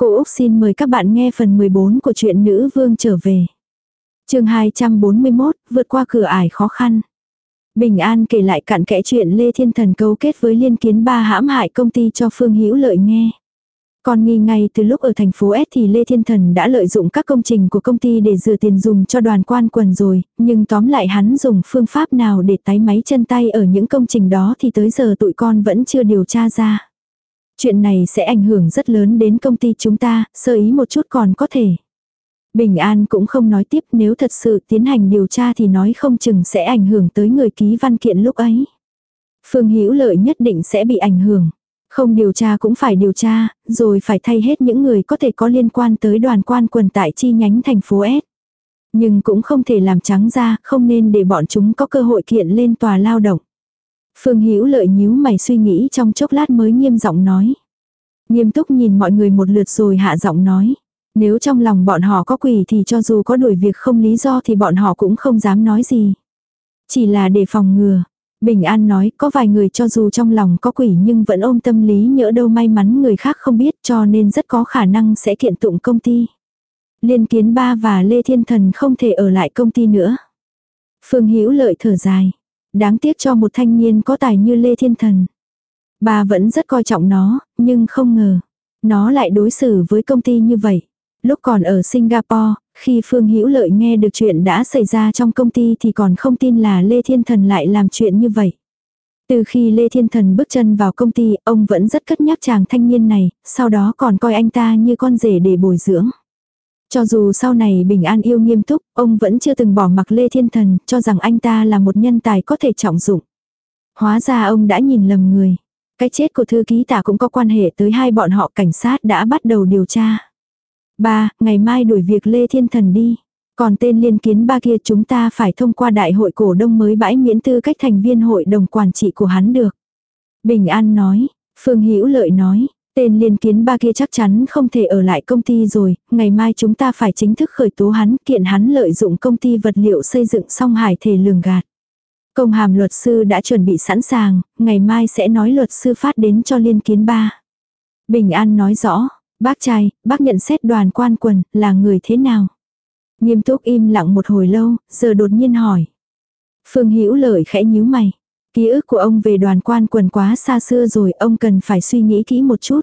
Cô Úc xin mời các bạn nghe phần 14 của truyện Nữ Vương trở về. chương 241, vượt qua cửa ải khó khăn. Bình An kể lại cặn kẽ chuyện Lê Thiên Thần cấu kết với liên kiến ba hãm hại công ty cho Phương Hữu Lợi nghe. Còn nghi ngay từ lúc ở thành phố S thì Lê Thiên Thần đã lợi dụng các công trình của công ty để rửa tiền dùng cho đoàn quan quần rồi, nhưng tóm lại hắn dùng phương pháp nào để tái máy chân tay ở những công trình đó thì tới giờ tụi con vẫn chưa điều tra ra. Chuyện này sẽ ảnh hưởng rất lớn đến công ty chúng ta, sơ ý một chút còn có thể. Bình An cũng không nói tiếp nếu thật sự tiến hành điều tra thì nói không chừng sẽ ảnh hưởng tới người ký văn kiện lúc ấy. Phương Hữu Lợi nhất định sẽ bị ảnh hưởng. Không điều tra cũng phải điều tra, rồi phải thay hết những người có thể có liên quan tới đoàn quan quần tại chi nhánh thành phố S. Nhưng cũng không thể làm trắng ra, không nên để bọn chúng có cơ hội kiện lên tòa lao động. Phương Hữu lợi nhíu mày suy nghĩ trong chốc lát mới nghiêm giọng nói. Nghiêm túc nhìn mọi người một lượt rồi hạ giọng nói. Nếu trong lòng bọn họ có quỷ thì cho dù có đuổi việc không lý do thì bọn họ cũng không dám nói gì. Chỉ là để phòng ngừa. Bình An nói, có vài người cho dù trong lòng có quỷ nhưng vẫn ôm tâm lý nhỡ đâu may mắn người khác không biết cho nên rất có khả năng sẽ kiện tụng công ty. Liên kiến ba và Lê Thiên Thần không thể ở lại công ty nữa. Phương Hữu lợi thở dài. Đáng tiếc cho một thanh niên có tài như Lê Thiên Thần. Bà vẫn rất coi trọng nó, nhưng không ngờ. Nó lại đối xử với công ty như vậy. Lúc còn ở Singapore, khi Phương Hữu Lợi nghe được chuyện đã xảy ra trong công ty thì còn không tin là Lê Thiên Thần lại làm chuyện như vậy. Từ khi Lê Thiên Thần bước chân vào công ty, ông vẫn rất cất nhắc chàng thanh niên này, sau đó còn coi anh ta như con rể để bồi dưỡng. Cho dù sau này bình an yêu nghiêm túc, ông vẫn chưa từng bỏ mặc Lê Thiên Thần, cho rằng anh ta là một nhân tài có thể trọng dụng. Hóa ra ông đã nhìn lầm người. Cái chết của thư ký tả cũng có quan hệ tới hai bọn họ cảnh sát đã bắt đầu điều tra. Ba, ngày mai đuổi việc Lê Thiên Thần đi. Còn tên liên kiến ba kia chúng ta phải thông qua đại hội cổ đông mới bãi miễn tư cách thành viên hội đồng quản trị của hắn được. Bình An nói, Phương Hữu Lợi nói, Tên liên kiến ba kia chắc chắn không thể ở lại công ty rồi, ngày mai chúng ta phải chính thức khởi tố hắn, kiện hắn lợi dụng công ty vật liệu xây dựng Song hải thể lường gạt. Công hàm luật sư đã chuẩn bị sẵn sàng, ngày mai sẽ nói luật sư phát đến cho liên kiến ba. Bình An nói rõ, bác trai, bác nhận xét đoàn quan quần, là người thế nào? Nghiêm túc im lặng một hồi lâu, giờ đột nhiên hỏi. Phương Hữu lợi khẽ nhíu mày. Ký ức của ông về đoàn quan quần quá xa xưa rồi, ông cần phải suy nghĩ kỹ một chút.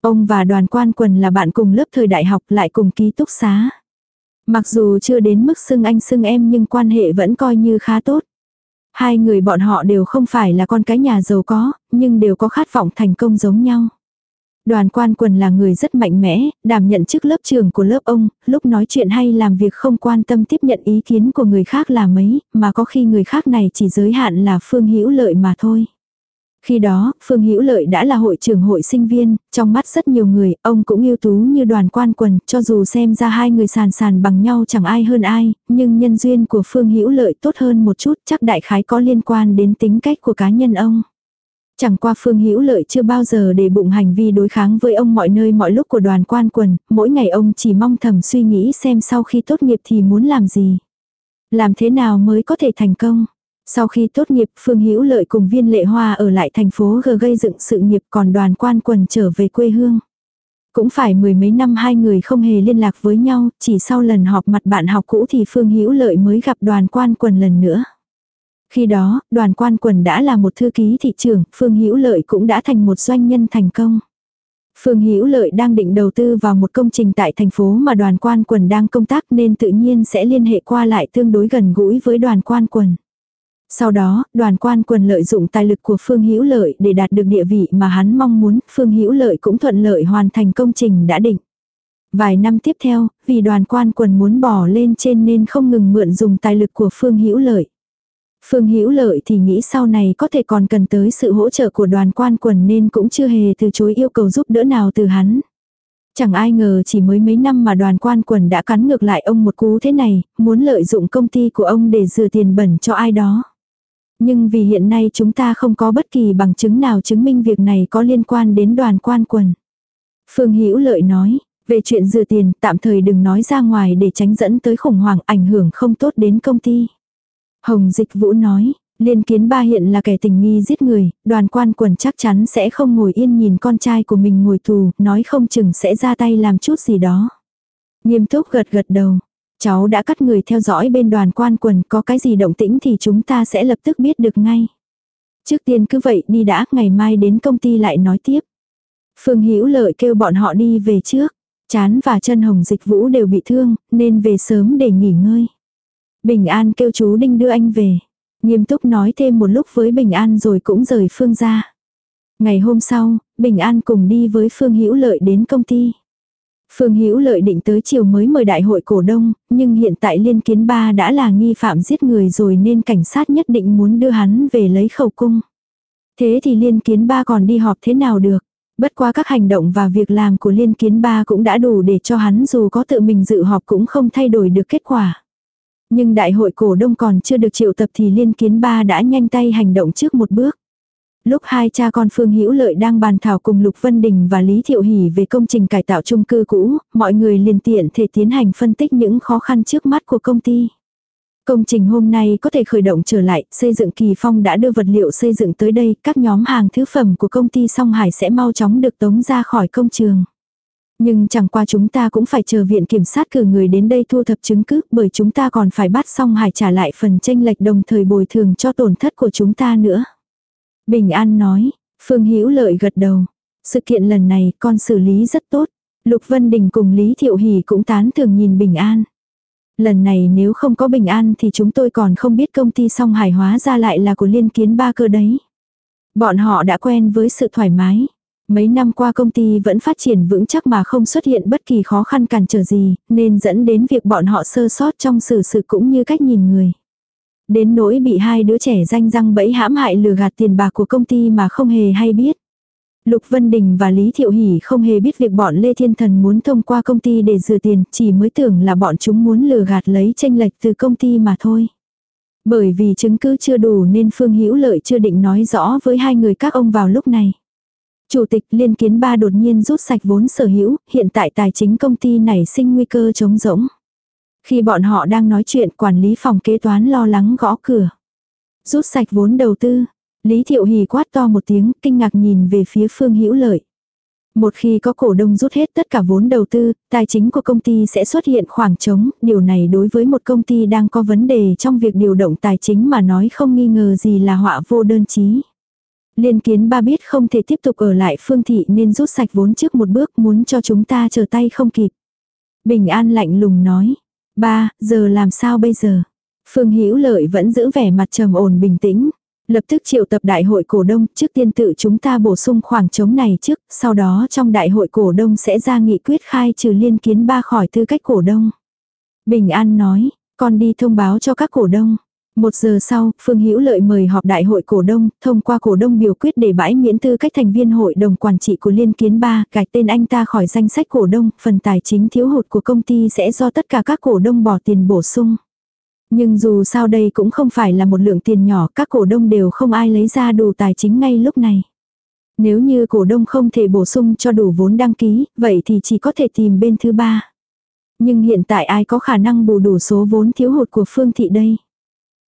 Ông và đoàn quan quần là bạn cùng lớp thời đại học lại cùng ký túc xá. Mặc dù chưa đến mức xưng anh xưng em nhưng quan hệ vẫn coi như khá tốt. Hai người bọn họ đều không phải là con cái nhà giàu có, nhưng đều có khát vọng thành công giống nhau. Đoàn quan quần là người rất mạnh mẽ, đảm nhận chức lớp trưởng của lớp ông, lúc nói chuyện hay làm việc không quan tâm tiếp nhận ý kiến của người khác là mấy, mà có khi người khác này chỉ giới hạn là phương hữu lợi mà thôi. Khi đó, Phương Hữu Lợi đã là hội trưởng hội sinh viên, trong mắt rất nhiều người, ông cũng ưu tú như đoàn quan quần, cho dù xem ra hai người sàn sàn bằng nhau chẳng ai hơn ai, nhưng nhân duyên của Phương Hữu Lợi tốt hơn một chút, chắc đại khái có liên quan đến tính cách của cá nhân ông. Chẳng qua Phương Hữu Lợi chưa bao giờ để bụng hành vi đối kháng với ông mọi nơi mọi lúc của đoàn quan quần, mỗi ngày ông chỉ mong thầm suy nghĩ xem sau khi tốt nghiệp thì muốn làm gì. Làm thế nào mới có thể thành công. Sau khi tốt nghiệp, Phương Hữu Lợi cùng Viên Lệ Hoa ở lại thành phố G gây dựng sự nghiệp còn đoàn quan quần trở về quê hương. Cũng phải mười mấy năm hai người không hề liên lạc với nhau, chỉ sau lần họp mặt bạn học cũ thì Phương Hữu Lợi mới gặp đoàn quan quần lần nữa. Khi đó, đoàn quan quần đã là một thư ký thị trường, Phương Hữu Lợi cũng đã thành một doanh nhân thành công. Phương Hữu Lợi đang định đầu tư vào một công trình tại thành phố mà đoàn quan quần đang công tác nên tự nhiên sẽ liên hệ qua lại tương đối gần gũi với đoàn quan quần. Sau đó, đoàn quan quần lợi dụng tài lực của Phương Hữu Lợi để đạt được địa vị mà hắn mong muốn, Phương Hữu Lợi cũng thuận lợi hoàn thành công trình đã định. Vài năm tiếp theo, vì đoàn quan quần muốn bỏ lên trên nên không ngừng mượn dùng tài lực của Phương Hữu Lợi. Phương Hữu Lợi thì nghĩ sau này có thể còn cần tới sự hỗ trợ của đoàn quan quần nên cũng chưa hề từ chối yêu cầu giúp đỡ nào từ hắn. Chẳng ai ngờ chỉ mới mấy năm mà đoàn quan quần đã cắn ngược lại ông một cú thế này, muốn lợi dụng công ty của ông để dừa tiền bẩn cho ai đó. Nhưng vì hiện nay chúng ta không có bất kỳ bằng chứng nào chứng minh việc này có liên quan đến đoàn quan quần. Phương Hữu Lợi nói, về chuyện dừa tiền tạm thời đừng nói ra ngoài để tránh dẫn tới khủng hoảng ảnh hưởng không tốt đến công ty. Hồng Dịch Vũ nói, Liên kiến ba hiện là kẻ tình nghi giết người, đoàn quan quần chắc chắn sẽ không ngồi yên nhìn con trai của mình ngồi tù, nói không chừng sẽ ra tay làm chút gì đó. Nghiêm túc gật gật đầu. Cháu đã cắt người theo dõi bên đoàn quan quần có cái gì động tĩnh thì chúng ta sẽ lập tức biết được ngay. Trước tiên cứ vậy đi đã, ngày mai đến công ty lại nói tiếp. Phương Hữu Lợi kêu bọn họ đi về trước. Chán và chân hồng dịch vũ đều bị thương, nên về sớm để nghỉ ngơi. Bình An kêu chú Đinh đưa anh về. Nghiêm túc nói thêm một lúc với Bình An rồi cũng rời Phương ra. Ngày hôm sau, Bình An cùng đi với Phương Hữu Lợi đến công ty. Phương Hữu Lợi định tới chiều mới mời đại hội cổ đông, nhưng hiện tại Liên Kiến Ba đã là nghi phạm giết người rồi nên cảnh sát nhất định muốn đưa hắn về lấy khẩu cung. Thế thì Liên Kiến Ba còn đi họp thế nào được? Bất quá các hành động và việc làm của Liên Kiến Ba cũng đã đủ để cho hắn dù có tự mình dự họp cũng không thay đổi được kết quả. Nhưng đại hội cổ đông còn chưa được triệu tập thì Liên Kiến Ba đã nhanh tay hành động trước một bước. Lúc hai cha con Phương Hữu Lợi đang bàn thảo cùng Lục Vân Đình và Lý Thiệu Hỷ về công trình cải tạo chung cư cũ, mọi người liền tiện thể tiến hành phân tích những khó khăn trước mắt của công ty. Công trình hôm nay có thể khởi động trở lại, xây dựng kỳ phong đã đưa vật liệu xây dựng tới đây, các nhóm hàng thứ phẩm của công ty Song Hải sẽ mau chóng được tống ra khỏi công trường. Nhưng chẳng qua chúng ta cũng phải chờ viện kiểm sát cử người đến đây thu thập chứng cứ, bởi chúng ta còn phải bắt Song Hải trả lại phần tranh lệch đồng thời bồi thường cho tổn thất của chúng ta nữa. Bình An nói, Phương Hữu Lợi gật đầu. Sự kiện lần này con xử lý rất tốt. Lục Vân Đình cùng Lý Thiệu Hỷ cũng tán thường nhìn Bình An. Lần này nếu không có Bình An thì chúng tôi còn không biết công ty song hải hóa ra lại là của liên kiến ba cơ đấy. Bọn họ đã quen với sự thoải mái. Mấy năm qua công ty vẫn phát triển vững chắc mà không xuất hiện bất kỳ khó khăn cản trở gì, nên dẫn đến việc bọn họ sơ sót trong xử sự cũng như cách nhìn người. Đến nỗi bị hai đứa trẻ danh răng bẫy hãm hại lừa gạt tiền bạc của công ty mà không hề hay biết. Lục Vân Đình và Lý Thiệu Hỷ không hề biết việc bọn Lê Thiên Thần muốn thông qua công ty để rửa tiền, chỉ mới tưởng là bọn chúng muốn lừa gạt lấy tranh lệch từ công ty mà thôi. Bởi vì chứng cứ chưa đủ nên Phương Hữu Lợi chưa định nói rõ với hai người các ông vào lúc này. Chủ tịch Liên Kiến Ba đột nhiên rút sạch vốn sở hữu, hiện tại tài chính công ty này sinh nguy cơ trống rỗng. Khi bọn họ đang nói chuyện quản lý phòng kế toán lo lắng gõ cửa. Rút sạch vốn đầu tư. Lý Thiệu Hì quát to một tiếng kinh ngạc nhìn về phía Phương Hữu Lợi. Một khi có cổ đông rút hết tất cả vốn đầu tư, tài chính của công ty sẽ xuất hiện khoảng trống, điều này đối với một công ty đang có vấn đề trong việc điều động tài chính mà nói không nghi ngờ gì là họa vô đơn chí. Liên kiến ba biết không thể tiếp tục ở lại phương thị nên rút sạch vốn trước một bước muốn cho chúng ta chờ tay không kịp. Bình an lạnh lùng nói, Ba, giờ làm sao bây giờ? Phương Hữu Lợi vẫn giữ vẻ mặt trầm ổn bình tĩnh. Lập tức triệu tập đại hội cổ đông, trước tiên tự chúng ta bổ sung khoảng trống này trước, sau đó trong đại hội cổ đông sẽ ra nghị quyết khai trừ liên kiến ba khỏi tư cách cổ đông. Bình An nói, con đi thông báo cho các cổ đông. Một giờ sau, Phương Hữu Lợi mời họp đại hội cổ đông, thông qua cổ đông biểu quyết để bãi miễn tư cách thành viên hội đồng quản trị của Liên Kiến Ba, gạch tên anh ta khỏi danh sách cổ đông, phần tài chính thiếu hụt của công ty sẽ do tất cả các cổ đông bỏ tiền bổ sung. Nhưng dù sao đây cũng không phải là một lượng tiền nhỏ, các cổ đông đều không ai lấy ra đủ tài chính ngay lúc này. Nếu như cổ đông không thể bổ sung cho đủ vốn đăng ký, vậy thì chỉ có thể tìm bên thứ ba. Nhưng hiện tại ai có khả năng bù đủ số vốn thiếu hụt của Phương Thị đây?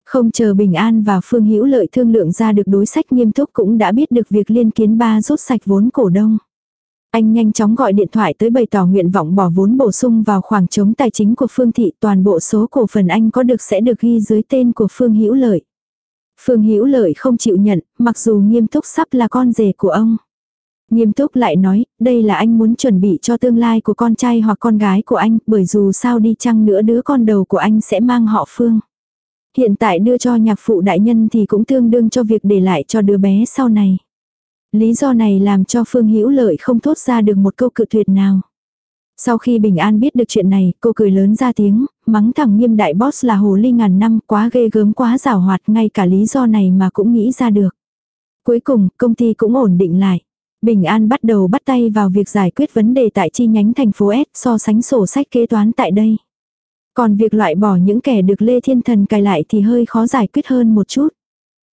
Không chờ Bình An và Phương Hữu Lợi thương lượng ra được đối sách nghiêm túc cũng đã biết được việc liên kiến ba rút sạch vốn cổ đông. Anh nhanh chóng gọi điện thoại tới bày tỏ nguyện vọng bỏ vốn bổ sung vào khoảng trống tài chính của Phương Thị toàn bộ số cổ phần anh có được sẽ được ghi dưới tên của Phương Hữu Lợi. Phương Hữu Lợi không chịu nhận, mặc dù nghiêm túc sắp là con rể của ông. Nghiêm túc lại nói, đây là anh muốn chuẩn bị cho tương lai của con trai hoặc con gái của anh, bởi dù sao đi chăng nữa đứa con đầu của anh sẽ mang họ Phương. Hiện tại đưa cho nhạc phụ đại nhân thì cũng tương đương cho việc để lại cho đứa bé sau này. Lý do này làm cho Phương Hữu Lợi không thốt ra được một câu cự tuyệt nào. Sau khi Bình An biết được chuyện này, cô cười lớn ra tiếng, mắng thẳng nghiêm đại boss là hồ ly ngàn năm quá ghê gớm quá rào hoạt ngay cả lý do này mà cũng nghĩ ra được. Cuối cùng, công ty cũng ổn định lại. Bình An bắt đầu bắt tay vào việc giải quyết vấn đề tại chi nhánh thành phố S so sánh sổ sách kế toán tại đây. Còn việc loại bỏ những kẻ được Lê Thiên Thần cài lại thì hơi khó giải quyết hơn một chút.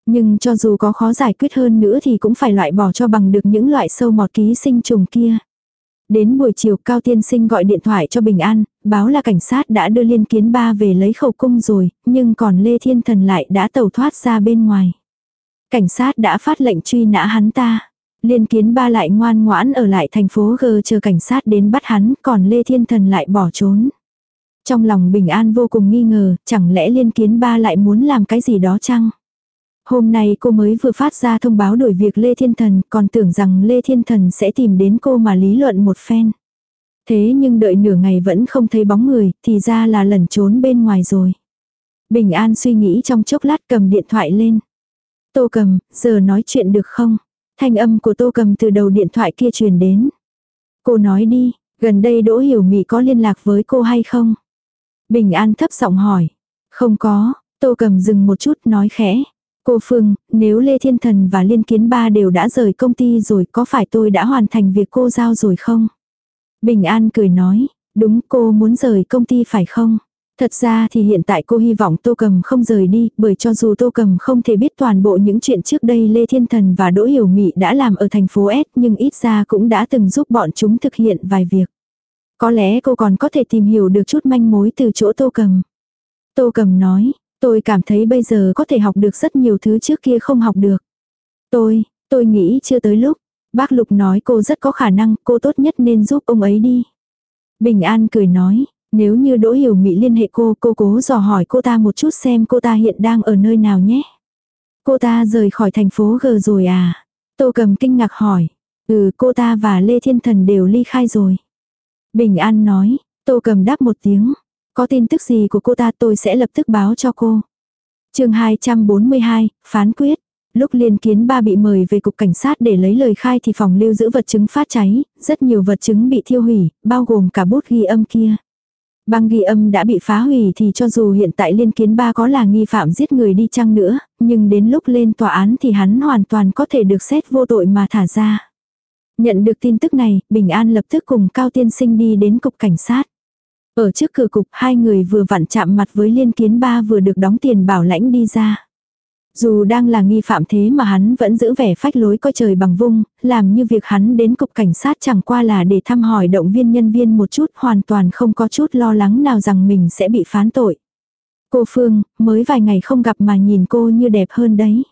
Nhưng cho dù có khó giải quyết hơn nữa thì cũng phải loại bỏ cho bằng được những loại sâu mọt ký sinh trùng kia. Đến buổi chiều Cao Tiên Sinh gọi điện thoại cho Bình An, báo là cảnh sát đã đưa Liên Kiến Ba về lấy khẩu cung rồi, nhưng còn Lê Thiên Thần lại đã tẩu thoát ra bên ngoài. Cảnh sát đã phát lệnh truy nã hắn ta. Liên Kiến Ba lại ngoan ngoãn ở lại thành phố G chờ cảnh sát đến bắt hắn, còn Lê Thiên Thần lại bỏ trốn. Trong lòng Bình An vô cùng nghi ngờ, chẳng lẽ Liên Kiến Ba lại muốn làm cái gì đó chăng? Hôm nay cô mới vừa phát ra thông báo đổi việc Lê Thiên Thần, còn tưởng rằng Lê Thiên Thần sẽ tìm đến cô mà lý luận một phen. Thế nhưng đợi nửa ngày vẫn không thấy bóng người, thì ra là lẩn trốn bên ngoài rồi. Bình An suy nghĩ trong chốc lát cầm điện thoại lên. Tô cầm, giờ nói chuyện được không? Thanh âm của tô cầm từ đầu điện thoại kia truyền đến. Cô nói đi, gần đây Đỗ Hiểu Mỹ có liên lạc với cô hay không? Bình An thấp giọng hỏi. Không có, tô cầm dừng một chút nói khẽ. Cô Phương, nếu Lê Thiên Thần và Liên Kiến Ba đều đã rời công ty rồi có phải tôi đã hoàn thành việc cô giao rồi không? Bình An cười nói, đúng cô muốn rời công ty phải không? Thật ra thì hiện tại cô hy vọng Tô Cầm không rời đi, bởi cho dù Tô Cầm không thể biết toàn bộ những chuyện trước đây Lê Thiên Thần và Đỗ Hiểu Mị đã làm ở thành phố S nhưng ít ra cũng đã từng giúp bọn chúng thực hiện vài việc. Có lẽ cô còn có thể tìm hiểu được chút manh mối từ chỗ Tô Cầm. Tô Cầm nói, tôi cảm thấy bây giờ có thể học được rất nhiều thứ trước kia không học được. Tôi, tôi nghĩ chưa tới lúc. Bác Lục nói cô rất có khả năng, cô tốt nhất nên giúp ông ấy đi. Bình An cười nói, nếu như Đỗ Hiểu Mỹ liên hệ cô, cô cố dò hỏi cô ta một chút xem cô ta hiện đang ở nơi nào nhé. Cô ta rời khỏi thành phố G rồi à? Tô cầm kinh ngạc hỏi. Ừ, cô ta và Lê Thiên Thần đều ly khai rồi. Bình An nói, Tô cầm đáp một tiếng. Có tin tức gì của cô ta tôi sẽ lập tức báo cho cô. chương 242, phán quyết. Lúc liên kiến ba bị mời về cục cảnh sát để lấy lời khai thì phòng lưu giữ vật chứng phát cháy, rất nhiều vật chứng bị thiêu hủy, bao gồm cả bút ghi âm kia. Băng ghi âm đã bị phá hủy thì cho dù hiện tại liên kiến ba có là nghi phạm giết người đi chăng nữa, nhưng đến lúc lên tòa án thì hắn hoàn toàn có thể được xét vô tội mà thả ra. Nhận được tin tức này, Bình An lập tức cùng Cao Tiên Sinh đi đến cục cảnh sát. Ở trước cửa cục, hai người vừa vặn chạm mặt với liên kiến ba vừa được đóng tiền bảo lãnh đi ra. Dù đang là nghi phạm thế mà hắn vẫn giữ vẻ phách lối coi trời bằng vung, làm như việc hắn đến cục cảnh sát chẳng qua là để thăm hỏi động viên nhân viên một chút hoàn toàn không có chút lo lắng nào rằng mình sẽ bị phán tội. Cô Phương, mới vài ngày không gặp mà nhìn cô như đẹp hơn đấy.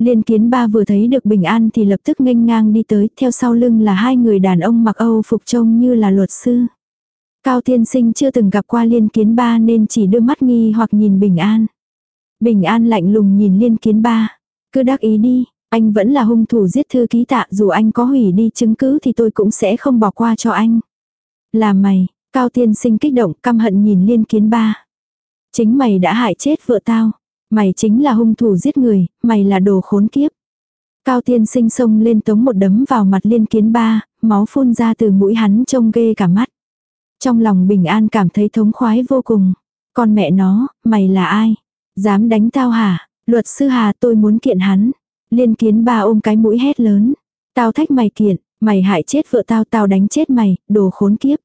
Liên kiến ba vừa thấy được bình an thì lập tức nghênh ngang đi tới, theo sau lưng là hai người đàn ông mặc Âu phục trông như là luật sư. Cao tiên sinh chưa từng gặp qua liên kiến ba nên chỉ đưa mắt nghi hoặc nhìn bình an. Bình an lạnh lùng nhìn liên kiến ba. Cứ đắc ý đi, anh vẫn là hung thủ giết thư ký tạ dù anh có hủy đi chứng cứ thì tôi cũng sẽ không bỏ qua cho anh. Là mày, cao tiên sinh kích động căm hận nhìn liên kiến ba. Chính mày đã hại chết vợ tao. Mày chính là hung thủ giết người, mày là đồ khốn kiếp. Cao tiên sinh xông lên tống một đấm vào mặt liên kiến ba, máu phun ra từ mũi hắn trông ghê cả mắt. Trong lòng bình an cảm thấy thống khoái vô cùng. Con mẹ nó, mày là ai? Dám đánh tao hả? Luật sư Hà tôi muốn kiện hắn. Liên kiến ba ôm cái mũi hét lớn. Tao thách mày kiện, mày hại chết vợ tao tao đánh chết mày, đồ khốn kiếp.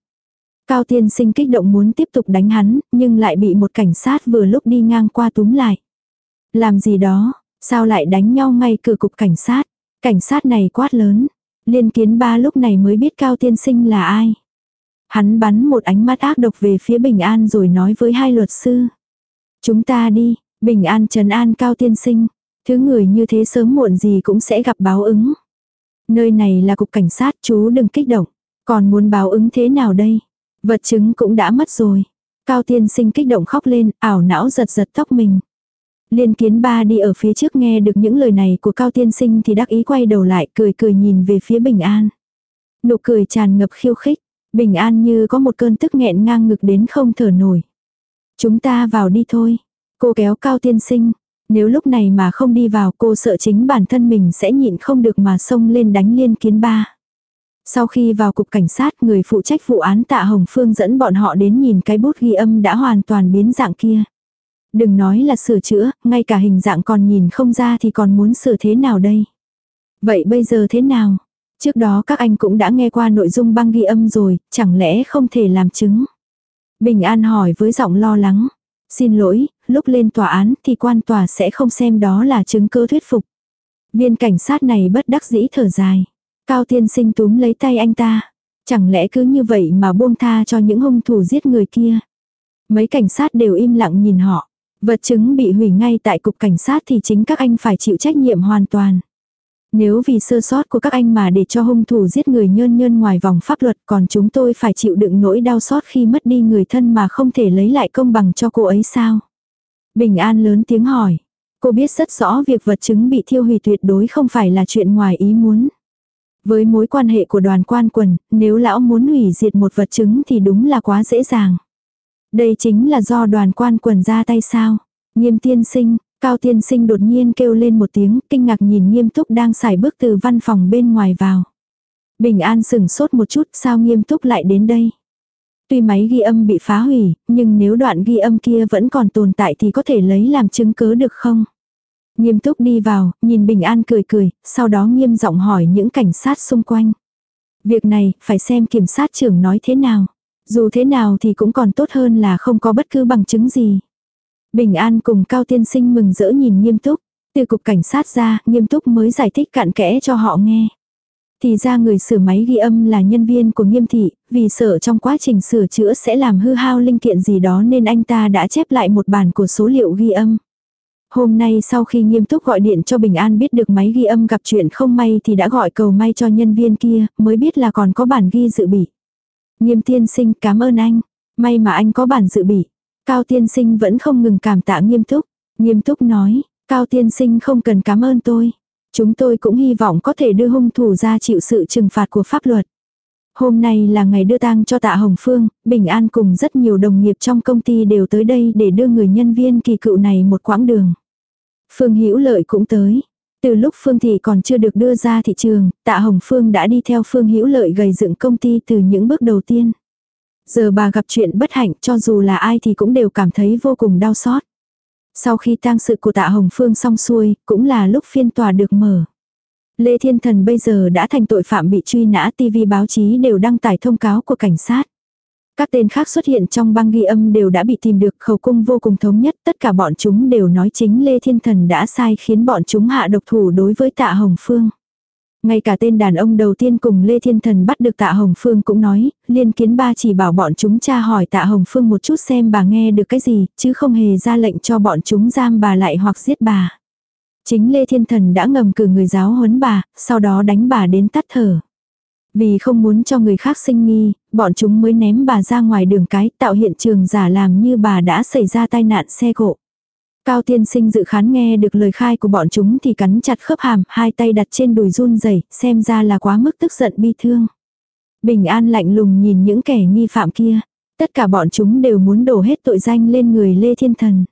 Cao tiên sinh kích động muốn tiếp tục đánh hắn, nhưng lại bị một cảnh sát vừa lúc đi ngang qua túm lại. Làm gì đó, sao lại đánh nhau ngay cửa cục cảnh sát? Cảnh sát này quát lớn. Liên kiến ba lúc này mới biết Cao tiên sinh là ai. Hắn bắn một ánh mắt ác độc về phía Bình An rồi nói với hai luật sư. Chúng ta đi, Bình An trấn an Cao tiên sinh. Thứ người như thế sớm muộn gì cũng sẽ gặp báo ứng. Nơi này là cục cảnh sát chú đừng kích động. Còn muốn báo ứng thế nào đây? Vật chứng cũng đã mất rồi. Cao tiên sinh kích động khóc lên, ảo não giật giật tóc mình. Liên kiến ba đi ở phía trước nghe được những lời này của Cao tiên sinh thì đắc ý quay đầu lại cười cười nhìn về phía Bình An. Nụ cười tràn ngập khiêu khích. Bình An như có một cơn tức nghẹn ngang ngực đến không thở nổi. Chúng ta vào đi thôi. Cô kéo Cao tiên sinh. Nếu lúc này mà không đi vào, cô sợ chính bản thân mình sẽ nhịn không được mà xông lên đánh liên kiến ba. Sau khi vào cục cảnh sát, người phụ trách vụ án tạ Hồng Phương dẫn bọn họ đến nhìn cái bút ghi âm đã hoàn toàn biến dạng kia. Đừng nói là sửa chữa, ngay cả hình dạng còn nhìn không ra thì còn muốn sửa thế nào đây? Vậy bây giờ thế nào? Trước đó các anh cũng đã nghe qua nội dung băng ghi âm rồi, chẳng lẽ không thể làm chứng? Bình An hỏi với giọng lo lắng. Xin lỗi, lúc lên tòa án thì quan tòa sẽ không xem đó là chứng cứ thuyết phục. Viên cảnh sát này bất đắc dĩ thở dài. Cao tiên sinh túm lấy tay anh ta. Chẳng lẽ cứ như vậy mà buông tha cho những hung thủ giết người kia. Mấy cảnh sát đều im lặng nhìn họ. Vật chứng bị hủy ngay tại cục cảnh sát thì chính các anh phải chịu trách nhiệm hoàn toàn. Nếu vì sơ sót của các anh mà để cho hung thủ giết người nhơn nhơn ngoài vòng pháp luật còn chúng tôi phải chịu đựng nỗi đau xót khi mất đi người thân mà không thể lấy lại công bằng cho cô ấy sao? Bình An lớn tiếng hỏi. Cô biết rất rõ việc vật chứng bị thiêu hủy tuyệt đối không phải là chuyện ngoài ý muốn. Với mối quan hệ của đoàn quan quần, nếu lão muốn hủy diệt một vật chứng thì đúng là quá dễ dàng. Đây chính là do đoàn quan quần ra tay sao. Nghiêm tiên sinh, cao tiên sinh đột nhiên kêu lên một tiếng, kinh ngạc nhìn nghiêm túc đang xài bước từ văn phòng bên ngoài vào. Bình an sừng sốt một chút sao nghiêm túc lại đến đây. Tuy máy ghi âm bị phá hủy, nhưng nếu đoạn ghi âm kia vẫn còn tồn tại thì có thể lấy làm chứng cứ được không? Nghiêm túc đi vào, nhìn Bình An cười cười, sau đó nghiêm giọng hỏi những cảnh sát xung quanh. Việc này, phải xem kiểm sát trưởng nói thế nào. Dù thế nào thì cũng còn tốt hơn là không có bất cứ bằng chứng gì. Bình An cùng Cao Tiên Sinh mừng rỡ nhìn nghiêm túc. Từ cục cảnh sát ra, nghiêm túc mới giải thích cặn kẽ cho họ nghe. Thì ra người sửa máy ghi âm là nhân viên của nghiêm thị, vì sợ trong quá trình sửa chữa sẽ làm hư hao linh kiện gì đó nên anh ta đã chép lại một bản của số liệu ghi âm. Hôm nay sau khi nghiêm túc gọi điện cho Bình An biết được máy ghi âm gặp chuyện không may thì đã gọi cầu may cho nhân viên kia, mới biết là còn có bản ghi dự bị. Nghiêm tiên sinh cảm ơn anh, may mà anh có bản dự bị. Cao tiên sinh vẫn không ngừng cảm tạ nghiêm túc. Nghiêm túc nói, Cao tiên sinh không cần cảm ơn tôi. Chúng tôi cũng hy vọng có thể đưa hung thủ ra chịu sự trừng phạt của pháp luật. Hôm nay là ngày đưa tang cho tạ Hồng Phương, Bình An cùng rất nhiều đồng nghiệp trong công ty đều tới đây để đưa người nhân viên kỳ cựu này một quãng đường. Phương Hữu Lợi cũng tới. Từ lúc Phương Thị còn chưa được đưa ra thị trường, Tạ Hồng Phương đã đi theo Phương Hữu Lợi gầy dựng công ty từ những bước đầu tiên. Giờ bà gặp chuyện bất hạnh cho dù là ai thì cũng đều cảm thấy vô cùng đau xót. Sau khi tang sự của Tạ Hồng Phương xong xuôi, cũng là lúc phiên tòa được mở. Lê Thiên Thần bây giờ đã thành tội phạm bị truy nã TV báo chí đều đăng tải thông cáo của cảnh sát. Các tên khác xuất hiện trong băng ghi âm đều đã bị tìm được khẩu cung vô cùng thống nhất, tất cả bọn chúng đều nói chính Lê Thiên Thần đã sai khiến bọn chúng hạ độc thủ đối với tạ Hồng Phương. Ngay cả tên đàn ông đầu tiên cùng Lê Thiên Thần bắt được tạ Hồng Phương cũng nói, liên kiến ba chỉ bảo bọn chúng tra hỏi tạ Hồng Phương một chút xem bà nghe được cái gì, chứ không hề ra lệnh cho bọn chúng giam bà lại hoặc giết bà. Chính Lê Thiên Thần đã ngầm cử người giáo huấn bà, sau đó đánh bà đến tắt thở. Vì không muốn cho người khác sinh nghi, bọn chúng mới ném bà ra ngoài đường cái tạo hiện trường giả làm như bà đã xảy ra tai nạn xe cộ. Cao tiên sinh dự khán nghe được lời khai của bọn chúng thì cắn chặt khớp hàm, hai tay đặt trên đùi run rẩy xem ra là quá mức tức giận bi thương. Bình an lạnh lùng nhìn những kẻ nghi phạm kia. Tất cả bọn chúng đều muốn đổ hết tội danh lên người Lê Thiên Thần.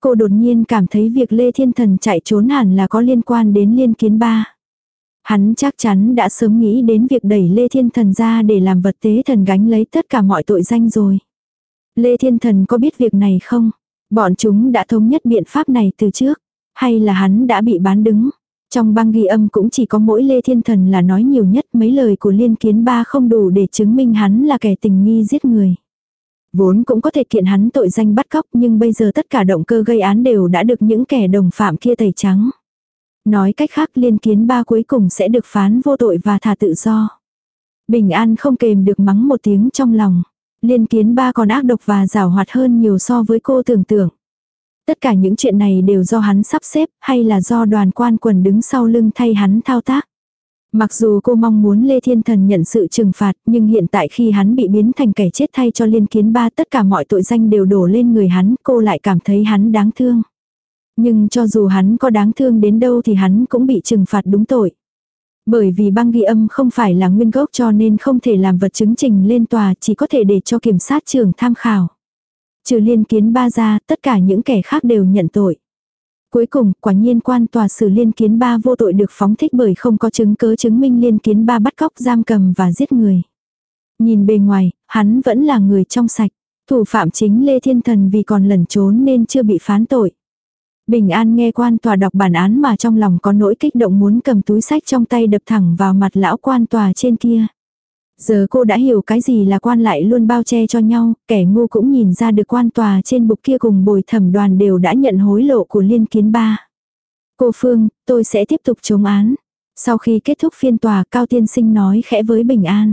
Cô đột nhiên cảm thấy việc Lê Thiên Thần chạy trốn hẳn là có liên quan đến liên kiến ba. Hắn chắc chắn đã sớm nghĩ đến việc đẩy Lê Thiên Thần ra để làm vật tế thần gánh lấy tất cả mọi tội danh rồi. Lê Thiên Thần có biết việc này không? Bọn chúng đã thống nhất biện pháp này từ trước. Hay là hắn đã bị bán đứng? Trong băng ghi âm cũng chỉ có mỗi Lê Thiên Thần là nói nhiều nhất mấy lời của Liên Kiến Ba không đủ để chứng minh hắn là kẻ tình nghi giết người. Vốn cũng có thể kiện hắn tội danh bắt cóc nhưng bây giờ tất cả động cơ gây án đều đã được những kẻ đồng phạm kia tẩy trắng. Nói cách khác liên kiến ba cuối cùng sẽ được phán vô tội và thả tự do. Bình an không kềm được mắng một tiếng trong lòng. Liên kiến ba còn ác độc và rào hoạt hơn nhiều so với cô tưởng tượng. Tất cả những chuyện này đều do hắn sắp xếp hay là do đoàn quan quần đứng sau lưng thay hắn thao tác. Mặc dù cô mong muốn Lê Thiên Thần nhận sự trừng phạt, nhưng hiện tại khi hắn bị biến thành kẻ chết thay cho liên kiến ba, tất cả mọi tội danh đều đổ lên người hắn, cô lại cảm thấy hắn đáng thương. Nhưng cho dù hắn có đáng thương đến đâu thì hắn cũng bị trừng phạt đúng tội. Bởi vì băng ghi âm không phải là nguyên gốc cho nên không thể làm vật chứng trình lên tòa chỉ có thể để cho kiểm sát trưởng tham khảo. Trừ liên kiến ba ra, tất cả những kẻ khác đều nhận tội. Cuối cùng, quả nhiên quan tòa xử liên kiến ba vô tội được phóng thích bởi không có chứng cớ chứng minh liên kiến ba bắt cóc giam cầm và giết người. Nhìn bề ngoài, hắn vẫn là người trong sạch. Thủ phạm chính Lê Thiên Thần vì còn lẩn trốn nên chưa bị phán tội. Bình An nghe quan tòa đọc bản án mà trong lòng có nỗi kích động muốn cầm túi sách trong tay đập thẳng vào mặt lão quan tòa trên kia. Giờ cô đã hiểu cái gì là quan lại luôn bao che cho nhau, kẻ ngu cũng nhìn ra được quan tòa trên bục kia cùng bồi thẩm đoàn đều đã nhận hối lộ của liên kiến ba. Cô Phương, tôi sẽ tiếp tục chống án. Sau khi kết thúc phiên tòa, Cao Tiên Sinh nói khẽ với Bình An.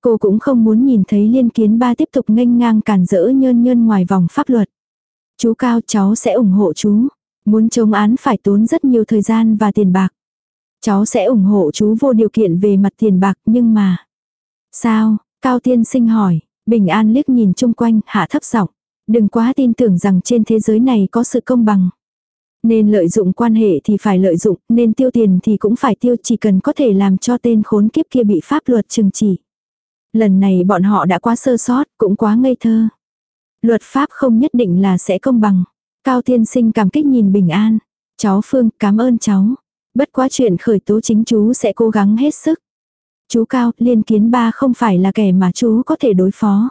Cô cũng không muốn nhìn thấy liên kiến ba tiếp tục nghênh ngang cản rỡ nhơn nhơn ngoài vòng pháp luật. Chú Cao cháu sẽ ủng hộ chú. Muốn chống án phải tốn rất nhiều thời gian và tiền bạc. Cháu sẽ ủng hộ chú vô điều kiện về mặt tiền bạc nhưng mà... Sao? Cao tiên sinh hỏi. Bình an liếc nhìn chung quanh hạ thấp giọng. Đừng quá tin tưởng rằng trên thế giới này có sự công bằng. Nên lợi dụng quan hệ thì phải lợi dụng, nên tiêu tiền thì cũng phải tiêu chỉ cần có thể làm cho tên khốn kiếp kia bị pháp luật trừng trị. Lần này bọn họ đã quá sơ sót, cũng quá ngây thơ. Luật pháp không nhất định là sẽ công bằng. Cao tiên sinh cảm kích nhìn bình an. Cháu Phương, cảm ơn cháu. Bất quá chuyện khởi tố chính chú sẽ cố gắng hết sức. Chú Cao, liên kiến ba không phải là kẻ mà chú có thể đối phó.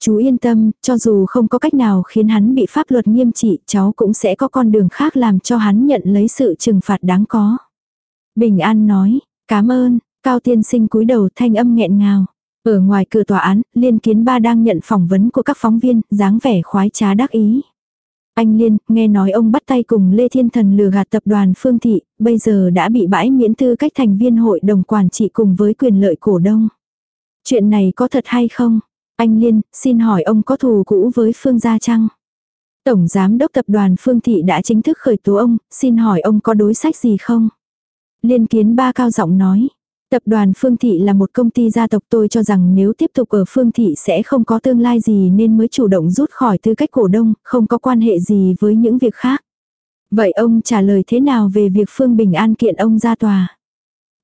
Chú yên tâm, cho dù không có cách nào khiến hắn bị pháp luật nghiêm trị, cháu cũng sẽ có con đường khác làm cho hắn nhận lấy sự trừng phạt đáng có. Bình An nói, cảm ơn, Cao tiên sinh cúi đầu thanh âm nghẹn ngào. Ở ngoài cửa tòa án, Liên Kiến Ba đang nhận phỏng vấn của các phóng viên, dáng vẻ khoái trá đắc ý. Anh Liên, nghe nói ông bắt tay cùng Lê Thiên Thần lừa gạt tập đoàn Phương Thị, bây giờ đã bị bãi miễn tư cách thành viên hội đồng quản trị cùng với quyền lợi cổ đông. Chuyện này có thật hay không? Anh Liên, xin hỏi ông có thù cũ với Phương Gia Trăng? Tổng Giám đốc Tập đoàn Phương Thị đã chính thức khởi tố ông, xin hỏi ông có đối sách gì không? Liên kiến ba cao giọng nói. Tập đoàn Phương Thị là một công ty gia tộc tôi cho rằng nếu tiếp tục ở Phương Thị sẽ không có tương lai gì nên mới chủ động rút khỏi tư cách cổ đông, không có quan hệ gì với những việc khác. Vậy ông trả lời thế nào về việc Phương Bình An kiện ông ra tòa?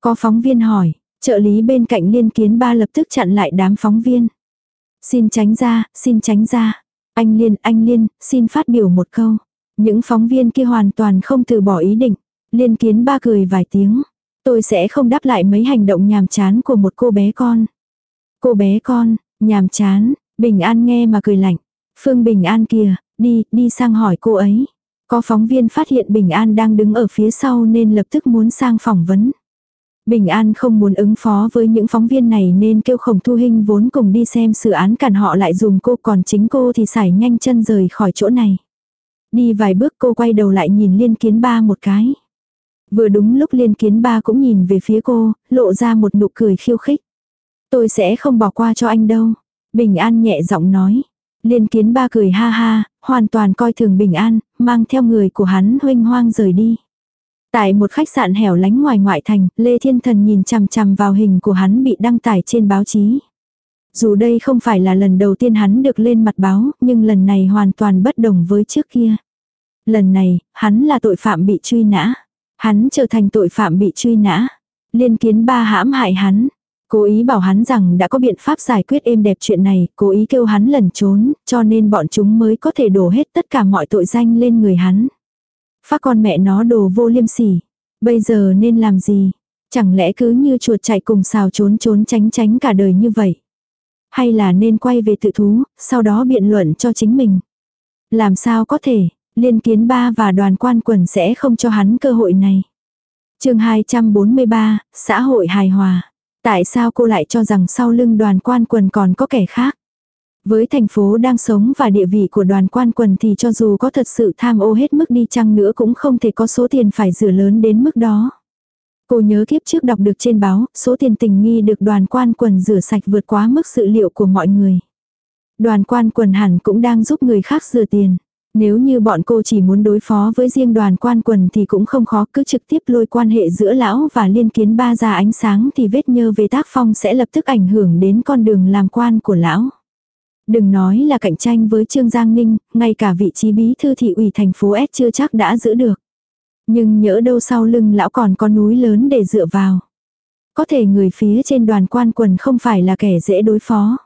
Có phóng viên hỏi, trợ lý bên cạnh liên kiến ba lập tức chặn lại đám phóng viên. Xin tránh ra, xin tránh ra. Anh Liên, anh Liên, xin phát biểu một câu. Những phóng viên kia hoàn toàn không từ bỏ ý định. Liên kiến ba cười vài tiếng. Tôi sẽ không đáp lại mấy hành động nhàm chán của một cô bé con. Cô bé con, nhàm chán, Bình An nghe mà cười lạnh. Phương Bình An kìa, đi, đi sang hỏi cô ấy. Có phóng viên phát hiện Bình An đang đứng ở phía sau nên lập tức muốn sang phỏng vấn. Bình An không muốn ứng phó với những phóng viên này nên kêu khổng thu hình vốn cùng đi xem sự án cản họ lại dùng cô còn chính cô thì xài nhanh chân rời khỏi chỗ này. Đi vài bước cô quay đầu lại nhìn liên kiến ba một cái. Vừa đúng lúc liên kiến ba cũng nhìn về phía cô, lộ ra một nụ cười khiêu khích. Tôi sẽ không bỏ qua cho anh đâu. Bình An nhẹ giọng nói. Liên kiến ba cười ha ha, hoàn toàn coi thường Bình An, mang theo người của hắn huynh hoang rời đi. Tại một khách sạn hẻo lánh ngoài ngoại thành, Lê Thiên Thần nhìn chằm chằm vào hình của hắn bị đăng tải trên báo chí. Dù đây không phải là lần đầu tiên hắn được lên mặt báo, nhưng lần này hoàn toàn bất đồng với trước kia. Lần này, hắn là tội phạm bị truy nã. Hắn trở thành tội phạm bị truy nã. Liên kiến ba hãm hại hắn. Cố ý bảo hắn rằng đã có biện pháp giải quyết êm đẹp chuyện này, cố ý kêu hắn lẩn trốn, cho nên bọn chúng mới có thể đổ hết tất cả mọi tội danh lên người hắn. Phát con mẹ nó đồ vô liêm sỉ. Bây giờ nên làm gì? Chẳng lẽ cứ như chuột chạy cùng xào trốn trốn tránh tránh cả đời như vậy? Hay là nên quay về tự thú, sau đó biện luận cho chính mình? Làm sao có thể, liên kiến ba và đoàn quan quần sẽ không cho hắn cơ hội này. chương 243, xã hội hài hòa. Tại sao cô lại cho rằng sau lưng đoàn quan quần còn có kẻ khác? Với thành phố đang sống và địa vị của đoàn quan quần thì cho dù có thật sự tham ô hết mức đi chăng nữa cũng không thể có số tiền phải rửa lớn đến mức đó. Cô nhớ kiếp trước đọc được trên báo, số tiền tình nghi được đoàn quan quần rửa sạch vượt quá mức sự liệu của mọi người. Đoàn quan quần hẳn cũng đang giúp người khác rửa tiền. Nếu như bọn cô chỉ muốn đối phó với riêng đoàn quan quần thì cũng không khó cứ trực tiếp lôi quan hệ giữa lão và liên kiến ba ra ánh sáng thì vết nhơ về tác phong sẽ lập tức ảnh hưởng đến con đường làm quan của lão. Đừng nói là cạnh tranh với Trương Giang Ninh, ngay cả vị trí bí thư thị ủy thành phố S chưa chắc đã giữ được. Nhưng nhỡ đâu sau lưng lão còn có núi lớn để dựa vào. Có thể người phía trên đoàn quan quần không phải là kẻ dễ đối phó.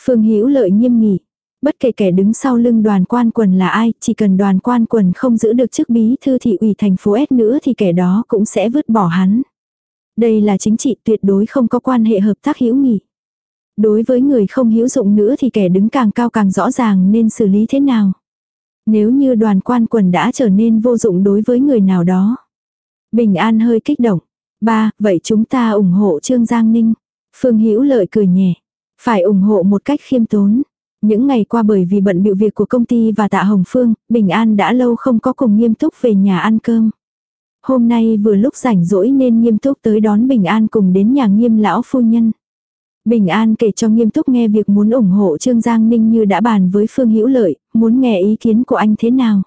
Phương Hữu lợi nghiêm nghị. Bất kể kẻ đứng sau lưng đoàn quan quần là ai, chỉ cần đoàn quan quần không giữ được chức bí thư thị ủy thành phố S nữa thì kẻ đó cũng sẽ vứt bỏ hắn. Đây là chính trị tuyệt đối không có quan hệ hợp tác hữu nghị. Đối với người không hữu dụng nữa thì kẻ đứng càng cao càng rõ ràng nên xử lý thế nào. Nếu như đoàn quan quần đã trở nên vô dụng đối với người nào đó. Bình An hơi kích động. Ba, vậy chúng ta ủng hộ Trương Giang Ninh. Phương Hữu lợi cười nhẹ. Phải ủng hộ một cách khiêm tốn. Những ngày qua bởi vì bận bịu việc của công ty và tạ Hồng Phương, Bình An đã lâu không có cùng nghiêm túc về nhà ăn cơm. Hôm nay vừa lúc rảnh rỗi nên nghiêm túc tới đón Bình An cùng đến nhà nghiêm lão phu nhân. Bình An kể cho nghiêm túc nghe việc muốn ủng hộ Trương Giang Ninh như đã bàn với Phương Hữu Lợi, muốn nghe ý kiến của anh thế nào.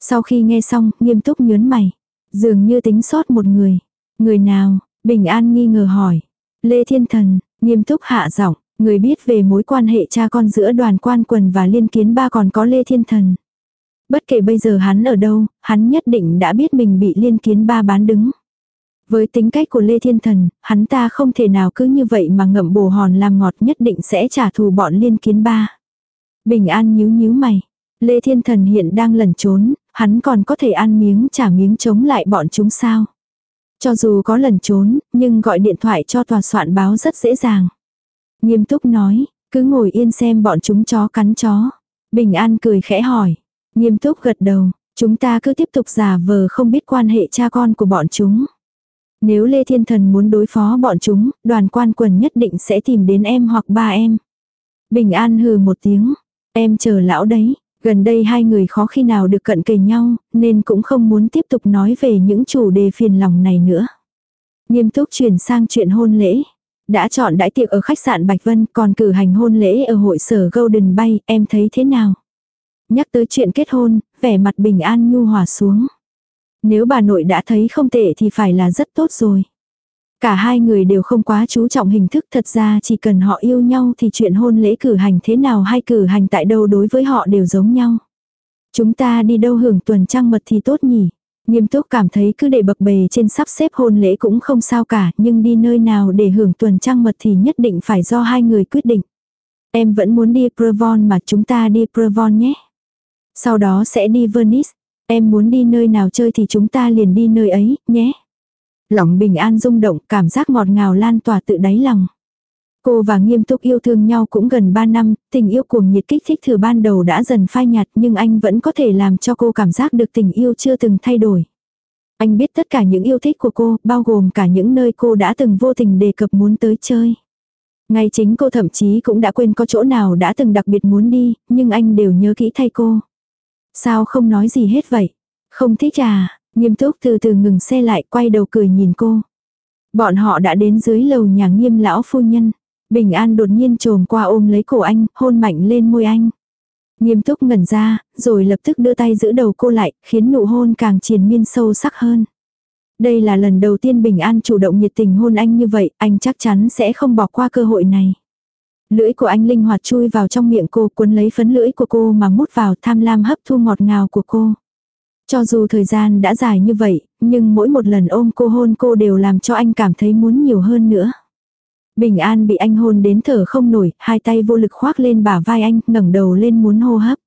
Sau khi nghe xong, nghiêm túc nhớn mày. Dường như tính sót một người. Người nào? Bình An nghi ngờ hỏi. Lê Thiên Thần, nghiêm túc hạ giọng, người biết về mối quan hệ cha con giữa đoàn quan quần và liên kiến ba còn có Lê Thiên Thần. Bất kể bây giờ hắn ở đâu, hắn nhất định đã biết mình bị liên kiến ba bán đứng. Với tính cách của Lê Thiên Thần, hắn ta không thể nào cứ như vậy mà ngậm bồ hòn làm ngọt nhất định sẽ trả thù bọn liên kiến ba. Bình an nhíu nhíu mày. Lê Thiên Thần hiện đang lẩn trốn, hắn còn có thể ăn miếng trả miếng chống lại bọn chúng sao. Cho dù có lẩn trốn, nhưng gọi điện thoại cho tòa soạn báo rất dễ dàng. Nghiêm túc nói, cứ ngồi yên xem bọn chúng chó cắn chó. Bình an cười khẽ hỏi. Nghiêm túc gật đầu, chúng ta cứ tiếp tục giả vờ không biết quan hệ cha con của bọn chúng. Nếu Lê Thiên Thần muốn đối phó bọn chúng, đoàn quan quần nhất định sẽ tìm đến em hoặc ba em. Bình an hừ một tiếng, em chờ lão đấy, gần đây hai người khó khi nào được cận kề nhau, nên cũng không muốn tiếp tục nói về những chủ đề phiền lòng này nữa. Nghiêm túc chuyển sang chuyện hôn lễ. Đã chọn đãi tiệc ở khách sạn Bạch Vân còn cử hành hôn lễ ở hội sở Golden Bay, em thấy thế nào? Nhắc tới chuyện kết hôn, vẻ mặt bình an nhu hòa xuống. Nếu bà nội đã thấy không tệ thì phải là rất tốt rồi. Cả hai người đều không quá chú trọng hình thức thật ra chỉ cần họ yêu nhau thì chuyện hôn lễ cử hành thế nào hay cử hành tại đâu đối với họ đều giống nhau. Chúng ta đi đâu hưởng tuần trăng mật thì tốt nhỉ. Nghiêm túc cảm thấy cứ để bậc bề trên sắp xếp hôn lễ cũng không sao cả nhưng đi nơi nào để hưởng tuần trăng mật thì nhất định phải do hai người quyết định. Em vẫn muốn đi Provon mà chúng ta đi Provon nhé. Sau đó sẽ đi Venice. Em muốn đi nơi nào chơi thì chúng ta liền đi nơi ấy, nhé. Lòng bình an rung động, cảm giác ngọt ngào lan tỏa tự đáy lòng. Cô và nghiêm túc yêu thương nhau cũng gần 3 năm, tình yêu cuồng nhiệt kích thích thừa ban đầu đã dần phai nhạt nhưng anh vẫn có thể làm cho cô cảm giác được tình yêu chưa từng thay đổi. Anh biết tất cả những yêu thích của cô, bao gồm cả những nơi cô đã từng vô tình đề cập muốn tới chơi. Ngay chính cô thậm chí cũng đã quên có chỗ nào đã từng đặc biệt muốn đi, nhưng anh đều nhớ kỹ thay cô. Sao không nói gì hết vậy? Không thích à? Nghiêm túc từ từ ngừng xe lại quay đầu cười nhìn cô. Bọn họ đã đến dưới lầu nhà nghiêm lão phu nhân. Bình an đột nhiên trồm qua ôm lấy cổ anh, hôn mạnh lên môi anh. Nghiêm túc ngẩn ra, rồi lập tức đưa tay giữ đầu cô lại, khiến nụ hôn càng triền miên sâu sắc hơn. Đây là lần đầu tiên Bình An chủ động nhiệt tình hôn anh như vậy, anh chắc chắn sẽ không bỏ qua cơ hội này. Lưỡi của anh linh hoạt chui vào trong miệng cô cuốn lấy phấn lưỡi của cô mà mút vào tham lam hấp thu ngọt ngào của cô. Cho dù thời gian đã dài như vậy, nhưng mỗi một lần ôm cô hôn cô đều làm cho anh cảm thấy muốn nhiều hơn nữa. Bình an bị anh hôn đến thở không nổi, hai tay vô lực khoác lên bả vai anh, ngẩng đầu lên muốn hô hấp.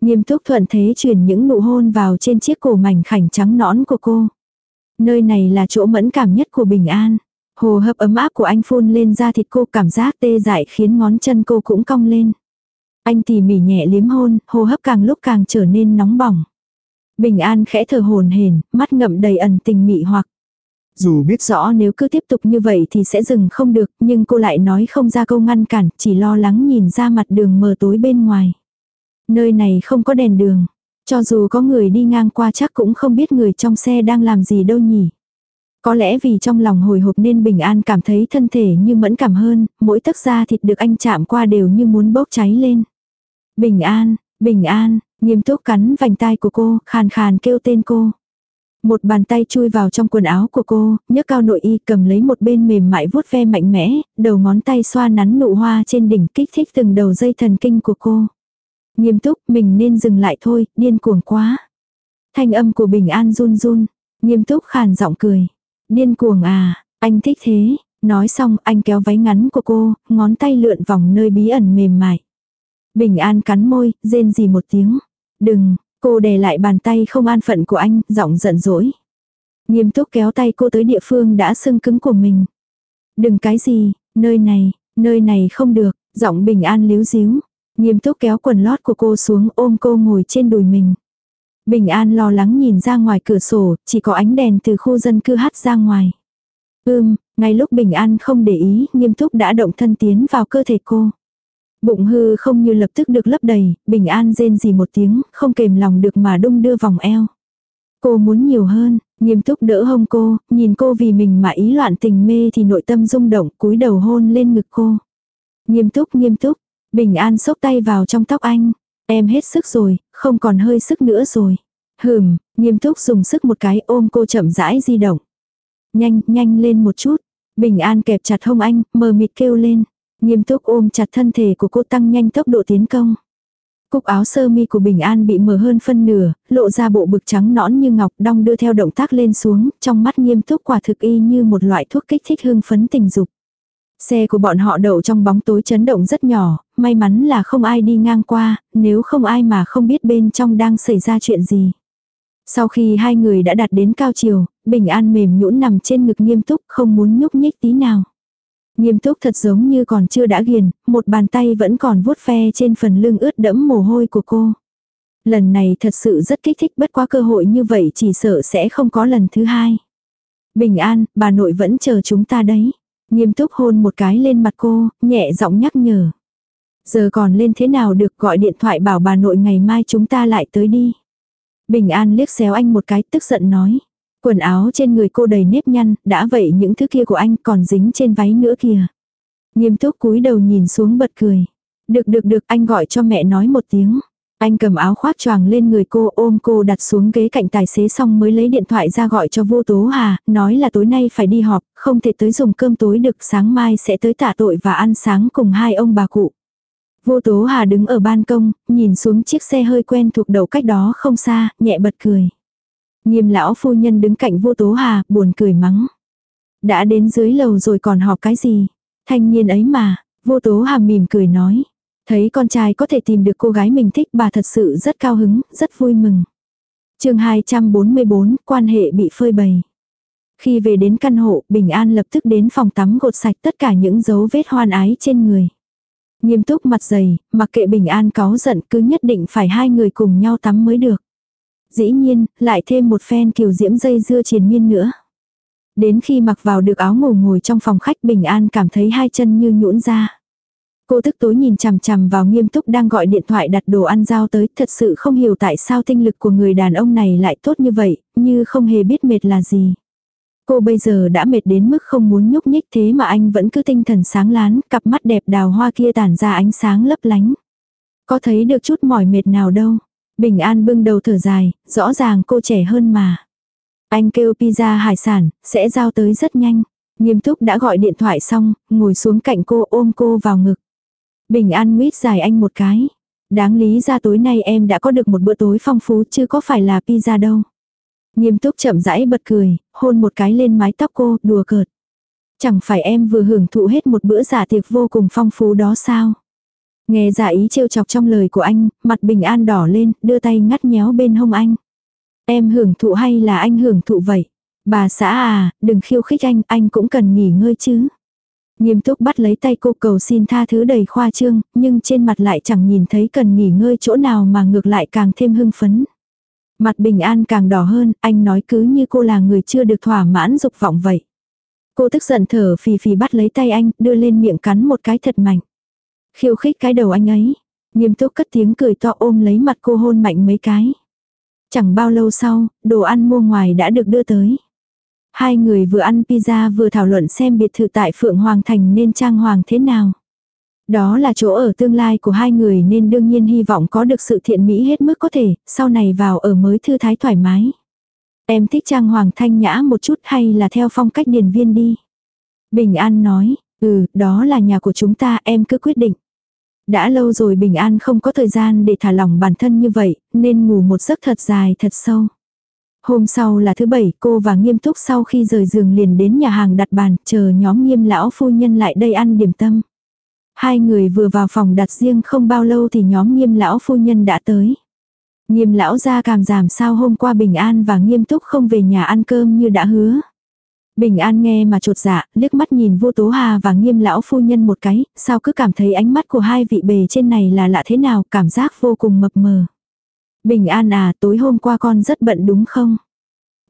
Nghiêm túc thuận thế truyền những nụ hôn vào trên chiếc cổ mảnh khảnh trắng nõn của cô. Nơi này là chỗ mẫn cảm nhất của Bình An. Hồ hấp ấm áp của anh phun lên da thịt cô cảm giác tê dại khiến ngón chân cô cũng cong lên. Anh tỉ mỉ nhẹ liếm hôn, hô hấp càng lúc càng trở nên nóng bỏng. Bình an khẽ thở hồn hển, mắt ngậm đầy ẩn tình mị hoặc. Dù biết rõ nếu cứ tiếp tục như vậy thì sẽ dừng không được, nhưng cô lại nói không ra câu ngăn cản, chỉ lo lắng nhìn ra mặt đường mờ tối bên ngoài. Nơi này không có đèn đường. Cho dù có người đi ngang qua chắc cũng không biết người trong xe đang làm gì đâu nhỉ. Có lẽ vì trong lòng hồi hộp nên Bình An cảm thấy thân thể như mẫn cảm hơn, mỗi tấc da thịt được anh chạm qua đều như muốn bốc cháy lên. Bình An, Bình An, nghiêm túc cắn vành tai của cô, khàn khàn kêu tên cô. Một bàn tay chui vào trong quần áo của cô, nhấc cao nội y cầm lấy một bên mềm mại vuốt ve mạnh mẽ, đầu ngón tay xoa nắn nụ hoa trên đỉnh kích thích từng đầu dây thần kinh của cô. Nghiêm túc, mình nên dừng lại thôi, điên cuồng quá. Thanh âm của Bình An run run, nghiêm túc khàn giọng cười. Điên cuồng à, anh thích thế. Nói xong anh kéo váy ngắn của cô, ngón tay lượn vòng nơi bí ẩn mềm mại. Bình an cắn môi, rên gì một tiếng. Đừng, cô đè lại bàn tay không an phận của anh, giọng giận dỗi. Nghiêm túc kéo tay cô tới địa phương đã sưng cứng của mình. Đừng cái gì, nơi này, nơi này không được, giọng bình an líu díu. Nghiêm túc kéo quần lót của cô xuống ôm cô ngồi trên đùi mình. Bình An lo lắng nhìn ra ngoài cửa sổ, chỉ có ánh đèn từ khu dân cư hắt ra ngoài. Ưm, ngay lúc Bình An không để ý, nghiêm túc đã động thân tiến vào cơ thể cô. Bụng hư không như lập tức được lấp đầy, Bình An rên gì một tiếng, không kềm lòng được mà đung đưa vòng eo. Cô muốn nhiều hơn, nghiêm túc đỡ hông cô, nhìn cô vì mình mà ý loạn tình mê thì nội tâm rung động, cúi đầu hôn lên ngực cô. Nghiêm túc nghiêm túc, bình an xốc tay vào trong tóc anh. Em hết sức rồi, không còn hơi sức nữa rồi. Hừm, nghiêm túc dùng sức một cái ôm cô chậm rãi di động. Nhanh, nhanh lên một chút. Bình an kẹp chặt hông anh, mờ mịt kêu lên. Nghiêm túc ôm chặt thân thể của cô tăng nhanh tốc độ tiến công. Cúc áo sơ mi của Bình An bị mở hơn phân nửa, lộ ra bộ bực trắng nõn như ngọc đong đưa theo động tác lên xuống, trong mắt nghiêm túc quả thực y như một loại thuốc kích thích hương phấn tình dục. Xe của bọn họ đậu trong bóng tối chấn động rất nhỏ, may mắn là không ai đi ngang qua, nếu không ai mà không biết bên trong đang xảy ra chuyện gì. Sau khi hai người đã đạt đến cao chiều, Bình An mềm nhũn nằm trên ngực nghiêm túc không muốn nhúc nhích tí nào. Nghiêm túc thật giống như còn chưa đã ghiền, một bàn tay vẫn còn vuốt ve trên phần lưng ướt đẫm mồ hôi của cô. Lần này thật sự rất kích thích bất quá cơ hội như vậy chỉ sợ sẽ không có lần thứ hai. Bình an, bà nội vẫn chờ chúng ta đấy. Nghiêm túc hôn một cái lên mặt cô, nhẹ giọng nhắc nhở. Giờ còn lên thế nào được gọi điện thoại bảo bà nội ngày mai chúng ta lại tới đi. Bình an liếc xéo anh một cái tức giận nói. Quần áo trên người cô đầy nếp nhăn, đã vậy những thứ kia của anh còn dính trên váy nữa kìa. Nghiêm túc cúi đầu nhìn xuống bật cười. Được được được anh gọi cho mẹ nói một tiếng. Anh cầm áo khoác choàng lên người cô ôm cô đặt xuống ghế cạnh tài xế xong mới lấy điện thoại ra gọi cho vô tố hà, nói là tối nay phải đi họp, không thể tới dùng cơm tối được sáng mai sẽ tới tạ tội và ăn sáng cùng hai ông bà cụ. Vô tố hà đứng ở ban công, nhìn xuống chiếc xe hơi quen thuộc đầu cách đó không xa, nhẹ bật cười. Nghiêm lão phu nhân đứng cạnh vô tố hà, buồn cười mắng. Đã đến dưới lầu rồi còn họp cái gì? Thanh niên ấy mà, vô tố hà mỉm cười nói. Thấy con trai có thể tìm được cô gái mình thích bà thật sự rất cao hứng, rất vui mừng. chương 244, quan hệ bị phơi bày. Khi về đến căn hộ, Bình An lập tức đến phòng tắm gột sạch tất cả những dấu vết hoan ái trên người. Nghiêm túc mặt dày, mặc kệ Bình An cáu giận cứ nhất định phải hai người cùng nhau tắm mới được. Dĩ nhiên, lại thêm một phen kiều diễm dây dưa triền miên nữa. Đến khi mặc vào được áo ngủ ngồi trong phòng khách Bình An cảm thấy hai chân như nhũn ra. Cô tức tối nhìn chằm chằm vào nghiêm túc đang gọi điện thoại đặt đồ ăn giao tới, thật sự không hiểu tại sao tinh lực của người đàn ông này lại tốt như vậy, như không hề biết mệt là gì. Cô bây giờ đã mệt đến mức không muốn nhúc nhích thế mà anh vẫn cứ tinh thần sáng lán, cặp mắt đẹp đào hoa kia tản ra ánh sáng lấp lánh. Có thấy được chút mỏi mệt nào đâu. Bình An bưng đầu thở dài, rõ ràng cô trẻ hơn mà. Anh kêu pizza hải sản, sẽ giao tới rất nhanh. Nghiêm túc đã gọi điện thoại xong, ngồi xuống cạnh cô ôm cô vào ngực. Bình An nguyết dài anh một cái. Đáng lý ra tối nay em đã có được một bữa tối phong phú chứ có phải là pizza đâu. Nghiêm túc chậm rãi bật cười, hôn một cái lên mái tóc cô, đùa cợt. Chẳng phải em vừa hưởng thụ hết một bữa giả tiệc vô cùng phong phú đó sao? Nghe giả ý trêu chọc trong lời của anh, mặt bình an đỏ lên, đưa tay ngắt nhéo bên hông anh. Em hưởng thụ hay là anh hưởng thụ vậy? Bà xã à, đừng khiêu khích anh, anh cũng cần nghỉ ngơi chứ. Nghiêm túc bắt lấy tay cô cầu xin tha thứ đầy khoa trương, nhưng trên mặt lại chẳng nhìn thấy cần nghỉ ngơi chỗ nào mà ngược lại càng thêm hưng phấn. Mặt bình an càng đỏ hơn, anh nói cứ như cô là người chưa được thỏa mãn dục vọng vậy. Cô tức giận thở phì phì bắt lấy tay anh, đưa lên miệng cắn một cái thật mạnh. Khiêu khích cái đầu anh ấy. Nghiêm túc cất tiếng cười to ôm lấy mặt cô hôn mạnh mấy cái. Chẳng bao lâu sau, đồ ăn mua ngoài đã được đưa tới. Hai người vừa ăn pizza vừa thảo luận xem biệt thự tại Phượng Hoàng Thành nên trang hoàng thế nào. Đó là chỗ ở tương lai của hai người nên đương nhiên hy vọng có được sự thiện mỹ hết mức có thể, sau này vào ở mới thư thái thoải mái. Em thích trang hoàng thanh nhã một chút hay là theo phong cách điền viên đi. Bình An nói, ừ, đó là nhà của chúng ta em cứ quyết định. Đã lâu rồi Bình An không có thời gian để thả lỏng bản thân như vậy, nên ngủ một giấc thật dài thật sâu. Hôm sau là thứ bảy, cô và nghiêm túc sau khi rời giường liền đến nhà hàng đặt bàn, chờ nhóm nghiêm lão phu nhân lại đây ăn điểm tâm. Hai người vừa vào phòng đặt riêng không bao lâu thì nhóm nghiêm lão phu nhân đã tới. Nghiêm lão ra cảm giảm sao hôm qua bình an và nghiêm túc không về nhà ăn cơm như đã hứa. Bình an nghe mà trột dạ, liếc mắt nhìn vô tố hà và nghiêm lão phu nhân một cái, sao cứ cảm thấy ánh mắt của hai vị bề trên này là lạ thế nào, cảm giác vô cùng mập mờ. Bình an à, tối hôm qua con rất bận đúng không?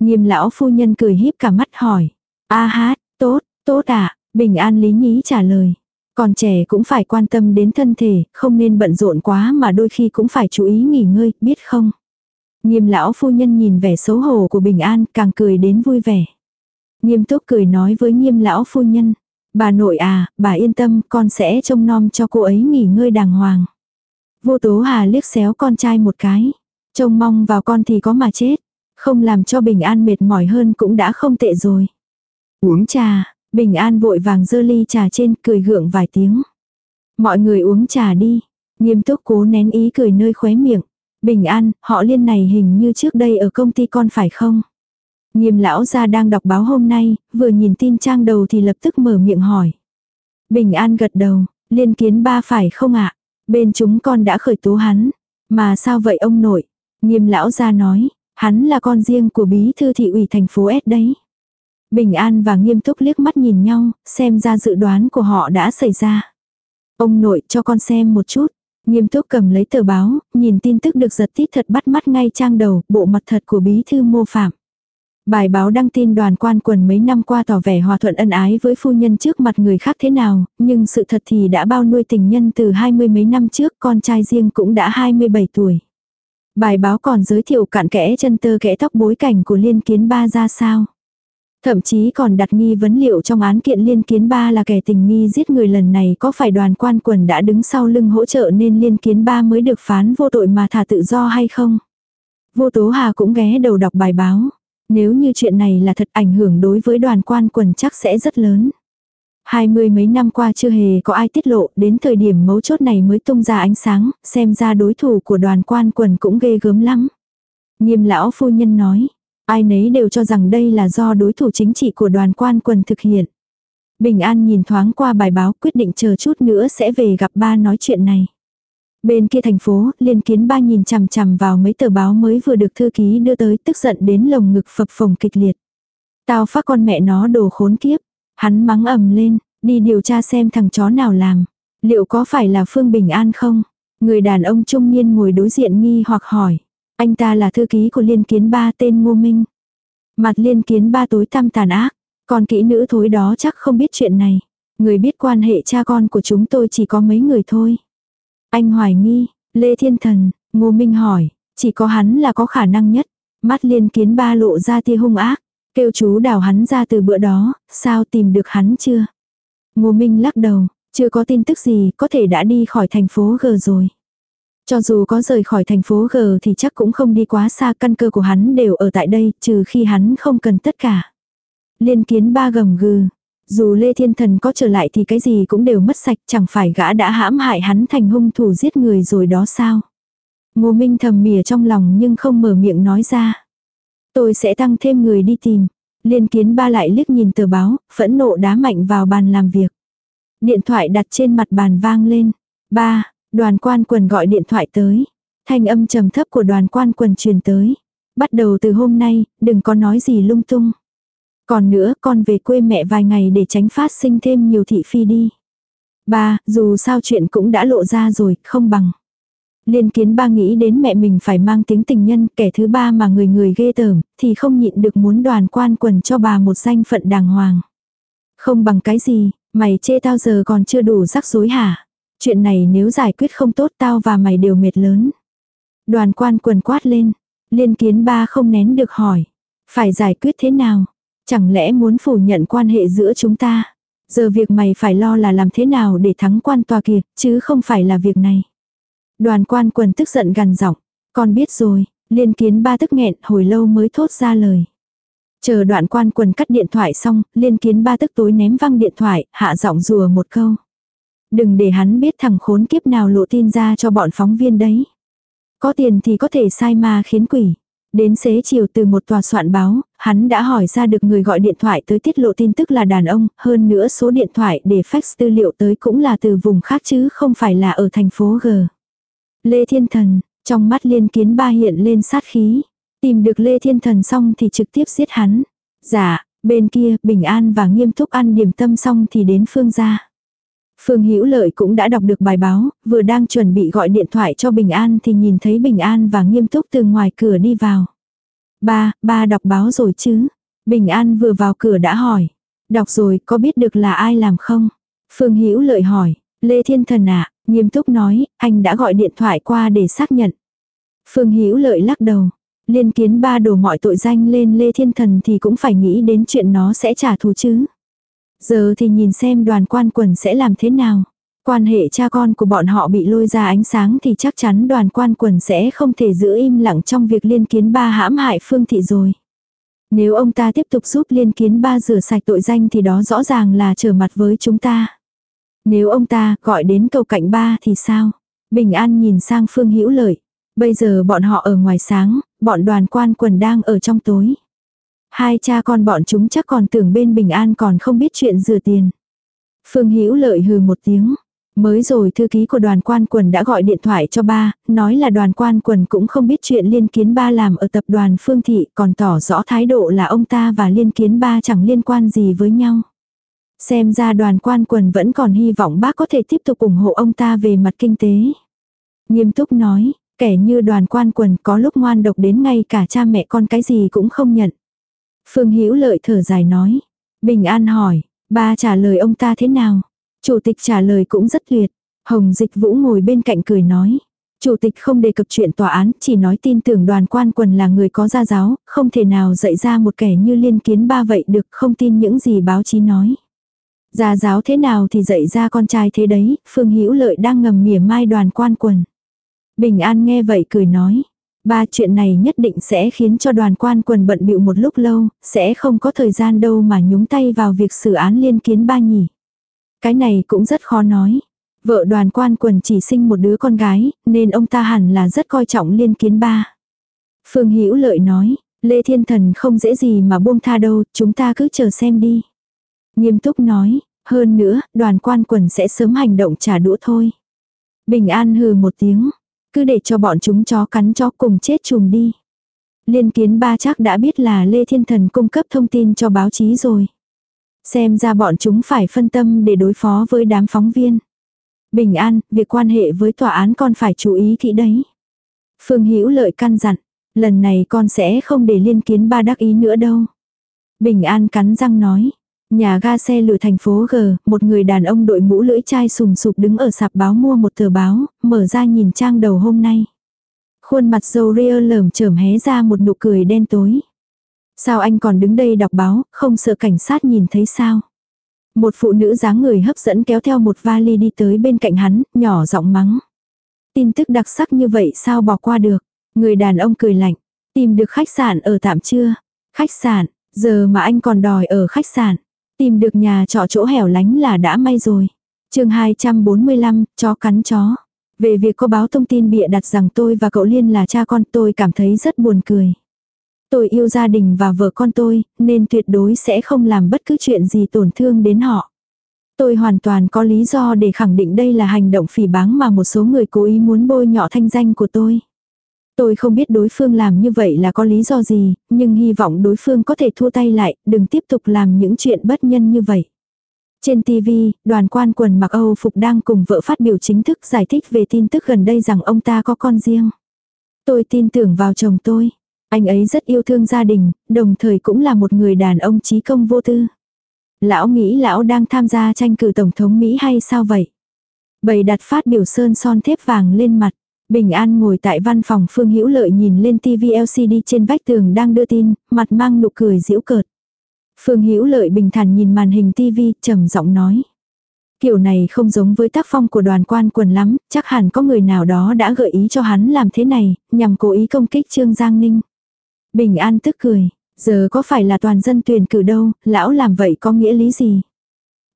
Nghiêm lão phu nhân cười híp cả mắt hỏi. A hát, tốt, tốt à, bình an lý nhí trả lời. Còn trẻ cũng phải quan tâm đến thân thể, không nên bận rộn quá mà đôi khi cũng phải chú ý nghỉ ngơi, biết không? Nghiêm lão phu nhân nhìn vẻ xấu hổ của Bình An càng cười đến vui vẻ. Nghiêm túc cười nói với nghiêm lão phu nhân. Bà nội à, bà yên tâm, con sẽ trông nom cho cô ấy nghỉ ngơi đàng hoàng. Vô tố hà liếc xéo con trai một cái. Trông mong vào con thì có mà chết. Không làm cho Bình An mệt mỏi hơn cũng đã không tệ rồi. Uống trà, Bình An vội vàng dơ ly trà trên cười gượng vài tiếng. Mọi người uống trà đi. Nghiêm túc cố nén ý cười nơi khóe miệng. Bình An, họ liên này hình như trước đây ở công ty con phải không? Nghiêm lão gia đang đọc báo hôm nay, vừa nhìn tin trang đầu thì lập tức mở miệng hỏi. Bình An gật đầu, liên kiến ba phải không ạ? Bên chúng con đã khởi tố hắn. Mà sao vậy ông nội? Nghiêm lão gia nói, hắn là con riêng của bí thư thị ủy thành phố S đấy. Bình An và nghiêm túc liếc mắt nhìn nhau, xem ra dự đoán của họ đã xảy ra. Ông nội cho con xem một chút. Nghiêm túc cầm lấy tờ báo, nhìn tin tức được giật tít thật bắt mắt ngay trang đầu, bộ mặt thật của bí thư mô phạm. Bài báo đăng tin đoàn quan quần mấy năm qua tỏ vẻ hòa thuận ân ái với phu nhân trước mặt người khác thế nào, nhưng sự thật thì đã bao nuôi tình nhân từ hai mươi mấy năm trước, con trai riêng cũng đã 27 tuổi. Bài báo còn giới thiệu cạn kẽ chân tơ kẽ tóc bối cảnh của liên kiến ba ra sao. Thậm chí còn đặt nghi vấn liệu trong án kiện liên kiến ba là kẻ tình nghi giết người lần này có phải đoàn quan quần đã đứng sau lưng hỗ trợ nên liên kiến ba mới được phán vô tội mà thả tự do hay không. Vô Tố Hà cũng ghé đầu đọc bài báo. Nếu như chuyện này là thật ảnh hưởng đối với đoàn quan quần chắc sẽ rất lớn. Hai mươi mấy năm qua chưa hề có ai tiết lộ, đến thời điểm mấu chốt này mới tung ra ánh sáng, xem ra đối thủ của đoàn quan quần cũng ghê gớm lắm. Nghiêm lão phu nhân nói, ai nấy đều cho rằng đây là do đối thủ chính trị của đoàn quan quần thực hiện. Bình An nhìn thoáng qua bài báo quyết định chờ chút nữa sẽ về gặp ba nói chuyện này. Bên kia thành phố, liên kiến ba nhìn chằm chằm vào mấy tờ báo mới vừa được thư ký đưa tới tức giận đến lồng ngực phập phồng kịch liệt. Tao phát con mẹ nó đồ khốn kiếp. Hắn mắng ầm lên, đi điều tra xem thằng chó nào làm. Liệu có phải là Phương Bình An không? Người đàn ông trung niên ngồi đối diện nghi hoặc hỏi. Anh ta là thư ký của liên kiến ba tên Ngô Minh. Mặt liên kiến ba tối tăm tàn ác. Còn kỹ nữ thối đó chắc không biết chuyện này. Người biết quan hệ cha con của chúng tôi chỉ có mấy người thôi. Anh hoài nghi, Lê Thiên Thần, Ngô Minh hỏi, chỉ có hắn là có khả năng nhất. Mắt liên kiến ba lộ ra tia hung ác, kêu chú đào hắn ra từ bữa đó, sao tìm được hắn chưa? Ngô Minh lắc đầu, chưa có tin tức gì, có thể đã đi khỏi thành phố G rồi. Cho dù có rời khỏi thành phố G thì chắc cũng không đi quá xa căn cơ của hắn đều ở tại đây, trừ khi hắn không cần tất cả. Liên kiến ba gầm gừ, dù Lê Thiên Thần có trở lại thì cái gì cũng đều mất sạch chẳng phải gã đã hãm hại hắn thành hung thủ giết người rồi đó sao. Ngô Minh thầm mỉa trong lòng nhưng không mở miệng nói ra. Tôi sẽ tăng thêm người đi tìm. Liên kiến ba lại liếc nhìn tờ báo, phẫn nộ đá mạnh vào bàn làm việc. Điện thoại đặt trên mặt bàn vang lên. Ba, đoàn quan quần gọi điện thoại tới. Thanh âm trầm thấp của đoàn quan quần truyền tới. Bắt đầu từ hôm nay, đừng có nói gì lung tung. Còn nữa con về quê mẹ vài ngày để tránh phát sinh thêm nhiều thị phi đi. Ba, dù sao chuyện cũng đã lộ ra rồi, không bằng. Liên kiến ba nghĩ đến mẹ mình phải mang tiếng tình nhân, kẻ thứ ba mà người người ghê tởm, thì không nhịn được muốn đoàn quan quần cho bà một danh phận đàng hoàng. Không bằng cái gì, mày chê tao giờ còn chưa đủ rắc rối hả? Chuyện này nếu giải quyết không tốt tao và mày đều mệt lớn. Đoàn quan quần quát lên, liên kiến ba không nén được hỏi. Phải giải quyết thế nào? Chẳng lẽ muốn phủ nhận quan hệ giữa chúng ta? Giờ việc mày phải lo là làm thế nào để thắng quan tòa kia, chứ không phải là việc này. Đoàn quan quần tức giận gằn giọng. Con biết rồi, liên kiến ba tức nghẹn hồi lâu mới thốt ra lời. Chờ đoạn quan quần cắt điện thoại xong, liên kiến ba tức tối ném văng điện thoại, hạ giọng rùa một câu. Đừng để hắn biết thằng khốn kiếp nào lộ tin ra cho bọn phóng viên đấy. Có tiền thì có thể sai ma khiến quỷ. Đến xế chiều từ một tòa soạn báo, hắn đã hỏi ra được người gọi điện thoại tới tiết lộ tin tức là đàn ông, hơn nữa số điện thoại để fax tư liệu tới cũng là từ vùng khác chứ không phải là ở thành phố G. Lê Thiên Thần, trong mắt liên kiến ba hiện lên sát khí. Tìm được Lê Thiên Thần xong thì trực tiếp giết hắn. Dạ, bên kia, Bình An và nghiêm túc ăn điểm tâm xong thì đến Phương gia. Phương Hữu Lợi cũng đã đọc được bài báo, vừa đang chuẩn bị gọi điện thoại cho Bình An thì nhìn thấy Bình An và nghiêm túc từ ngoài cửa đi vào. Ba, ba đọc báo rồi chứ? Bình An vừa vào cửa đã hỏi. Đọc rồi, có biết được là ai làm không? Phương Hữu Lợi hỏi. Lê Thiên Thần ạ, nghiêm túc nói, anh đã gọi điện thoại qua để xác nhận. Phương Hữu Lợi lắc đầu. Liên kiến ba đổ mọi tội danh lên Lê Thiên Thần thì cũng phải nghĩ đến chuyện nó sẽ trả thù chứ. Giờ thì nhìn xem đoàn quan quần sẽ làm thế nào. Quan hệ cha con của bọn họ bị lôi ra ánh sáng thì chắc chắn đoàn quan quần sẽ không thể giữ im lặng trong việc liên kiến ba hãm hại Phương Thị rồi. Nếu ông ta tiếp tục giúp liên kiến ba rửa sạch tội danh thì đó rõ ràng là trở mặt với chúng ta. Nếu ông ta gọi đến cầu cạnh ba thì sao? Bình an nhìn sang Phương Hữu Lợi. Bây giờ bọn họ ở ngoài sáng, bọn đoàn quan quần đang ở trong tối. Hai cha con bọn chúng chắc còn tưởng bên Bình An còn không biết chuyện rửa tiền. Phương Hữu Lợi hừ một tiếng. Mới rồi thư ký của đoàn quan quần đã gọi điện thoại cho ba, nói là đoàn quan quần cũng không biết chuyện liên kiến ba làm ở tập đoàn Phương Thị còn tỏ rõ thái độ là ông ta và liên kiến ba chẳng liên quan gì với nhau. Xem ra đoàn quan quần vẫn còn hy vọng bác có thể tiếp tục ủng hộ ông ta về mặt kinh tế. Nghiêm túc nói, kẻ như đoàn quan quần có lúc ngoan độc đến ngay cả cha mẹ con cái gì cũng không nhận. Phương Hữu lợi thở dài nói. Bình an hỏi, ba trả lời ông ta thế nào? Chủ tịch trả lời cũng rất tuyệt. Hồng Dịch Vũ ngồi bên cạnh cười nói. Chủ tịch không đề cập chuyện tòa án, chỉ nói tin tưởng đoàn quan quần là người có gia giáo, không thể nào dạy ra một kẻ như liên kiến ba vậy được, không tin những gì báo chí nói. Gia giáo thế nào thì dạy ra con trai thế đấy, Phương Hữu Lợi đang ngầm mỉa mai đoàn quan quần. Bình An nghe vậy cười nói, ba chuyện này nhất định sẽ khiến cho đoàn quan quần bận bịu một lúc lâu, sẽ không có thời gian đâu mà nhúng tay vào việc xử án liên kiến ba nhỉ. Cái này cũng rất khó nói. Vợ đoàn quan quần chỉ sinh một đứa con gái, nên ông ta hẳn là rất coi trọng liên kiến ba. Phương Hữu lợi nói, Lê Thiên Thần không dễ gì mà buông tha đâu, chúng ta cứ chờ xem đi. Nghiêm túc nói, hơn nữa, đoàn quan quần sẽ sớm hành động trả đũa thôi. Bình an hừ một tiếng, cứ để cho bọn chúng chó cắn chó cùng chết chùm đi. Liên kiến ba chắc đã biết là Lê Thiên Thần cung cấp thông tin cho báo chí rồi. Xem ra bọn chúng phải phân tâm để đối phó với đám phóng viên. Bình an, việc quan hệ với tòa án con phải chú ý kỹ đấy. Phương Hữu lợi căn dặn, lần này con sẽ không để liên kiến ba đắc ý nữa đâu. Bình an cắn răng nói, nhà ga xe lửa thành phố G, một người đàn ông đội mũ lưỡi chai sùm sụp đứng ở sạp báo mua một tờ báo, mở ra nhìn trang đầu hôm nay. Khuôn mặt dầu ria lởm chởm hé ra một nụ cười đen tối. Sao anh còn đứng đây đọc báo, không sợ cảnh sát nhìn thấy sao? Một phụ nữ dáng người hấp dẫn kéo theo một vali đi tới bên cạnh hắn, nhỏ giọng mắng. Tin tức đặc sắc như vậy sao bỏ qua được? Người đàn ông cười lạnh. Tìm được khách sạn ở tạm chưa? Khách sạn, giờ mà anh còn đòi ở khách sạn. Tìm được nhà trọ chỗ hẻo lánh là đã may rồi. chương 245, chó cắn chó. Về việc có báo thông tin bịa đặt rằng tôi và cậu Liên là cha con tôi cảm thấy rất buồn cười. Tôi yêu gia đình và vợ con tôi, nên tuyệt đối sẽ không làm bất cứ chuyện gì tổn thương đến họ. Tôi hoàn toàn có lý do để khẳng định đây là hành động phỉ báng mà một số người cố ý muốn bôi nhọ thanh danh của tôi. Tôi không biết đối phương làm như vậy là có lý do gì, nhưng hy vọng đối phương có thể thua tay lại, đừng tiếp tục làm những chuyện bất nhân như vậy. Trên TV, đoàn quan quần mặc Âu Phục đang cùng vợ phát biểu chính thức giải thích về tin tức gần đây rằng ông ta có con riêng. Tôi tin tưởng vào chồng tôi. Anh ấy rất yêu thương gia đình, đồng thời cũng là một người đàn ông trí công vô tư. Lão nghĩ lão đang tham gia tranh cử tổng thống Mỹ hay sao vậy? Bầy đặt phát biểu sơn son thép vàng lên mặt. Bình An ngồi tại văn phòng Phương Hữu Lợi nhìn lên TV LCD trên vách tường đang đưa tin, mặt mang nụ cười giễu cợt. Phương Hữu Lợi bình thản nhìn màn hình TV, trầm giọng nói: Kiểu này không giống với tác phong của đoàn quan quần lắm, chắc hẳn có người nào đó đã gợi ý cho hắn làm thế này, nhằm cố ý công kích Trương Giang Ninh. Bình An tức cười, giờ có phải là toàn dân tuyển cử đâu, lão làm vậy có nghĩa lý gì?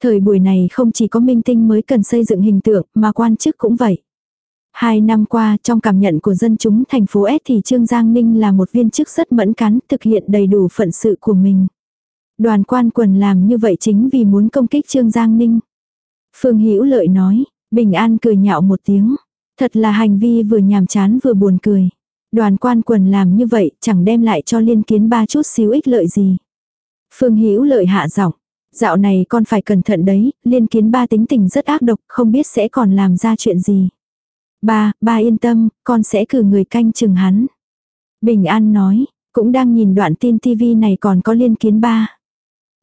Thời buổi này không chỉ có minh tinh mới cần xây dựng hình tượng, mà quan chức cũng vậy. Hai năm qua, trong cảm nhận của dân chúng thành phố S thì Trương Giang Ninh là một viên chức rất mẫn cán, thực hiện đầy đủ phận sự của mình. Đoàn quan quần làm như vậy chính vì muốn công kích Trương Giang Ninh. Phương Hữu Lợi nói, Bình An cười nhạo một tiếng. Thật là hành vi vừa nhàm chán vừa buồn cười. Đoàn quan quần làm như vậy chẳng đem lại cho liên kiến ba chút xíu ích lợi gì. Phương Hữu lợi hạ giọng. Dạo này con phải cẩn thận đấy, liên kiến ba tính tình rất ác độc, không biết sẽ còn làm ra chuyện gì. Ba, ba yên tâm, con sẽ cử người canh chừng hắn. Bình An nói, cũng đang nhìn đoạn tin TV này còn có liên kiến ba.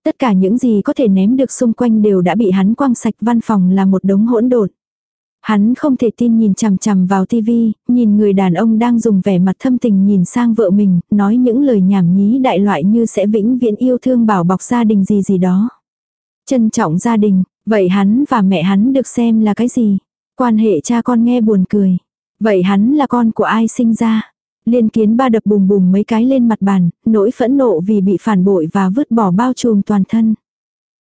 Tất cả những gì có thể ném được xung quanh đều đã bị hắn quăng sạch văn phòng là một đống hỗn độn. Hắn không thể tin nhìn chằm chằm vào tv nhìn người đàn ông đang dùng vẻ mặt thâm tình nhìn sang vợ mình, nói những lời nhảm nhí đại loại như sẽ vĩnh viễn yêu thương bảo bọc gia đình gì gì đó. Trân trọng gia đình, vậy hắn và mẹ hắn được xem là cái gì? Quan hệ cha con nghe buồn cười. Vậy hắn là con của ai sinh ra? Liên kiến ba đập bùm bùm mấy cái lên mặt bàn, nỗi phẫn nộ vì bị phản bội và vứt bỏ bao trùm toàn thân.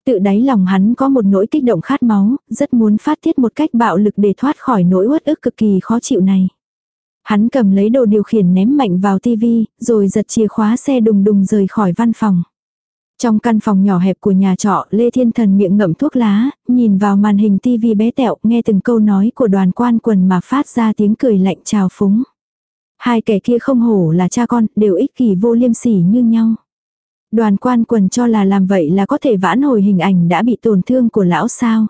Tự đáy lòng hắn có một nỗi kích động khát máu, rất muốn phát tiết một cách bạo lực để thoát khỏi nỗi uất ức cực kỳ khó chịu này. Hắn cầm lấy đồ điều khiển ném mạnh vào tivi, rồi giật chìa khóa xe đùng đùng rời khỏi văn phòng. Trong căn phòng nhỏ hẹp của nhà trọ, Lê Thiên Thần miệng ngậm thuốc lá, nhìn vào màn hình tivi bé tẹo, nghe từng câu nói của đoàn quan quần mà phát ra tiếng cười lạnh trào phúng. Hai kẻ kia không hổ là cha con, đều ích kỷ vô liêm sỉ như nhau. Đoàn quan quần cho là làm vậy là có thể vãn hồi hình ảnh đã bị tổn thương của lão sao.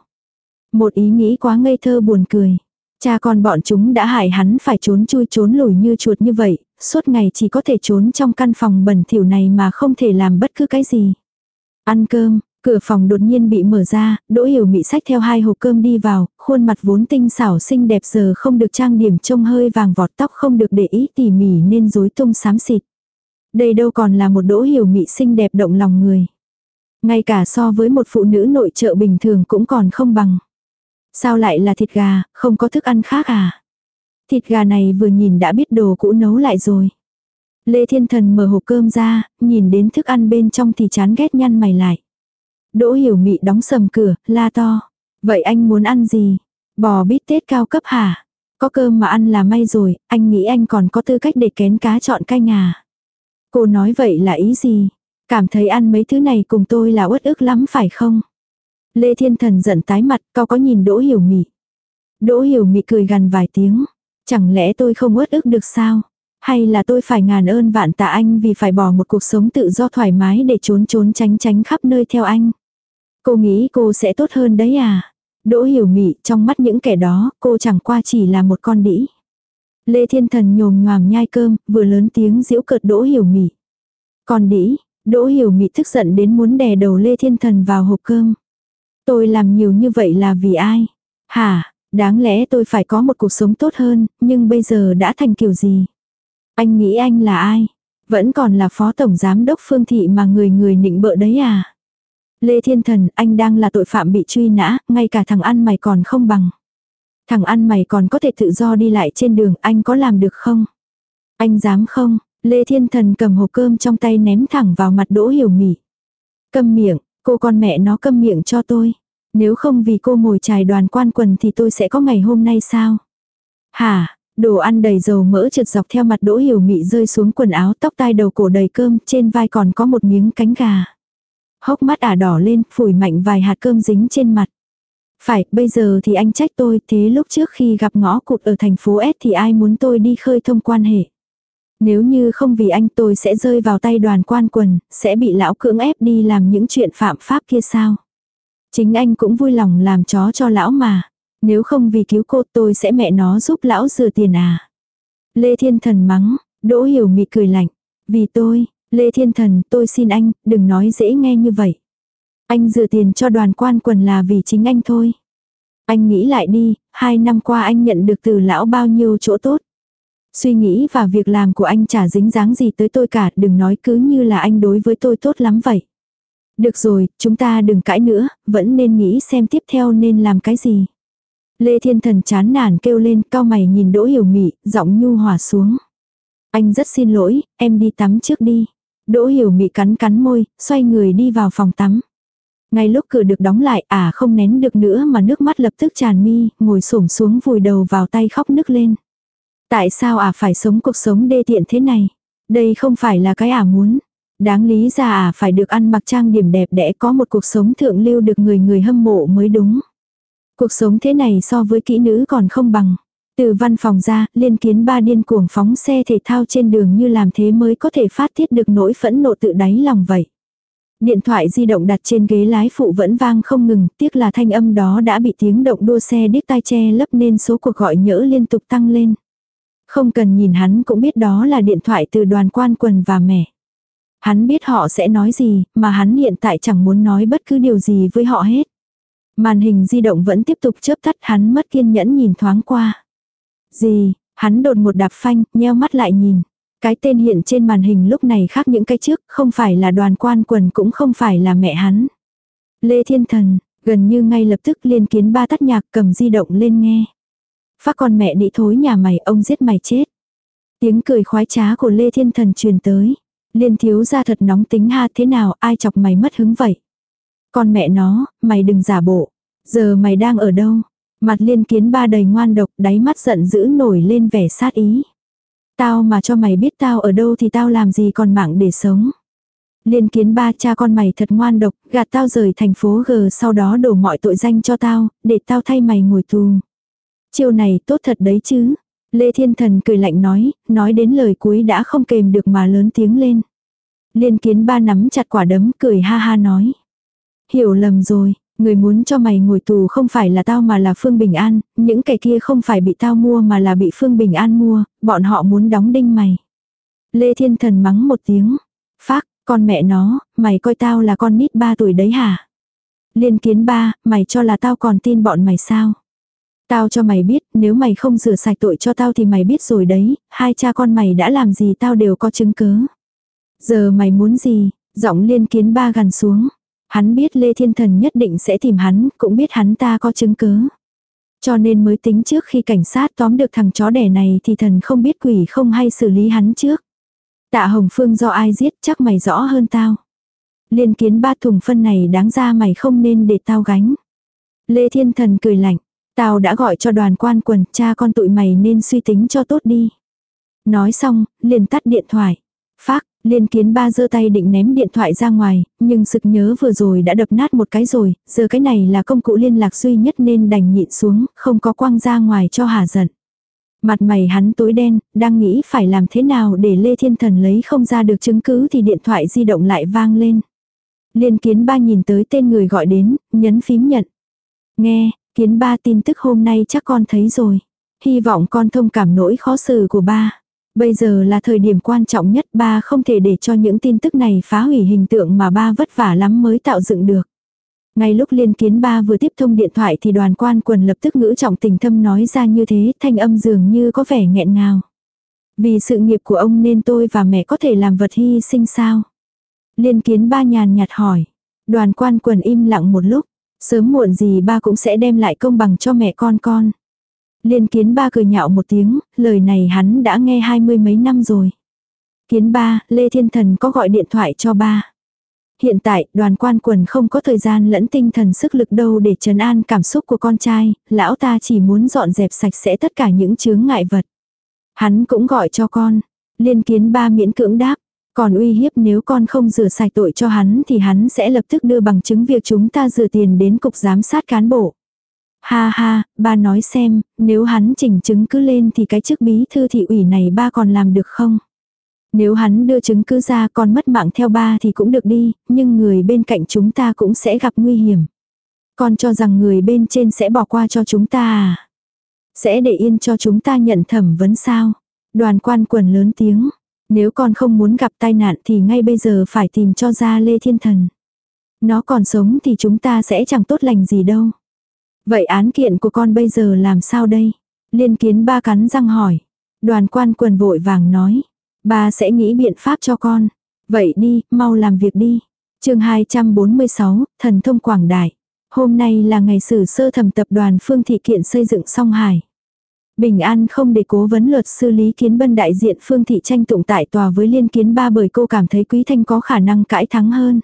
Một ý nghĩ quá ngây thơ buồn cười. Cha con bọn chúng đã hại hắn phải trốn chui trốn lùi như chuột như vậy, suốt ngày chỉ có thể trốn trong căn phòng bẩn thỉu này mà không thể làm bất cứ cái gì. Ăn cơm, cửa phòng đột nhiên bị mở ra, Đỗ Hiểu Mị sách theo hai hộp cơm đi vào, khuôn mặt vốn tinh xảo xinh đẹp giờ không được trang điểm trông hơi vàng vọt tóc không được để ý tỉ mỉ nên rối tung xám xịt. Đây đâu còn là một Đỗ Hiểu Mị xinh đẹp động lòng người. Ngay cả so với một phụ nữ nội trợ bình thường cũng còn không bằng. Sao lại là thịt gà, không có thức ăn khác à? Thịt gà này vừa nhìn đã biết đồ cũ nấu lại rồi. Lê Thiên Thần mở hộp cơm ra, nhìn đến thức ăn bên trong thì chán ghét nhăn mày lại. Đỗ hiểu mị đóng sầm cửa, la to. Vậy anh muốn ăn gì? Bò bít tết cao cấp hả? Có cơm mà ăn là may rồi, anh nghĩ anh còn có tư cách để kén cá chọn canh à? Cô nói vậy là ý gì? Cảm thấy ăn mấy thứ này cùng tôi là uất ức lắm phải không? Lê Thiên Thần giận tái mặt, cao có nhìn Đỗ Hiểu Mị. Đỗ Hiểu Mị cười gần vài tiếng. Chẳng lẽ tôi không uất ức được sao? Hay là tôi phải ngàn ơn vạn tạ anh vì phải bỏ một cuộc sống tự do thoải mái để trốn trốn tránh tránh khắp nơi theo anh? Cô nghĩ cô sẽ tốt hơn đấy à? Đỗ hiểu mị, trong mắt những kẻ đó, cô chẳng qua chỉ là một con đĩ. Lê Thiên Thần nhồm nhòm nhai cơm, vừa lớn tiếng giễu cợt Đỗ hiểu mị. Con đĩ, Đỗ hiểu mị tức giận đến muốn đè đầu Lê Thiên Thần vào hộp cơm. Tôi làm nhiều như vậy là vì ai? Hả, đáng lẽ tôi phải có một cuộc sống tốt hơn, nhưng bây giờ đã thành kiểu gì? Anh nghĩ anh là ai? Vẫn còn là phó tổng giám đốc phương thị mà người người nịnh bợ đấy à? Lê Thiên Thần, anh đang là tội phạm bị truy nã, ngay cả thằng ăn mày còn không bằng. Thằng ăn mày còn có thể tự do đi lại trên đường, anh có làm được không? Anh dám không? Lê Thiên Thần cầm hộp cơm trong tay ném thẳng vào mặt Đỗ Hiểu Mị. Câm miệng, cô con mẹ nó câm miệng cho tôi. Nếu không vì cô mồi trài đoàn quan quần thì tôi sẽ có ngày hôm nay sao? Hả, đồ ăn đầy dầu mỡ trượt dọc theo mặt Đỗ Hiểu Mị rơi xuống quần áo tóc tai đầu cổ đầy cơm, trên vai còn có một miếng cánh gà hốc mắt ả đỏ lên, phủi mạnh vài hạt cơm dính trên mặt. Phải, bây giờ thì anh trách tôi, thế lúc trước khi gặp ngõ cụt ở thành phố S thì ai muốn tôi đi khơi thông quan hệ. Nếu như không vì anh tôi sẽ rơi vào tay đoàn quan quần, sẽ bị lão cưỡng ép đi làm những chuyện phạm pháp kia sao. Chính anh cũng vui lòng làm chó cho lão mà. Nếu không vì cứu cô tôi sẽ mẹ nó giúp lão rửa tiền à. Lê Thiên Thần mắng, Đỗ Hiểu mị cười lạnh. Vì tôi, Lê Thiên Thần, tôi xin anh, đừng nói dễ nghe như vậy. Anh rửa tiền cho đoàn quan quần là vì chính anh thôi. Anh nghĩ lại đi, hai năm qua anh nhận được từ lão bao nhiêu chỗ tốt. Suy nghĩ và việc làm của anh chả dính dáng gì tới tôi cả, đừng nói cứ như là anh đối với tôi tốt lắm vậy. Được rồi, chúng ta đừng cãi nữa, vẫn nên nghĩ xem tiếp theo nên làm cái gì. Lê Thiên Thần chán nản kêu lên, cao mày nhìn Đỗ Hiểu Mị, giọng nhu hòa xuống. Anh rất xin lỗi, em đi tắm trước đi. Đỗ hiểu mị cắn cắn môi, xoay người đi vào phòng tắm. Ngay lúc cửa được đóng lại, à không nén được nữa mà nước mắt lập tức tràn mi, ngồi xổm xuống vùi đầu vào tay khóc nức lên. Tại sao à phải sống cuộc sống đê tiện thế này? Đây không phải là cái à muốn. Đáng lý ra à phải được ăn mặc trang điểm đẹp đẽ có một cuộc sống thượng lưu được người người hâm mộ mới đúng. Cuộc sống thế này so với kỹ nữ còn không bằng. Từ văn phòng ra, liên kiến ba điên cuồng phóng xe thể thao trên đường như làm thế mới có thể phát tiết được nỗi phẫn nộ tự đáy lòng vậy. Điện thoại di động đặt trên ghế lái phụ vẫn vang không ngừng, tiếc là thanh âm đó đã bị tiếng động đua xe điếc tai che lấp nên số cuộc gọi nhỡ liên tục tăng lên. Không cần nhìn hắn cũng biết đó là điện thoại từ đoàn quan quần và mẹ. Hắn biết họ sẽ nói gì, mà hắn hiện tại chẳng muốn nói bất cứ điều gì với họ hết. Màn hình di động vẫn tiếp tục chớp tắt hắn mất kiên nhẫn nhìn thoáng qua. Gì, hắn đột một đạp phanh, nheo mắt lại nhìn. Cái tên hiện trên màn hình lúc này khác những cái trước, không phải là đoàn quan quần cũng không phải là mẹ hắn. Lê Thiên Thần, gần như ngay lập tức liên kiến ba tắt nhạc cầm di động lên nghe. Phát con mẹ nị thối nhà mày, ông giết mày chết. Tiếng cười khoái trá của Lê Thiên Thần truyền tới. Liên thiếu ra thật nóng tính ha thế nào ai chọc mày mất hứng vậy. Con mẹ nó, mày đừng giả bộ. Giờ mày đang ở đâu? Mặt liên kiến ba đầy ngoan độc đáy mắt giận dữ nổi lên vẻ sát ý. Tao mà cho mày biết tao ở đâu thì tao làm gì còn mạng để sống. Liên kiến ba cha con mày thật ngoan độc, gạt tao rời thành phố G sau đó đổ mọi tội danh cho tao, để tao thay mày ngồi tù. Chiêu này tốt thật đấy chứ. Lê Thiên Thần cười lạnh nói, nói đến lời cuối đã không kềm được mà lớn tiếng lên. Liên kiến ba nắm chặt quả đấm cười ha ha nói. Hiểu lầm rồi, người muốn cho mày ngồi tù không phải là tao mà là Phương Bình An, những kẻ kia không phải bị tao mua mà là bị Phương Bình An mua, bọn họ muốn đóng đinh mày. Lê Thiên Thần mắng một tiếng. Phác, con mẹ nó, mày coi tao là con nít ba tuổi đấy hả? Liên kiến ba, mày cho là tao còn tin bọn mày sao? Tao cho mày biết, nếu mày không rửa sạch tội cho tao thì mày biết rồi đấy, hai cha con mày đã làm gì tao đều có chứng cứ. Giờ mày muốn gì? Giọng liên kiến ba gần xuống. Hắn biết Lê Thiên Thần nhất định sẽ tìm hắn, cũng biết hắn ta có chứng cứ. Cho nên mới tính trước khi cảnh sát tóm được thằng chó đẻ này thì thần không biết quỷ không hay xử lý hắn trước. Tạ Hồng Phương do ai giết chắc mày rõ hơn tao. Liên kiến ba thùng phân này đáng ra mày không nên để tao gánh. Lê Thiên Thần cười lạnh. Tao đã gọi cho đoàn quan quần, cha con tụi mày nên suy tính cho tốt đi. Nói xong, liền tắt điện thoại. Phác, liên kiến ba giơ tay định ném điện thoại ra ngoài, nhưng sực nhớ vừa rồi đã đập nát một cái rồi, giờ cái này là công cụ liên lạc duy nhất nên đành nhịn xuống, không có quăng ra ngoài cho hà giận. Mặt mày hắn tối đen, đang nghĩ phải làm thế nào để Lê Thiên Thần lấy không ra được chứng cứ thì điện thoại di động lại vang lên. Liên kiến ba nhìn tới tên người gọi đến, nhấn phím nhận. Nghe, kiến ba tin tức hôm nay chắc con thấy rồi. Hy vọng con thông cảm nỗi khó xử của ba. Bây giờ là thời điểm quan trọng nhất, ba không thể để cho những tin tức này phá hủy hình tượng mà ba vất vả lắm mới tạo dựng được. Ngay lúc liên kiến ba vừa tiếp thông điện thoại thì đoàn quan quần lập tức ngữ trọng tình thâm nói ra như thế, thanh âm dường như có vẻ nghẹn ngào. Vì sự nghiệp của ông nên tôi và mẹ có thể làm vật hy sinh sao? Liên kiến ba nhàn nhạt hỏi. Đoàn quan quần im lặng một lúc. Sớm muộn gì ba cũng sẽ đem lại công bằng cho mẹ con con. Liên kiến ba cười nhạo một tiếng, lời này hắn đã nghe hai mươi mấy năm rồi. Kiến ba, Lê Thiên Thần có gọi điện thoại cho ba. Hiện tại, đoàn quan quần không có thời gian lẫn tinh thần sức lực đâu để trấn an cảm xúc của con trai, lão ta chỉ muốn dọn dẹp sạch sẽ tất cả những chướng ngại vật. Hắn cũng gọi cho con. Liên kiến ba miễn cưỡng đáp. Còn uy hiếp nếu con không rửa sạch tội cho hắn thì hắn sẽ lập tức đưa bằng chứng việc chúng ta rửa tiền đến cục giám sát cán bộ. Ha ha, ba nói xem, nếu hắn chỉnh chứng cứ lên thì cái chức bí thư thị ủy này ba còn làm được không? Nếu hắn đưa chứng cứ ra còn mất mạng theo ba thì cũng được đi, nhưng người bên cạnh chúng ta cũng sẽ gặp nguy hiểm. Con cho rằng người bên trên sẽ bỏ qua cho chúng ta à? Sẽ để yên cho chúng ta nhận thẩm vấn sao? Đoàn quan quần lớn tiếng. Nếu con không muốn gặp tai nạn thì ngay bây giờ phải tìm cho ra Lê Thiên Thần. Nó còn sống thì chúng ta sẽ chẳng tốt lành gì đâu. Vậy án kiện của con bây giờ làm sao đây? Liên kiến ba cắn răng hỏi. Đoàn quan quần vội vàng nói. Ba sẽ nghĩ biện pháp cho con. Vậy đi, mau làm việc đi. chương 246, Thần thông Quảng Đại. Hôm nay là ngày xử sơ thẩm tập đoàn Phương Thị Kiện xây dựng song hải. Bình An không để cố vấn luật sư Lý Kiến Bân đại diện Phương Thị tranh tụng tại tòa với liên kiến ba bởi cô cảm thấy Quý Thanh có khả năng cãi thắng hơn.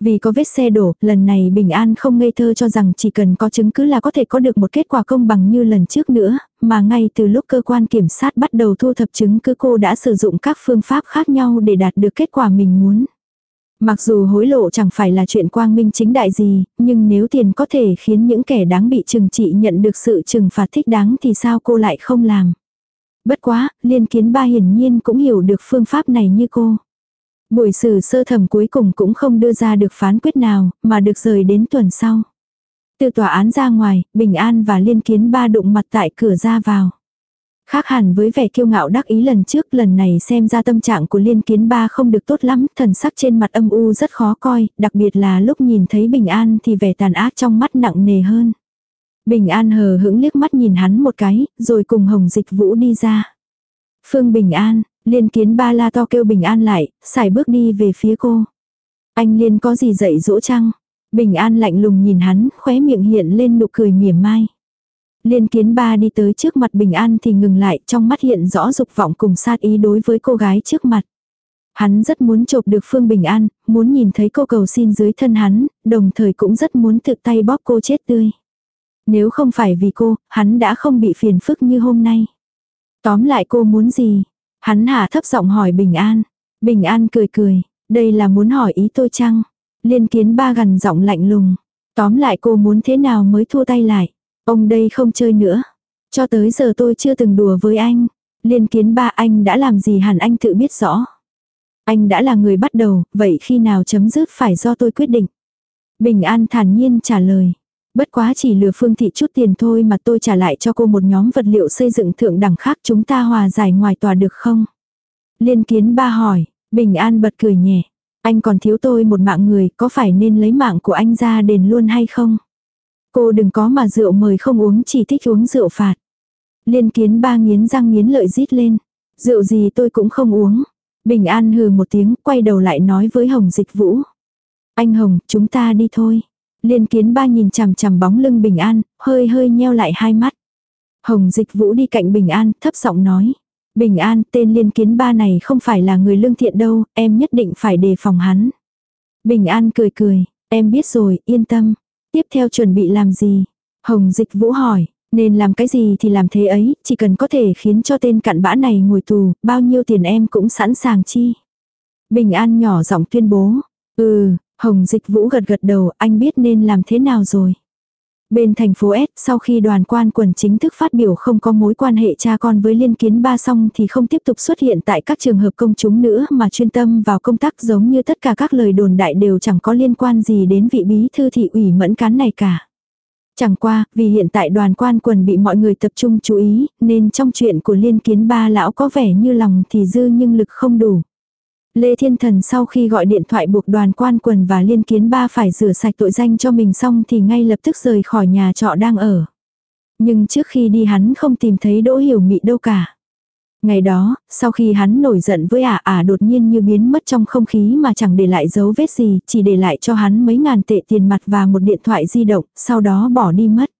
Vì có vết xe đổ, lần này Bình An không ngây thơ cho rằng chỉ cần có chứng cứ là có thể có được một kết quả công bằng như lần trước nữa, mà ngay từ lúc cơ quan kiểm sát bắt đầu thu thập chứng cứ cô đã sử dụng các phương pháp khác nhau để đạt được kết quả mình muốn. Mặc dù hối lộ chẳng phải là chuyện quang minh chính đại gì, nhưng nếu tiền có thể khiến những kẻ đáng bị trừng trị nhận được sự trừng phạt thích đáng thì sao cô lại không làm. Bất quá, liên kiến ba hiển nhiên cũng hiểu được phương pháp này như cô. Buổi xử sơ thẩm cuối cùng cũng không đưa ra được phán quyết nào, mà được rời đến tuần sau. Từ tòa án ra ngoài, Bình An và Liên Kiến ba đụng mặt tại cửa ra vào. Khác hẳn với vẻ kiêu ngạo đắc ý lần trước lần này xem ra tâm trạng của liên kiến ba không được tốt lắm, thần sắc trên mặt âm u rất khó coi, đặc biệt là lúc nhìn thấy bình an thì vẻ tàn ác trong mắt nặng nề hơn. Bình an hờ hững liếc mắt nhìn hắn một cái, rồi cùng hồng dịch vũ đi ra. Phương Bình An, liên kiến ba la to kêu Bình An lại, xài bước đi về phía cô. Anh liên có gì dạy dỗ chăng? Bình An lạnh lùng nhìn hắn, khóe miệng hiện lên nụ cười mỉa mai. Liên kiến ba đi tới trước mặt Bình An thì ngừng lại, trong mắt hiện rõ dục vọng cùng sát ý đối với cô gái trước mặt. Hắn rất muốn chộp được Phương Bình An, muốn nhìn thấy cô cầu xin dưới thân hắn, đồng thời cũng rất muốn tự tay bóp cô chết tươi. Nếu không phải vì cô, hắn đã không bị phiền phức như hôm nay. Tóm lại cô muốn gì? Hắn hạ thấp giọng hỏi Bình An. Bình An cười cười, đây là muốn hỏi ý tôi chăng? Liên kiến ba gần giọng lạnh lùng. Tóm lại cô muốn thế nào mới thua tay lại? Ông đây không chơi nữa. Cho tới giờ tôi chưa từng đùa với anh. Liên kiến ba anh đã làm gì hẳn anh tự biết rõ. Anh đã là người bắt đầu, vậy khi nào chấm dứt phải do tôi quyết định. Bình An thản nhiên trả lời. Bất quá chỉ lừa Phương Thị chút tiền thôi mà tôi trả lại cho cô một nhóm vật liệu xây dựng thượng đẳng khác chúng ta hòa giải ngoài tòa được không? Liên kiến ba hỏi, Bình An bật cười nhẹ. Anh còn thiếu tôi một mạng người, có phải nên lấy mạng của anh ra đền luôn hay không? Cô đừng có mà rượu mời không uống chỉ thích uống rượu phạt. Liên kiến ba nghiến răng nghiến lợi rít lên. Rượu gì tôi cũng không uống. Bình An hừ một tiếng, quay đầu lại nói với Hồng Dịch Vũ. Anh Hồng, chúng ta đi thôi. Liên kiến ba nhìn chằm chằm bóng lưng Bình An, hơi hơi nheo lại hai mắt. Hồng Dịch Vũ đi cạnh Bình An, thấp giọng nói. Bình An, tên liên kiến ba này không phải là người lương thiện đâu, em nhất định phải đề phòng hắn. Bình An cười cười, em biết rồi, yên tâm. Tiếp theo chuẩn bị làm gì? Hồng Dịch Vũ hỏi, nên làm cái gì thì làm thế ấy, chỉ cần có thể khiến cho tên cặn bã này ngồi tù, bao nhiêu tiền em cũng sẵn sàng chi. Bình An nhỏ giọng tuyên bố, ừ, Hồng Dịch Vũ gật gật đầu, anh biết nên làm thế nào rồi. Bên thành phố S, sau khi đoàn quan quần chính thức phát biểu không có mối quan hệ cha con với liên kiến ba xong thì không tiếp tục xuất hiện tại các trường hợp công chúng nữa mà chuyên tâm vào công tác giống như tất cả các lời đồn đại đều chẳng có liên quan gì đến vị bí thư thị ủy mẫn cán này cả. Chẳng qua, vì hiện tại đoàn quan quần bị mọi người tập trung chú ý, nên trong chuyện của liên kiến ba lão có vẻ như lòng thì dư nhưng lực không đủ. Lê Thiên Thần sau khi gọi điện thoại buộc đoàn quan quần và liên kiến ba phải rửa sạch tội danh cho mình xong thì ngay lập tức rời khỏi nhà trọ đang ở. Nhưng trước khi đi hắn không tìm thấy Đỗ Hiểu Mị đâu cả. Ngày đó, sau khi hắn nổi giận với ả ả đột nhiên như biến mất trong không khí mà chẳng để lại dấu vết gì, chỉ để lại cho hắn mấy ngàn tệ tiền mặt và một điện thoại di động, sau đó bỏ đi mất.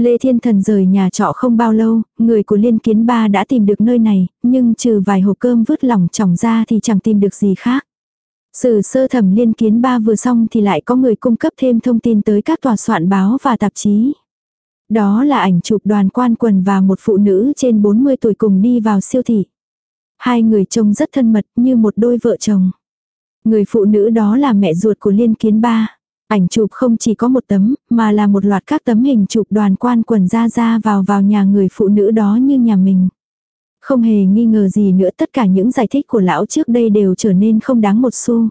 Lê Thiên Thần rời nhà trọ không bao lâu, người của Liên Kiến Ba đã tìm được nơi này, nhưng trừ vài hộp cơm vứt lỏng trỏng ra thì chẳng tìm được gì khác. Sự sơ thẩm Liên Kiến Ba vừa xong thì lại có người cung cấp thêm thông tin tới các tòa soạn báo và tạp chí. Đó là ảnh chụp đoàn quan quần và một phụ nữ trên 40 tuổi cùng đi vào siêu thị. Hai người trông rất thân mật như một đôi vợ chồng. Người phụ nữ đó là mẹ ruột của Liên Kiến Ba. Ảnh chụp không chỉ có một tấm, mà là một loạt các tấm hình chụp đoàn quan quần ra ra vào vào nhà người phụ nữ đó như nhà mình. Không hề nghi ngờ gì nữa tất cả những giải thích của lão trước đây đều trở nên không đáng một xu.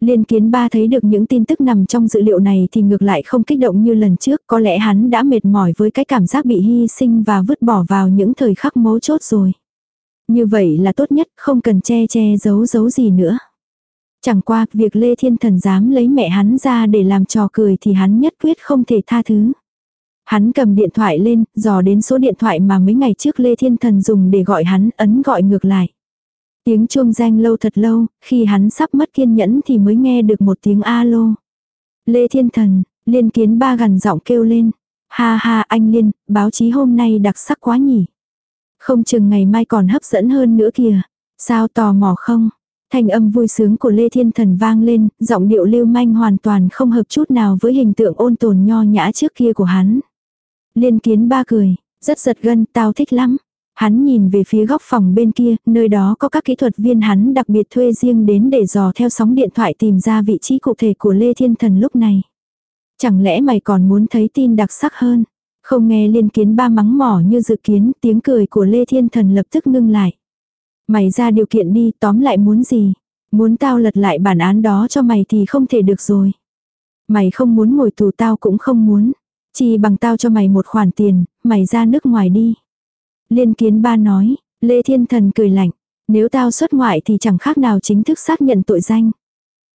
Liên kiến ba thấy được những tin tức nằm trong dữ liệu này thì ngược lại không kích động như lần trước, có lẽ hắn đã mệt mỏi với cái cảm giác bị hy sinh và vứt bỏ vào những thời khắc mấu chốt rồi. Như vậy là tốt nhất, không cần che che giấu giấu gì nữa. Chẳng qua, việc Lê Thiên Thần dám lấy mẹ hắn ra để làm trò cười thì hắn nhất quyết không thể tha thứ. Hắn cầm điện thoại lên, dò đến số điện thoại mà mấy ngày trước Lê Thiên Thần dùng để gọi hắn, ấn gọi ngược lại. Tiếng chuông danh lâu thật lâu, khi hắn sắp mất kiên nhẫn thì mới nghe được một tiếng alo. Lê Thiên Thần, liên kiến ba gần giọng kêu lên. Ha ha anh Liên, báo chí hôm nay đặc sắc quá nhỉ. Không chừng ngày mai còn hấp dẫn hơn nữa kìa. Sao tò mò không? Thanh âm vui sướng của Lê Thiên Thần vang lên, giọng điệu lưu manh hoàn toàn không hợp chút nào với hình tượng ôn tồn nho nhã trước kia của hắn. Liên kiến ba cười, rất giật gân, tao thích lắm. Hắn nhìn về phía góc phòng bên kia, nơi đó có các kỹ thuật viên hắn đặc biệt thuê riêng đến để dò theo sóng điện thoại tìm ra vị trí cụ thể của Lê Thiên Thần lúc này. Chẳng lẽ mày còn muốn thấy tin đặc sắc hơn? Không nghe liên kiến ba mắng mỏ như dự kiến, tiếng cười của Lê Thiên Thần lập tức ngưng lại. Mày ra điều kiện đi, tóm lại muốn gì? Muốn tao lật lại bản án đó cho mày thì không thể được rồi. Mày không muốn ngồi tù tao cũng không muốn. Chỉ bằng tao cho mày một khoản tiền, mày ra nước ngoài đi. Liên kiến ba nói, Lê Thiên Thần cười lạnh, nếu tao xuất ngoại thì chẳng khác nào chính thức xác nhận tội danh.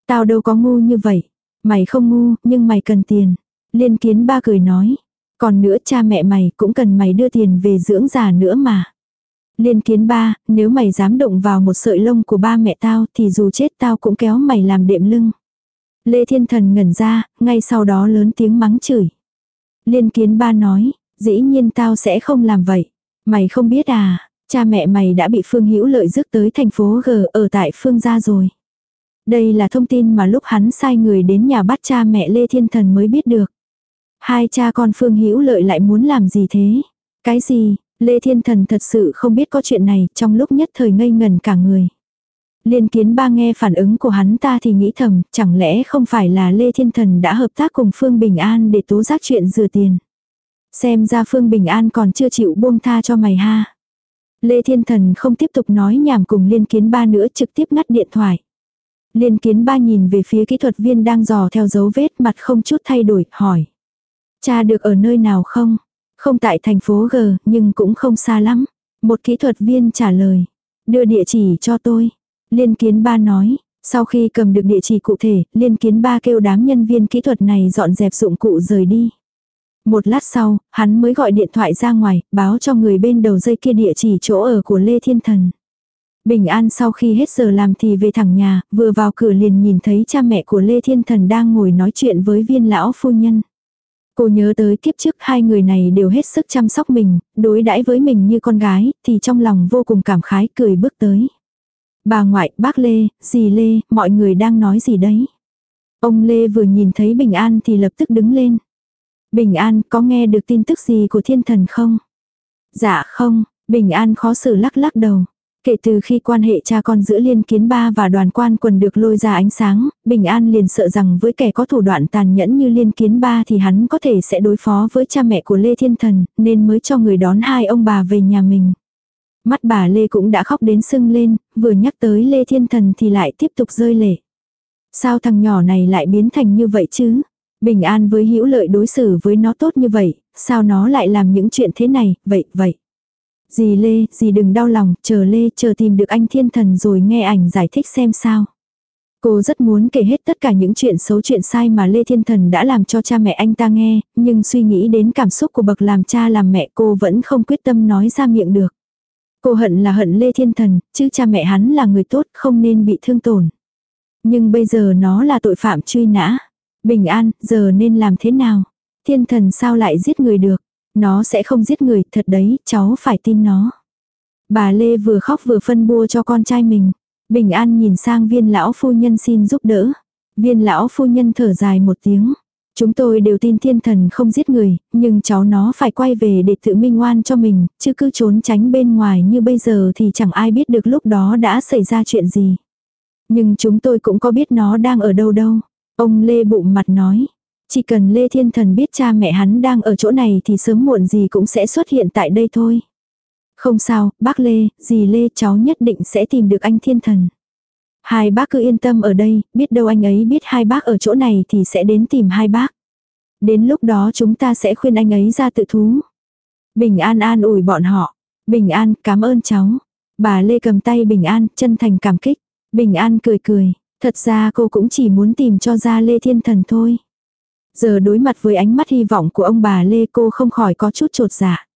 Tao đâu có ngu như vậy. Mày không ngu, nhưng mày cần tiền. Liên kiến ba cười nói. Còn nữa cha mẹ mày cũng cần mày đưa tiền về dưỡng già nữa mà. Liên kiến ba, nếu mày dám động vào một sợi lông của ba mẹ tao thì dù chết tao cũng kéo mày làm đệm lưng. Lê Thiên Thần ngẩn ra, ngay sau đó lớn tiếng mắng chửi. Liên kiến ba nói, dĩ nhiên tao sẽ không làm vậy. Mày không biết à, cha mẹ mày đã bị Phương Hữu lợi rước tới thành phố G ở tại Phương gia rồi. Đây là thông tin mà lúc hắn sai người đến nhà bắt cha mẹ Lê Thiên Thần mới biết được. Hai cha con Phương Hữu lợi lại muốn làm gì thế? Cái gì? Lê Thiên Thần thật sự không biết có chuyện này, trong lúc nhất thời ngây ngần cả người. Liên kiến ba nghe phản ứng của hắn ta thì nghĩ thầm, chẳng lẽ không phải là Lê Thiên Thần đã hợp tác cùng Phương Bình An để tố giác chuyện rửa tiền. Xem ra Phương Bình An còn chưa chịu buông tha cho mày ha. Lê Thiên Thần không tiếp tục nói nhảm cùng liên kiến ba nữa trực tiếp ngắt điện thoại. Liên kiến ba nhìn về phía kỹ thuật viên đang dò theo dấu vết mặt không chút thay đổi, hỏi. Cha được ở nơi nào không? Không tại thành phố G, nhưng cũng không xa lắm. Một kỹ thuật viên trả lời. Đưa địa chỉ cho tôi. Liên kiến ba nói. Sau khi cầm được địa chỉ cụ thể, liên kiến ba kêu đám nhân viên kỹ thuật này dọn dẹp dụng cụ rời đi. Một lát sau, hắn mới gọi điện thoại ra ngoài, báo cho người bên đầu dây kia địa chỉ chỗ ở của Lê Thiên Thần. Bình an sau khi hết giờ làm thì về thẳng nhà, vừa vào cửa liền nhìn thấy cha mẹ của Lê Thiên Thần đang ngồi nói chuyện với viên lão phu nhân. Cô nhớ tới kiếp trước hai người này đều hết sức chăm sóc mình, đối đãi với mình như con gái, thì trong lòng vô cùng cảm khái cười bước tới. Bà ngoại, bác Lê, dì Lê, mọi người đang nói gì đấy? Ông Lê vừa nhìn thấy Bình An thì lập tức đứng lên. Bình An, có nghe được tin tức gì của thiên thần không? Dạ không, Bình An khó xử lắc lắc đầu. Kể từ khi quan hệ cha con giữa liên kiến ba và đoàn quan quần được lôi ra ánh sáng, Bình An liền sợ rằng với kẻ có thủ đoạn tàn nhẫn như liên kiến ba thì hắn có thể sẽ đối phó với cha mẹ của Lê Thiên Thần, nên mới cho người đón hai ông bà về nhà mình. Mắt bà Lê cũng đã khóc đến sưng lên, vừa nhắc tới Lê Thiên Thần thì lại tiếp tục rơi lệ. Sao thằng nhỏ này lại biến thành như vậy chứ? Bình An với hữu lợi đối xử với nó tốt như vậy, sao nó lại làm những chuyện thế này, vậy, vậy. Dì Lê, dì đừng đau lòng, chờ Lê, chờ tìm được anh thiên thần rồi nghe ảnh giải thích xem sao. Cô rất muốn kể hết tất cả những chuyện xấu chuyện sai mà Lê Thiên Thần đã làm cho cha mẹ anh ta nghe, nhưng suy nghĩ đến cảm xúc của bậc làm cha làm mẹ cô vẫn không quyết tâm nói ra miệng được. Cô hận là hận Lê Thiên Thần, chứ cha mẹ hắn là người tốt không nên bị thương tổn. Nhưng bây giờ nó là tội phạm truy nã. Bình an, giờ nên làm thế nào? Thiên thần sao lại giết người được? Nó sẽ không giết người, thật đấy, cháu phải tin nó. Bà Lê vừa khóc vừa phân bua cho con trai mình. Bình an nhìn sang viên lão phu nhân xin giúp đỡ. Viên lão phu nhân thở dài một tiếng. Chúng tôi đều tin thiên thần không giết người, nhưng cháu nó phải quay về để tự minh oan cho mình, chứ cứ trốn tránh bên ngoài như bây giờ thì chẳng ai biết được lúc đó đã xảy ra chuyện gì. Nhưng chúng tôi cũng có biết nó đang ở đâu đâu. Ông Lê bụng mặt nói. Chỉ cần Lê Thiên Thần biết cha mẹ hắn đang ở chỗ này thì sớm muộn gì cũng sẽ xuất hiện tại đây thôi. Không sao, bác Lê, dì Lê cháu nhất định sẽ tìm được anh Thiên Thần. Hai bác cứ yên tâm ở đây, biết đâu anh ấy biết hai bác ở chỗ này thì sẽ đến tìm hai bác. Đến lúc đó chúng ta sẽ khuyên anh ấy ra tự thú. Bình an an ủi bọn họ. Bình an, cảm ơn cháu. Bà Lê cầm tay Bình an, chân thành cảm kích. Bình an cười cười. Thật ra cô cũng chỉ muốn tìm cho ra Lê Thiên Thần thôi. Giờ đối mặt với ánh mắt hy vọng của ông bà Lê cô không khỏi có chút trột dạ.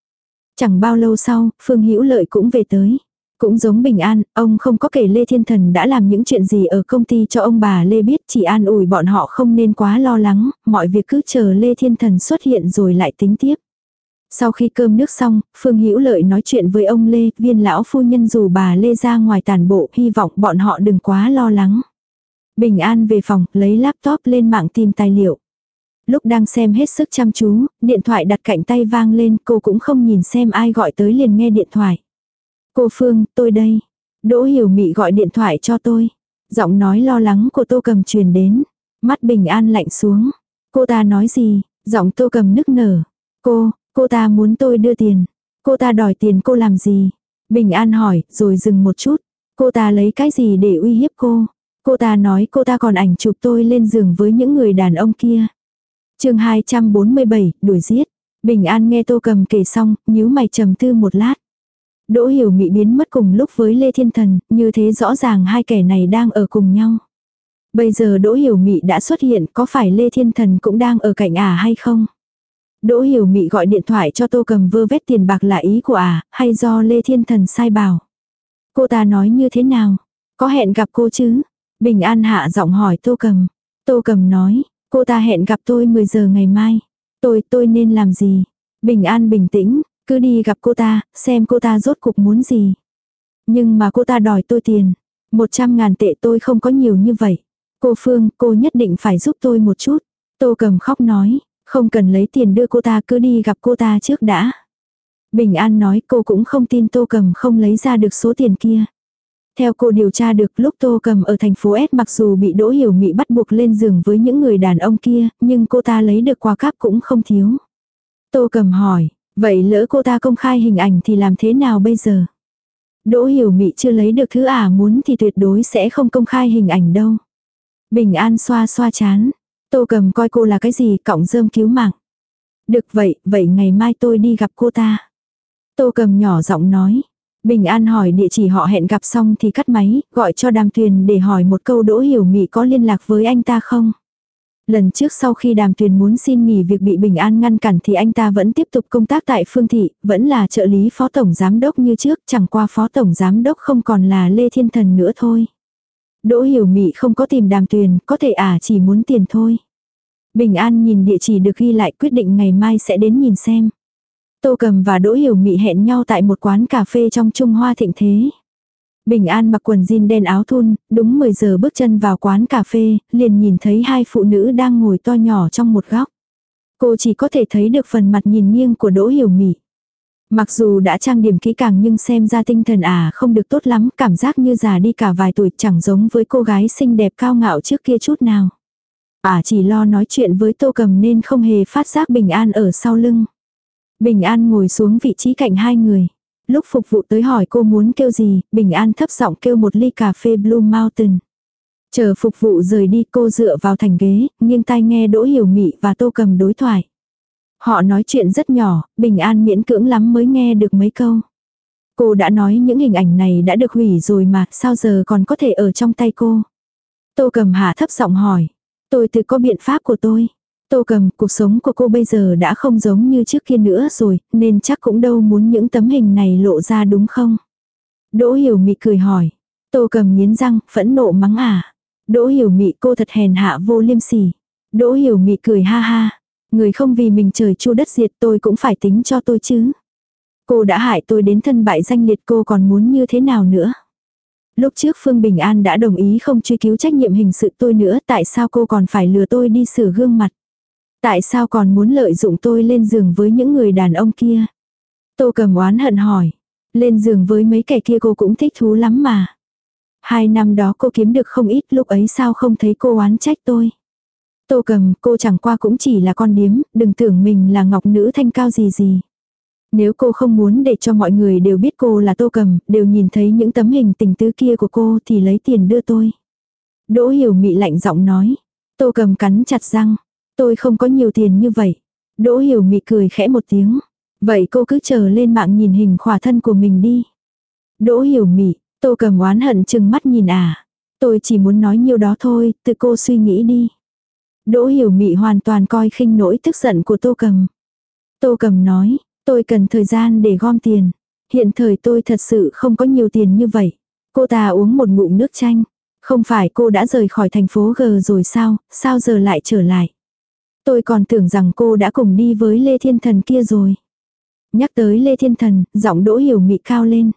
Chẳng bao lâu sau, Phương Hữu Lợi cũng về tới. Cũng giống bình an, ông không có kể Lê Thiên Thần đã làm những chuyện gì ở công ty cho ông bà Lê biết chỉ an ủi bọn họ không nên quá lo lắng, mọi việc cứ chờ Lê Thiên Thần xuất hiện rồi lại tính tiếp. Sau khi cơm nước xong, Phương Hữu Lợi nói chuyện với ông Lê, viên lão phu nhân dù bà Lê ra ngoài tàn bộ, hy vọng bọn họ đừng quá lo lắng. Bình an về phòng, lấy laptop lên mạng tìm tài liệu. Lúc đang xem hết sức chăm chú, điện thoại đặt cạnh tay vang lên, cô cũng không nhìn xem ai gọi tới liền nghe điện thoại. Cô Phương, tôi đây. Đỗ Hiểu Mị gọi điện thoại cho tôi. Giọng nói lo lắng của Tô Cầm truyền đến. Mắt bình an lạnh xuống. Cô ta nói gì? Giọng Tô Cầm nức nở. Cô, cô ta muốn tôi đưa tiền. Cô ta đòi tiền cô làm gì? Bình an hỏi, rồi dừng một chút. Cô ta lấy cái gì để uy hiếp cô? Cô ta nói cô ta còn ảnh chụp tôi lên giường với những người đàn ông kia chương 247, đuổi giết. Bình an nghe tô cầm kể xong, nhíu mày trầm tư một lát. Đỗ Hiểu Mị biến mất cùng lúc với Lê Thiên Thần, như thế rõ ràng hai kẻ này đang ở cùng nhau. Bây giờ Đỗ Hiểu Mị đã xuất hiện, có phải Lê Thiên Thần cũng đang ở cạnh à hay không? Đỗ Hiểu Mị gọi điện thoại cho Tô Cầm vơ vét tiền bạc là ý của à, hay do Lê Thiên Thần sai bảo? Cô ta nói như thế nào? Có hẹn gặp cô chứ? Bình An hạ giọng hỏi Tô Cầm. Tô Cầm nói, cô ta hẹn gặp tôi 10 giờ ngày mai. Tôi, tôi nên làm gì? Bình An bình tĩnh, cứ đi gặp cô ta, xem cô ta rốt cuộc muốn gì. Nhưng mà cô ta đòi tôi tiền. 100 ngàn tệ tôi không có nhiều như vậy. Cô Phương, cô nhất định phải giúp tôi một chút. Tô cầm khóc nói, không cần lấy tiền đưa cô ta cứ đi gặp cô ta trước đã. Bình An nói cô cũng không tin Tô cầm không lấy ra được số tiền kia. Theo cô điều tra được lúc Tô Cầm ở thành phố S mặc dù bị Đỗ Hiểu Mị bắt buộc lên giường với những người đàn ông kia, nhưng cô ta lấy được quà cáp cũng không thiếu. Tô Cầm hỏi, vậy lỡ cô ta công khai hình ảnh thì làm thế nào bây giờ? Đỗ Hiểu Mị chưa lấy được thứ ả muốn thì tuyệt đối sẽ không công khai hình ảnh đâu. Bình An xoa xoa chán. Tô Cầm coi cô là cái gì cọng rơm cứu mạng. Được vậy, vậy ngày mai tôi đi gặp cô ta. Tô Cầm nhỏ giọng nói. Bình An hỏi địa chỉ họ hẹn gặp xong thì cắt máy, gọi cho đàm tuyền để hỏi một câu Đỗ Hiểu Mị có liên lạc với anh ta không. Lần trước sau khi đàm tuyền muốn xin nghỉ việc bị Bình An ngăn cản thì anh ta vẫn tiếp tục công tác tại Phương Thị, vẫn là trợ lý phó tổng giám đốc như trước, chẳng qua phó tổng giám đốc không còn là Lê Thiên Thần nữa thôi. Đỗ Hiểu Mị không có tìm đàm tuyền, có thể à chỉ muốn tiền thôi. Bình An nhìn địa chỉ được ghi lại quyết định ngày mai sẽ đến nhìn xem. Tô Cầm và Đỗ Hiểu Mị hẹn nhau tại một quán cà phê trong Trung Hoa thịnh thế. Bình An mặc quần jean đen áo thun, đúng 10 giờ bước chân vào quán cà phê, liền nhìn thấy hai phụ nữ đang ngồi to nhỏ trong một góc. Cô chỉ có thể thấy được phần mặt nhìn nghiêng của Đỗ Hiểu Mị. Mặc dù đã trang điểm kỹ càng nhưng xem ra tinh thần à không được tốt lắm, cảm giác như già đi cả vài tuổi chẳng giống với cô gái xinh đẹp cao ngạo trước kia chút nào. À chỉ lo nói chuyện với tô cầm nên không hề phát giác bình an ở sau lưng. Bình an ngồi xuống vị trí cạnh hai người. Lúc phục vụ tới hỏi cô muốn kêu gì, Bình An thấp giọng kêu một ly cà phê Blue Mountain. Chờ phục vụ rời đi cô dựa vào thành ghế, nghiêng tai nghe Đỗ Hiểu Mị và Tô Cầm đối thoại. Họ nói chuyện rất nhỏ, Bình An miễn cưỡng lắm mới nghe được mấy câu. Cô đã nói những hình ảnh này đã được hủy rồi mà, sao giờ còn có thể ở trong tay cô? Tô Cầm hạ thấp giọng hỏi. Tôi tự có biện pháp của tôi. Tô cầm, cuộc sống của cô bây giờ đã không giống như trước kia nữa rồi, nên chắc cũng đâu muốn những tấm hình này lộ ra đúng không? Đỗ hiểu mị cười hỏi. Tô cầm nghiến răng, phẫn nộ mắng à. Đỗ hiểu mị cô thật hèn hạ vô liêm sỉ. Đỗ hiểu mị cười ha ha. Người không vì mình trời chu đất diệt tôi cũng phải tính cho tôi chứ. Cô đã hại tôi đến thân bại danh liệt cô còn muốn như thế nào nữa. Lúc trước Phương Bình An đã đồng ý không truy cứu trách nhiệm hình sự tôi nữa tại sao cô còn phải lừa tôi đi sửa gương mặt. Tại sao còn muốn lợi dụng tôi lên giường với những người đàn ông kia? Tô cầm oán hận hỏi. Lên giường với mấy kẻ kia cô cũng thích thú lắm mà. Hai năm đó cô kiếm được không ít lúc ấy sao không thấy cô oán trách tôi. Tô cầm cô chẳng qua cũng chỉ là con điếm, đừng tưởng mình là ngọc nữ thanh cao gì gì. Nếu cô không muốn để cho mọi người đều biết cô là tô cầm, đều nhìn thấy những tấm hình tình tứ kia của cô thì lấy tiền đưa tôi. Đỗ hiểu mị lạnh giọng nói. Tô cầm cắn chặt răng. Tôi không có nhiều tiền như vậy. Đỗ hiểu mị cười khẽ một tiếng. Vậy cô cứ chờ lên mạng nhìn hình khỏa thân của mình đi. Đỗ hiểu mị, tô cầm oán hận chừng mắt nhìn à. Tôi chỉ muốn nói nhiều đó thôi, tự cô suy nghĩ đi. Đỗ hiểu mị hoàn toàn coi khinh nỗi tức giận của tô cầm. Tô cầm nói, tôi cần thời gian để gom tiền. Hiện thời tôi thật sự không có nhiều tiền như vậy. Cô ta uống một ngụm nước chanh. Không phải cô đã rời khỏi thành phố G rồi sao, sao giờ lại trở lại. Tôi còn tưởng rằng cô đã cùng đi với Lê Thiên Thần kia rồi. Nhắc tới Lê Thiên Thần, giọng đỗ hiểu mị cao lên.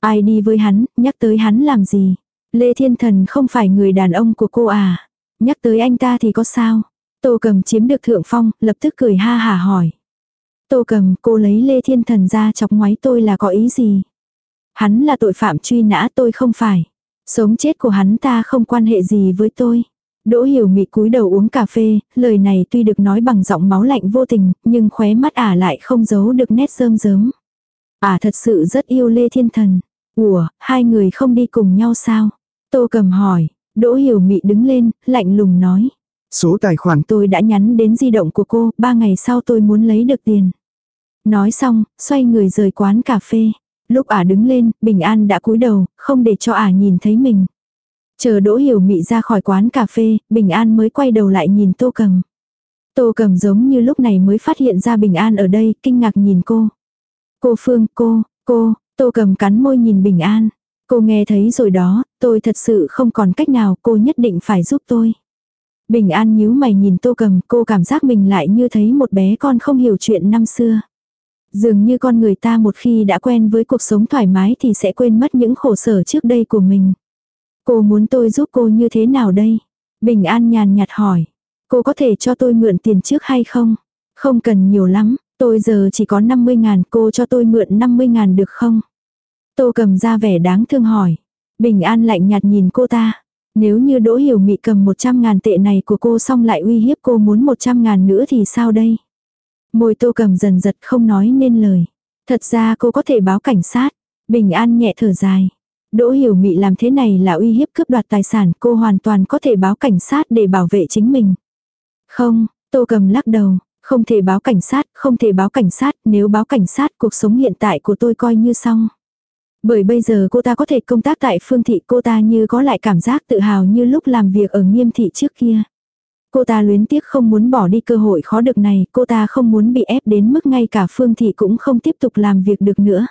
Ai đi với hắn, nhắc tới hắn làm gì? Lê Thiên Thần không phải người đàn ông của cô à? Nhắc tới anh ta thì có sao? Tô cầm chiếm được thượng phong, lập tức cười ha hà hỏi. Tô cầm, cô lấy Lê Thiên Thần ra chọc ngoáy tôi là có ý gì? Hắn là tội phạm truy nã tôi không phải. Sống chết của hắn ta không quan hệ gì với tôi. Đỗ hiểu mị cúi đầu uống cà phê, lời này tuy được nói bằng giọng máu lạnh vô tình, nhưng khóe mắt ả lại không giấu được nét rơm rớm. Ả thật sự rất yêu Lê Thiên Thần. Ủa, hai người không đi cùng nhau sao? Tô cầm hỏi, Đỗ hiểu mị đứng lên, lạnh lùng nói. Số tài khoản tôi đã nhắn đến di động của cô, ba ngày sau tôi muốn lấy được tiền. Nói xong, xoay người rời quán cà phê. Lúc ả đứng lên, Bình An đã cúi đầu, không để cho ả nhìn thấy mình. Chờ Đỗ Hiểu Mị ra khỏi quán cà phê, Bình An mới quay đầu lại nhìn Tô Cầm. Tô Cầm giống như lúc này mới phát hiện ra Bình An ở đây, kinh ngạc nhìn cô. Cô Phương, cô, cô, Tô Cầm cắn môi nhìn Bình An. Cô nghe thấy rồi đó, tôi thật sự không còn cách nào, cô nhất định phải giúp tôi. Bình An nhíu mày nhìn Tô Cầm, cô cảm giác mình lại như thấy một bé con không hiểu chuyện năm xưa. Dường như con người ta một khi đã quen với cuộc sống thoải mái thì sẽ quên mất những khổ sở trước đây của mình. Cô muốn tôi giúp cô như thế nào đây? Bình An nhàn nhạt hỏi. Cô có thể cho tôi mượn tiền trước hay không? Không cần nhiều lắm, tôi giờ chỉ có 50 ngàn, cô cho tôi mượn 50 ngàn được không? Tô cầm ra vẻ đáng thương hỏi. Bình An lạnh nhạt nhìn cô ta. Nếu như Đỗ Hiểu Mị cầm 100 ngàn tệ này của cô xong lại uy hiếp cô muốn 100 ngàn nữa thì sao đây? Môi tô cầm dần giật không nói nên lời. Thật ra cô có thể báo cảnh sát. Bình An nhẹ thở dài. Đỗ Hiểu Mị làm thế này là uy hiếp cướp đoạt tài sản, cô hoàn toàn có thể báo cảnh sát để bảo vệ chính mình. Không, Tô Cầm lắc đầu, không thể báo cảnh sát, không thể báo cảnh sát, nếu báo cảnh sát cuộc sống hiện tại của tôi coi như xong. Bởi bây giờ cô ta có thể công tác tại phương thị cô ta như có lại cảm giác tự hào như lúc làm việc ở nghiêm thị trước kia. Cô ta luyến tiếc không muốn bỏ đi cơ hội khó được này, cô ta không muốn bị ép đến mức ngay cả phương thị cũng không tiếp tục làm việc được nữa.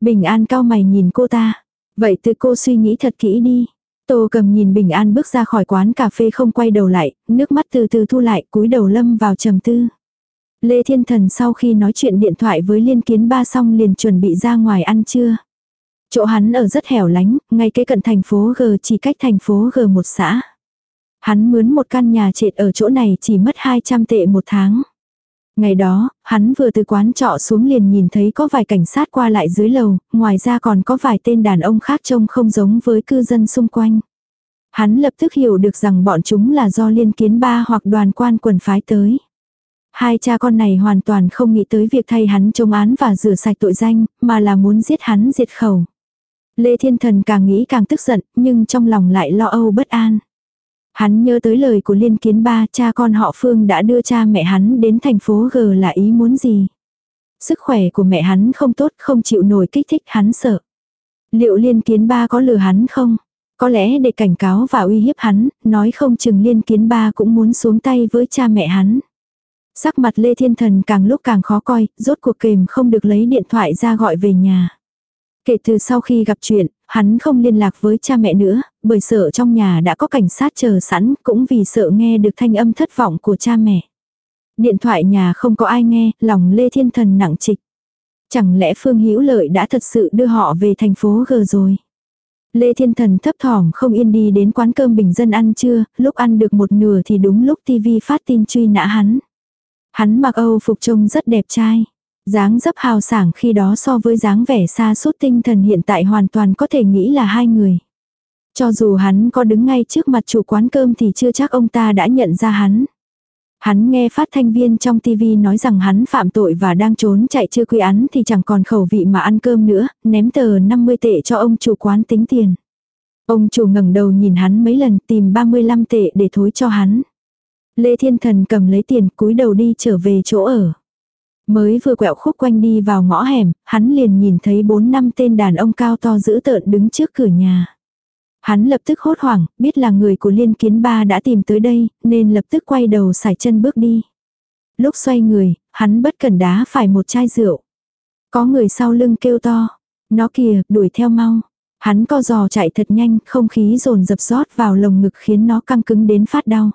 Bình an cao mày nhìn cô ta. Vậy từ cô suy nghĩ thật kỹ đi. Tô cầm nhìn bình an bước ra khỏi quán cà phê không quay đầu lại, nước mắt từ từ thu lại cúi đầu lâm vào trầm tư. Lê Thiên Thần sau khi nói chuyện điện thoại với Liên Kiến Ba xong liền chuẩn bị ra ngoài ăn trưa. Chỗ hắn ở rất hẻo lánh, ngay kế cận thành phố G chỉ cách thành phố G một xã. Hắn mướn một căn nhà trệt ở chỗ này chỉ mất 200 tệ một tháng. Ngày đó, hắn vừa từ quán trọ xuống liền nhìn thấy có vài cảnh sát qua lại dưới lầu, ngoài ra còn có vài tên đàn ông khác trông không giống với cư dân xung quanh. Hắn lập tức hiểu được rằng bọn chúng là do liên kiến ba hoặc đoàn quan quần phái tới. Hai cha con này hoàn toàn không nghĩ tới việc thay hắn chống án và rửa sạch tội danh, mà là muốn giết hắn diệt khẩu. Lê Thiên Thần càng nghĩ càng tức giận, nhưng trong lòng lại lo âu bất an. Hắn nhớ tới lời của liên kiến ba cha con họ Phương đã đưa cha mẹ hắn đến thành phố G là ý muốn gì. Sức khỏe của mẹ hắn không tốt không chịu nổi kích thích hắn sợ. Liệu liên kiến ba có lừa hắn không? Có lẽ để cảnh cáo và uy hiếp hắn, nói không chừng liên kiến ba cũng muốn xuống tay với cha mẹ hắn. Sắc mặt Lê Thiên Thần càng lúc càng khó coi, rốt cuộc kềm không được lấy điện thoại ra gọi về nhà. Kể từ sau khi gặp chuyện, hắn không liên lạc với cha mẹ nữa, bởi sợ trong nhà đã có cảnh sát chờ sẵn, cũng vì sợ nghe được thanh âm thất vọng của cha mẹ. Điện thoại nhà không có ai nghe, lòng Lê Thiên Thần nặng trịch. Chẳng lẽ Phương Hữu Lợi đã thật sự đưa họ về thành phố G rồi? Lê Thiên Thần thấp thỏm không yên đi đến quán cơm bình dân ăn trưa, lúc ăn được một nửa thì đúng lúc TV phát tin truy nã hắn. Hắn mặc Âu phục trông rất đẹp trai dáng dấp hào sảng khi đó so với dáng vẻ xa suốt tinh thần hiện tại hoàn toàn có thể nghĩ là hai người. Cho dù hắn có đứng ngay trước mặt chủ quán cơm thì chưa chắc ông ta đã nhận ra hắn. Hắn nghe phát thanh viên trong TV nói rằng hắn phạm tội và đang trốn chạy chưa quy án thì chẳng còn khẩu vị mà ăn cơm nữa, ném tờ 50 tệ cho ông chủ quán tính tiền. Ông chủ ngẩng đầu nhìn hắn mấy lần tìm 35 tệ để thối cho hắn. Lê Thiên Thần cầm lấy tiền cúi đầu đi trở về chỗ ở. Mới vừa quẹo khúc quanh đi vào ngõ hẻm, hắn liền nhìn thấy bốn năm tên đàn ông cao to dữ tợn đứng trước cửa nhà. Hắn lập tức hốt hoảng, biết là người của liên kiến ba đã tìm tới đây, nên lập tức quay đầu xài chân bước đi. Lúc xoay người, hắn bất cần đá phải một chai rượu. Có người sau lưng kêu to. Nó kìa, đuổi theo mau. Hắn co giò chạy thật nhanh, không khí dồn dập rót vào lồng ngực khiến nó căng cứng đến phát đau.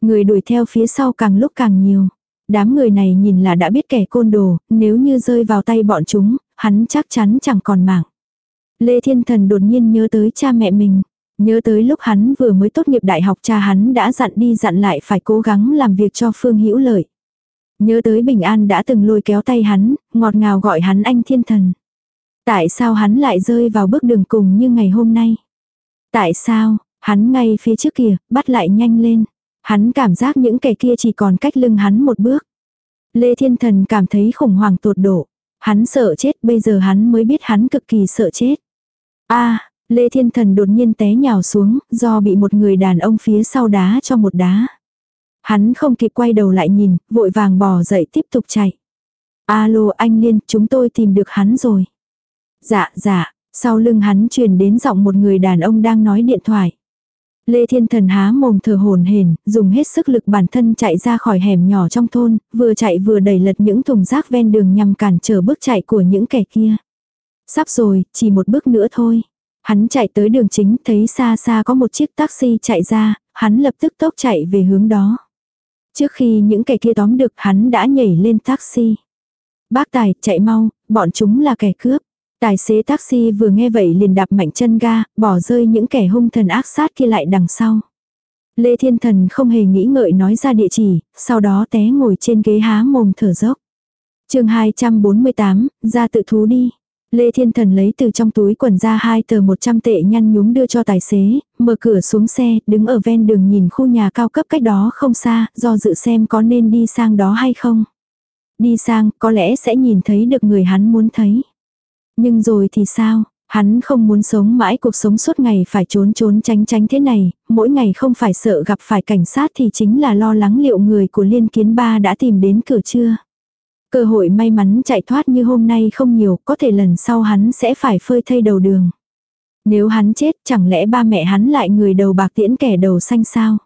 Người đuổi theo phía sau càng lúc càng nhiều đám người này nhìn là đã biết kẻ côn đồ, nếu như rơi vào tay bọn chúng, hắn chắc chắn chẳng còn mạng. Lê Thiên Thần đột nhiên nhớ tới cha mẹ mình. Nhớ tới lúc hắn vừa mới tốt nghiệp đại học cha hắn đã dặn đi dặn lại phải cố gắng làm việc cho Phương Hữu Lợi. Nhớ tới Bình An đã từng lôi kéo tay hắn, ngọt ngào gọi hắn anh thiên thần. Tại sao hắn lại rơi vào bước đường cùng như ngày hôm nay? Tại sao, hắn ngay phía trước kia, bắt lại nhanh lên. Hắn cảm giác những kẻ kia chỉ còn cách lưng hắn một bước. Lê Thiên Thần cảm thấy khủng hoảng tột độ. Hắn sợ chết, bây giờ hắn mới biết hắn cực kỳ sợ chết. a Lê Thiên Thần đột nhiên té nhào xuống, do bị một người đàn ông phía sau đá cho một đá. Hắn không kịp quay đầu lại nhìn, vội vàng bò dậy tiếp tục chạy. Alo anh Liên, chúng tôi tìm được hắn rồi. Dạ, dạ, sau lưng hắn truyền đến giọng một người đàn ông đang nói điện thoại. Lê Thiên Thần há mồm thở hồn hển, dùng hết sức lực bản thân chạy ra khỏi hẻm nhỏ trong thôn, vừa chạy vừa đẩy lật những thùng rác ven đường nhằm cản trở bước chạy của những kẻ kia. Sắp rồi, chỉ một bước nữa thôi. Hắn chạy tới đường chính, thấy xa xa có một chiếc taxi chạy ra, hắn lập tức tốc chạy về hướng đó. Trước khi những kẻ kia tóm được hắn đã nhảy lên taxi. Bác tài, chạy mau, bọn chúng là kẻ cướp. Tài xế taxi vừa nghe vậy liền đạp mạnh chân ga, bỏ rơi những kẻ hung thần ác sát kia lại đằng sau. Lê Thiên Thần không hề nghĩ ngợi nói ra địa chỉ, sau đó té ngồi trên ghế há mồm thở dốc. chương 248, ra tự thú đi. Lê Thiên Thần lấy từ trong túi quần ra hai tờ 100 tệ nhăn nhúm đưa cho tài xế, mở cửa xuống xe, đứng ở ven đường nhìn khu nhà cao cấp cách đó không xa, do dự xem có nên đi sang đó hay không. Đi sang, có lẽ sẽ nhìn thấy được người hắn muốn thấy. Nhưng rồi thì sao? Hắn không muốn sống mãi cuộc sống suốt ngày phải trốn trốn tránh tránh thế này, mỗi ngày không phải sợ gặp phải cảnh sát thì chính là lo lắng liệu người của liên kiến ba đã tìm đến cửa chưa. Cơ hội may mắn chạy thoát như hôm nay không nhiều, có thể lần sau hắn sẽ phải phơi thây đầu đường. Nếu hắn chết chẳng lẽ ba mẹ hắn lại người đầu bạc tiễn kẻ đầu xanh sao?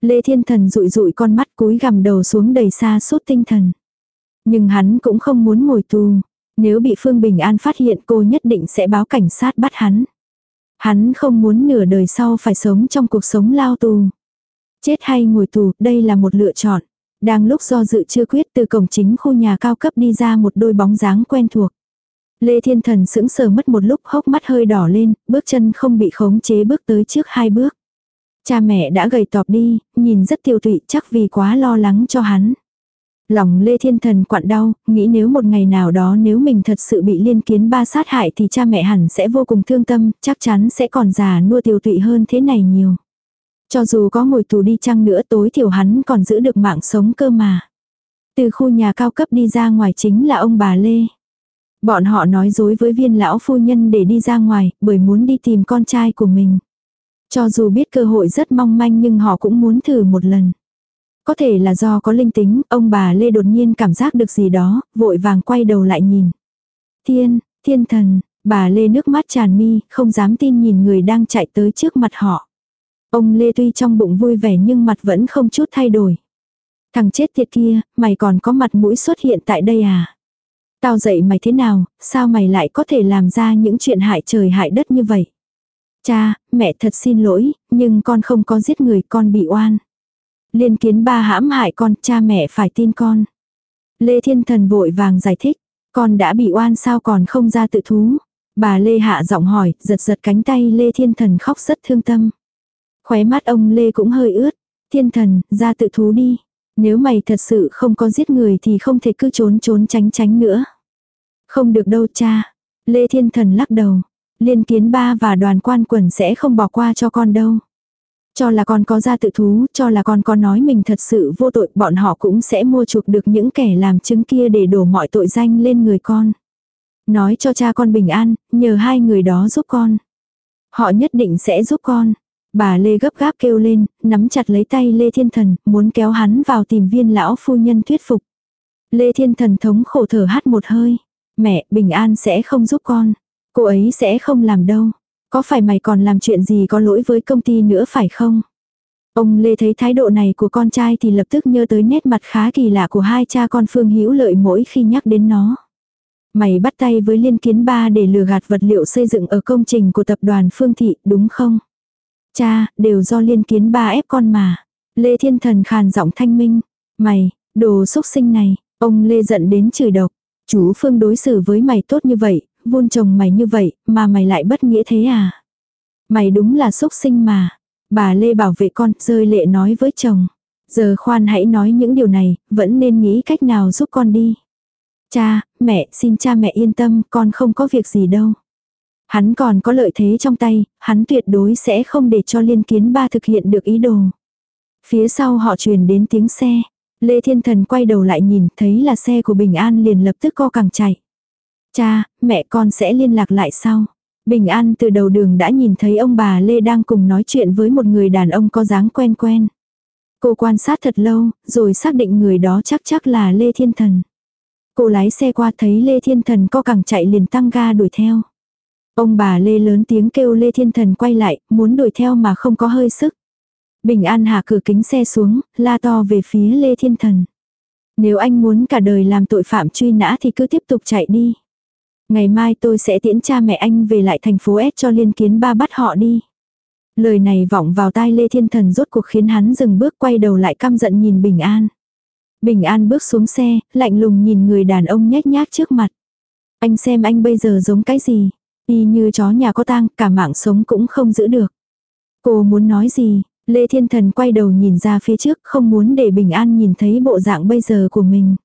Lê Thiên Thần rụi rụi con mắt cúi gằm đầu xuống đầy xa suốt tinh thần. Nhưng hắn cũng không muốn ngồi tù. Nếu bị Phương Bình An phát hiện cô nhất định sẽ báo cảnh sát bắt hắn. Hắn không muốn nửa đời sau phải sống trong cuộc sống lao tù. Chết hay ngồi tù, đây là một lựa chọn. Đang lúc do dự chưa quyết từ cổng chính khu nhà cao cấp đi ra một đôi bóng dáng quen thuộc. Lê Thiên Thần sững sờ mất một lúc hốc mắt hơi đỏ lên, bước chân không bị khống chế bước tới trước hai bước. Cha mẹ đã gầy tọp đi, nhìn rất tiêu tụy chắc vì quá lo lắng cho hắn. Lòng Lê Thiên Thần quặn đau, nghĩ nếu một ngày nào đó nếu mình thật sự bị liên kiến ba sát hại thì cha mẹ hẳn sẽ vô cùng thương tâm, chắc chắn sẽ còn già nua tiêu tụy hơn thế này nhiều. Cho dù có ngồi tù đi chăng nữa tối thiểu hắn còn giữ được mạng sống cơ mà. Từ khu nhà cao cấp đi ra ngoài chính là ông bà Lê. Bọn họ nói dối với viên lão phu nhân để đi ra ngoài, bởi muốn đi tìm con trai của mình. Cho dù biết cơ hội rất mong manh nhưng họ cũng muốn thử một lần. Có thể là do có linh tính, ông bà Lê đột nhiên cảm giác được gì đó, vội vàng quay đầu lại nhìn. Thiên, thiên thần, bà Lê nước mắt tràn mi, không dám tin nhìn người đang chạy tới trước mặt họ. Ông Lê tuy trong bụng vui vẻ nhưng mặt vẫn không chút thay đổi. Thằng chết tiệt kia, mày còn có mặt mũi xuất hiện tại đây à? Tao dạy mày thế nào, sao mày lại có thể làm ra những chuyện hại trời hại đất như vậy? Cha, mẹ thật xin lỗi, nhưng con không có giết người, con bị oan. Liên kiến ba hãm hại con, cha mẹ phải tin con. Lê Thiên Thần vội vàng giải thích, con đã bị oan sao còn không ra tự thú. Bà Lê hạ giọng hỏi, giật giật cánh tay Lê Thiên Thần khóc rất thương tâm. Khóe mắt ông Lê cũng hơi ướt. Thiên thần, ra tự thú đi. Nếu mày thật sự không có giết người thì không thể cứ trốn trốn tránh tránh nữa. Không được đâu cha. Lê Thiên Thần lắc đầu. Liên kiến ba và đoàn quan quần sẽ không bỏ qua cho con đâu. Cho là con có ra tự thú, cho là con có nói mình thật sự vô tội, bọn họ cũng sẽ mua chuộc được những kẻ làm chứng kia để đổ mọi tội danh lên người con. Nói cho cha con bình an, nhờ hai người đó giúp con. Họ nhất định sẽ giúp con. Bà Lê gấp gáp kêu lên, nắm chặt lấy tay Lê Thiên Thần, muốn kéo hắn vào tìm viên lão phu nhân thuyết phục. Lê Thiên Thần thống khổ thở hát một hơi. Mẹ, bình an sẽ không giúp con. Cô ấy sẽ không làm đâu. Có phải mày còn làm chuyện gì có lỗi với công ty nữa phải không? Ông Lê thấy thái độ này của con trai thì lập tức nhớ tới nét mặt khá kỳ lạ của hai cha con Phương Hữu Lợi mỗi khi nhắc đến nó. Mày bắt tay với Liên Kiến Ba để lừa gạt vật liệu xây dựng ở công trình của tập đoàn Phương Thị, đúng không? Cha, đều do Liên Kiến Ba ép con mà. Lê Thiên Thần khàn giọng thanh minh. Mày, đồ xúc sinh này, ông Lê giận đến chửi độc. Chú Phương đối xử với mày tốt như vậy, vun chồng mày như vậy, mà mày lại bất nghĩa thế à? Mày đúng là xúc sinh mà. Bà Lê bảo vệ con, rơi lệ nói với chồng. Giờ khoan hãy nói những điều này, vẫn nên nghĩ cách nào giúp con đi. Cha, mẹ, xin cha mẹ yên tâm, con không có việc gì đâu. Hắn còn có lợi thế trong tay, hắn tuyệt đối sẽ không để cho liên kiến ba thực hiện được ý đồ. Phía sau họ truyền đến tiếng xe. Lê Thiên Thần quay đầu lại nhìn, thấy là xe của Bình An liền lập tức co càng chạy. Cha, mẹ con sẽ liên lạc lại sau. Bình An từ đầu đường đã nhìn thấy ông bà Lê đang cùng nói chuyện với một người đàn ông có dáng quen quen. Cô quan sát thật lâu, rồi xác định người đó chắc chắc là Lê Thiên Thần. Cô lái xe qua thấy Lê Thiên Thần co cẳng chạy liền tăng ga đuổi theo. Ông bà Lê lớn tiếng kêu Lê Thiên Thần quay lại, muốn đuổi theo mà không có hơi sức. Bình An hạ cửa kính xe xuống, la to về phía Lê Thiên Thần. Nếu anh muốn cả đời làm tội phạm truy nã thì cứ tiếp tục chạy đi. Ngày mai tôi sẽ tiễn cha mẹ anh về lại thành phố S cho liên kiến ba bắt họ đi. Lời này vọng vào tai Lê Thiên Thần rốt cuộc khiến hắn dừng bước quay đầu lại căm giận nhìn Bình An. Bình An bước xuống xe, lạnh lùng nhìn người đàn ông nhếch nhác trước mặt. Anh xem anh bây giờ giống cái gì? Y như chó nhà có tang, cả mạng sống cũng không giữ được. Cô muốn nói gì? Lê Thiên Thần quay đầu nhìn ra phía trước không muốn để Bình An nhìn thấy bộ dạng bây giờ của mình.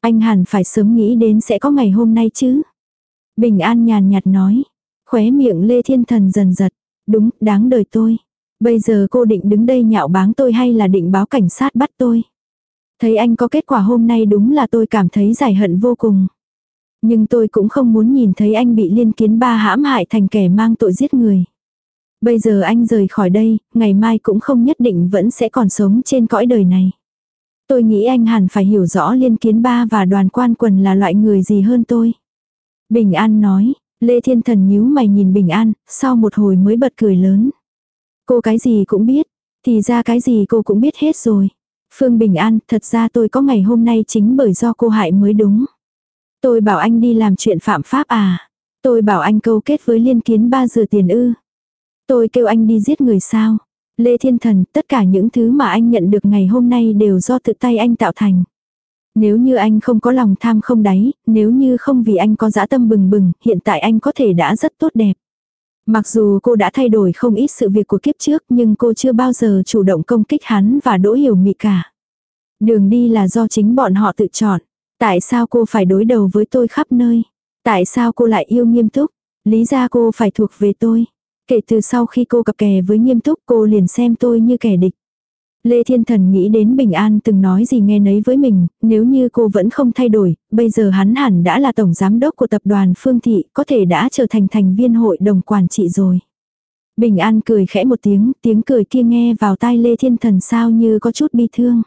Anh hẳn phải sớm nghĩ đến sẽ có ngày hôm nay chứ. Bình An nhàn nhạt nói. Khóe miệng Lê Thiên Thần dần giật. Đúng, đáng đời tôi. Bây giờ cô định đứng đây nhạo báng tôi hay là định báo cảnh sát bắt tôi? Thấy anh có kết quả hôm nay đúng là tôi cảm thấy giải hận vô cùng. Nhưng tôi cũng không muốn nhìn thấy anh bị liên kiến ba hãm hại thành kẻ mang tội giết người. Bây giờ anh rời khỏi đây, ngày mai cũng không nhất định vẫn sẽ còn sống trên cõi đời này. Tôi nghĩ anh hẳn phải hiểu rõ liên kiến ba và đoàn quan quần là loại người gì hơn tôi. Bình An nói, Lê Thiên Thần nhíu mày nhìn Bình An, sau một hồi mới bật cười lớn. Cô cái gì cũng biết, thì ra cái gì cô cũng biết hết rồi. Phương Bình An, thật ra tôi có ngày hôm nay chính bởi do cô hại mới đúng. Tôi bảo anh đi làm chuyện phạm pháp à. Tôi bảo anh câu kết với liên kiến ba giờ tiền ư. Tôi kêu anh đi giết người sao. Lê Thiên Thần, tất cả những thứ mà anh nhận được ngày hôm nay đều do tự tay anh tạo thành. Nếu như anh không có lòng tham không đáy, nếu như không vì anh có dã tâm bừng bừng, hiện tại anh có thể đã rất tốt đẹp. Mặc dù cô đã thay đổi không ít sự việc của kiếp trước nhưng cô chưa bao giờ chủ động công kích hắn và đỗ hiểu mị cả. Đường đi là do chính bọn họ tự chọn. Tại sao cô phải đối đầu với tôi khắp nơi? Tại sao cô lại yêu nghiêm túc? Lý ra cô phải thuộc về tôi. Kể từ sau khi cô cặp kè với nghiêm túc cô liền xem tôi như kẻ địch. Lê Thiên Thần nghĩ đến Bình An từng nói gì nghe nấy với mình, nếu như cô vẫn không thay đổi, bây giờ hắn hẳn đã là tổng giám đốc của tập đoàn Phương Thị, có thể đã trở thành thành viên hội đồng quản trị rồi. Bình An cười khẽ một tiếng, tiếng cười kia nghe vào tai Lê Thiên Thần sao như có chút bi thương.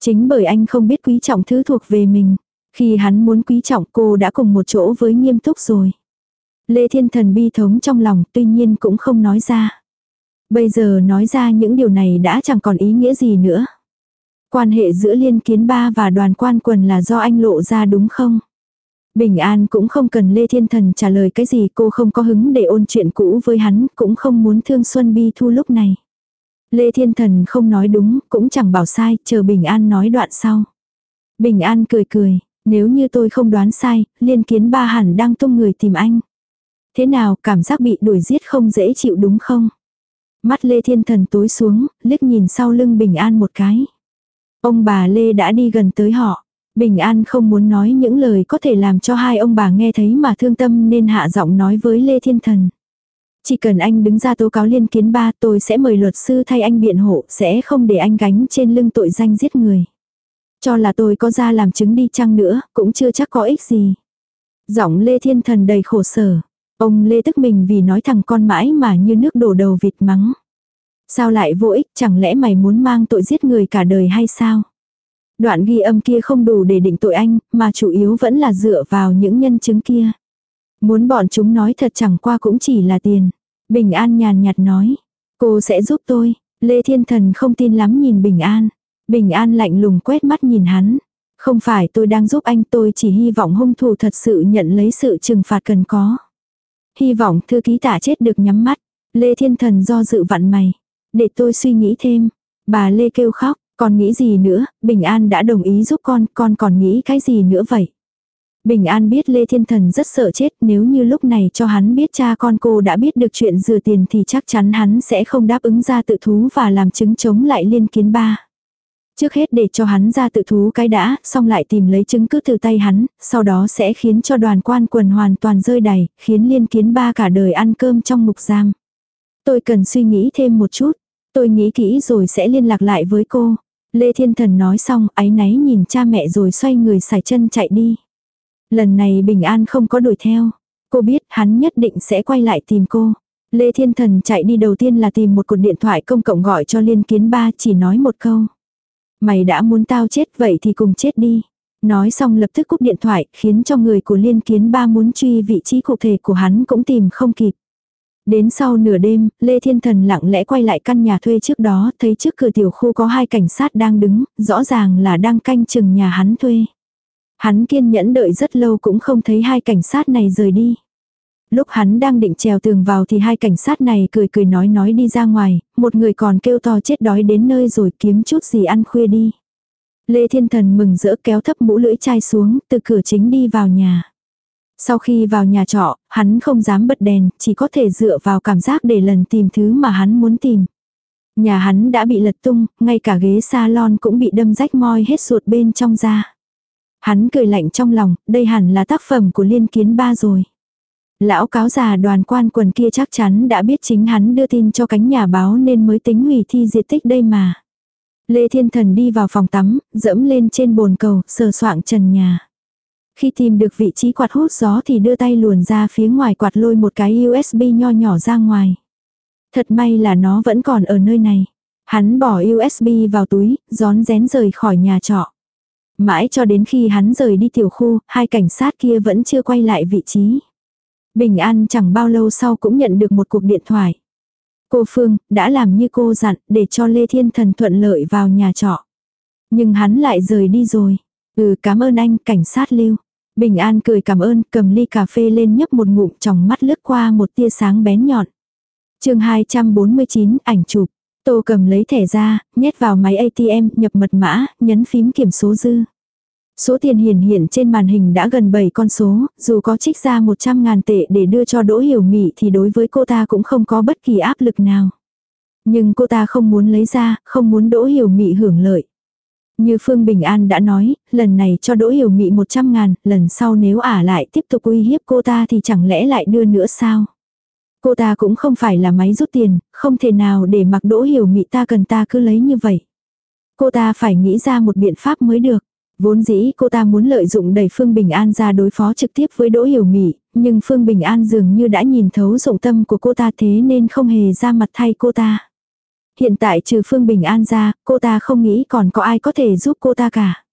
Chính bởi anh không biết quý trọng thứ thuộc về mình. Khi hắn muốn quý trọng cô đã cùng một chỗ với nghiêm túc rồi. Lê Thiên Thần bi thống trong lòng tuy nhiên cũng không nói ra. Bây giờ nói ra những điều này đã chẳng còn ý nghĩa gì nữa. Quan hệ giữa liên kiến ba và đoàn quan quần là do anh lộ ra đúng không? Bình an cũng không cần Lê Thiên Thần trả lời cái gì cô không có hứng để ôn chuyện cũ với hắn, cũng không muốn thương Xuân Bi Thu lúc này. Lê Thiên Thần không nói đúng, cũng chẳng bảo sai, chờ Bình An nói đoạn sau. Bình An cười cười, nếu như tôi không đoán sai, liên kiến ba hẳn đang tung người tìm anh. Thế nào, cảm giác bị đuổi giết không dễ chịu đúng không? Mắt Lê Thiên Thần tối xuống, liếc nhìn sau lưng Bình An một cái. Ông bà Lê đã đi gần tới họ. Bình An không muốn nói những lời có thể làm cho hai ông bà nghe thấy mà thương tâm nên hạ giọng nói với Lê Thiên Thần. Chỉ cần anh đứng ra tố cáo liên kiến ba tôi sẽ mời luật sư thay anh biện hộ sẽ không để anh gánh trên lưng tội danh giết người. Cho là tôi có ra làm chứng đi chăng nữa cũng chưa chắc có ích gì. Giọng Lê Thiên Thần đầy khổ sở. Ông Lê tức mình vì nói thằng con mãi mà như nước đổ đầu vịt mắng. Sao lại vô ích chẳng lẽ mày muốn mang tội giết người cả đời hay sao? Đoạn ghi âm kia không đủ để định tội anh, mà chủ yếu vẫn là dựa vào những nhân chứng kia. Muốn bọn chúng nói thật chẳng qua cũng chỉ là tiền. Bình An nhàn nhạt nói. Cô sẽ giúp tôi. Lê Thiên Thần không tin lắm nhìn Bình An. Bình An lạnh lùng quét mắt nhìn hắn. Không phải tôi đang giúp anh tôi chỉ hy vọng hung thủ thật sự nhận lấy sự trừng phạt cần có. Hy vọng thư ký tả chết được nhắm mắt. Lê Thiên Thần do dự vặn mày. Để tôi suy nghĩ thêm. Bà Lê kêu khóc. Còn nghĩ gì nữa, Bình An đã đồng ý giúp con, con còn nghĩ cái gì nữa vậy? Bình An biết Lê Thiên Thần rất sợ chết nếu như lúc này cho hắn biết cha con cô đã biết được chuyện rửa tiền thì chắc chắn hắn sẽ không đáp ứng ra tự thú và làm chứng chống lại liên kiến ba. Trước hết để cho hắn ra tự thú cái đã, xong lại tìm lấy chứng cứ từ tay hắn, sau đó sẽ khiến cho đoàn quan quần hoàn toàn rơi đầy, khiến liên kiến ba cả đời ăn cơm trong mục giam. Tôi cần suy nghĩ thêm một chút, tôi nghĩ kỹ rồi sẽ liên lạc lại với cô. Lê Thiên Thần nói xong, áy náy nhìn cha mẹ rồi xoay người xài chân chạy đi. Lần này Bình An không có đuổi theo. Cô biết hắn nhất định sẽ quay lại tìm cô. Lê Thiên Thần chạy đi đầu tiên là tìm một cuộc điện thoại công cộng gọi cho Liên Kiến Ba chỉ nói một câu. Mày đã muốn tao chết vậy thì cùng chết đi. Nói xong lập tức cúp điện thoại, khiến cho người của liên kiến ba muốn truy vị trí cụ thể của hắn cũng tìm không kịp. Đến sau nửa đêm, Lê Thiên Thần lặng lẽ quay lại căn nhà thuê trước đó, thấy trước cửa tiểu khu có hai cảnh sát đang đứng, rõ ràng là đang canh chừng nhà hắn thuê. Hắn kiên nhẫn đợi rất lâu cũng không thấy hai cảnh sát này rời đi. Lúc hắn đang định trèo tường vào thì hai cảnh sát này cười cười nói nói đi ra ngoài, một người còn kêu to chết đói đến nơi rồi kiếm chút gì ăn khuya đi. Lê Thiên Thần mừng rỡ kéo thấp mũ lưỡi chai xuống, từ cửa chính đi vào nhà. Sau khi vào nhà trọ, hắn không dám bật đèn, chỉ có thể dựa vào cảm giác để lần tìm thứ mà hắn muốn tìm. Nhà hắn đã bị lật tung, ngay cả ghế salon cũng bị đâm rách moi hết ruột bên trong ra. Hắn cười lạnh trong lòng, đây hẳn là tác phẩm của liên kiến ba rồi. Lão cáo già đoàn quan quần kia chắc chắn đã biết chính hắn đưa tin cho cánh nhà báo nên mới tính hủy thi diệt tích đây mà. Lê Thiên Thần đi vào phòng tắm, dẫm lên trên bồn cầu, sờ soạng trần nhà. Khi tìm được vị trí quạt hút gió thì đưa tay luồn ra phía ngoài quạt lôi một cái USB nho nhỏ ra ngoài. Thật may là nó vẫn còn ở nơi này. Hắn bỏ USB vào túi, gión rén rời khỏi nhà trọ. Mãi cho đến khi hắn rời đi tiểu khu, hai cảnh sát kia vẫn chưa quay lại vị trí. Bình An chẳng bao lâu sau cũng nhận được một cuộc điện thoại. Cô Phương, đã làm như cô dặn, để cho Lê Thiên Thần thuận lợi vào nhà trọ. Nhưng hắn lại rời đi rồi. Ừ cảm ơn anh, cảnh sát lưu. Bình An cười cảm ơn, cầm ly cà phê lên nhấp một ngụm trong mắt lướt qua một tia sáng bén nhọn. chương 249, ảnh chụp. Tô cầm lấy thẻ ra, nhét vào máy ATM, nhập mật mã, nhấn phím kiểm số dư. Số tiền hiển hiện trên màn hình đã gần 7 con số, dù có trích ra 100 ngàn tệ để đưa cho Đỗ Hiểu Mị thì đối với cô ta cũng không có bất kỳ áp lực nào. Nhưng cô ta không muốn lấy ra, không muốn Đỗ Hiểu Mị hưởng lợi. Như Phương Bình An đã nói, lần này cho Đỗ Hiểu Mị 100 ngàn, lần sau nếu ả lại tiếp tục uy hiếp cô ta thì chẳng lẽ lại đưa nữa sao? Cô ta cũng không phải là máy rút tiền, không thể nào để mặc Đỗ Hiểu Mị ta cần ta cứ lấy như vậy. Cô ta phải nghĩ ra một biện pháp mới được. Vốn dĩ cô ta muốn lợi dụng đẩy Phương Bình An ra đối phó trực tiếp với Đỗ Hiểu Mị, nhưng Phương Bình An dường như đã nhìn thấu dụng tâm của cô ta thế nên không hề ra mặt thay cô ta. Hiện tại trừ Phương Bình An ra, cô ta không nghĩ còn có ai có thể giúp cô ta cả.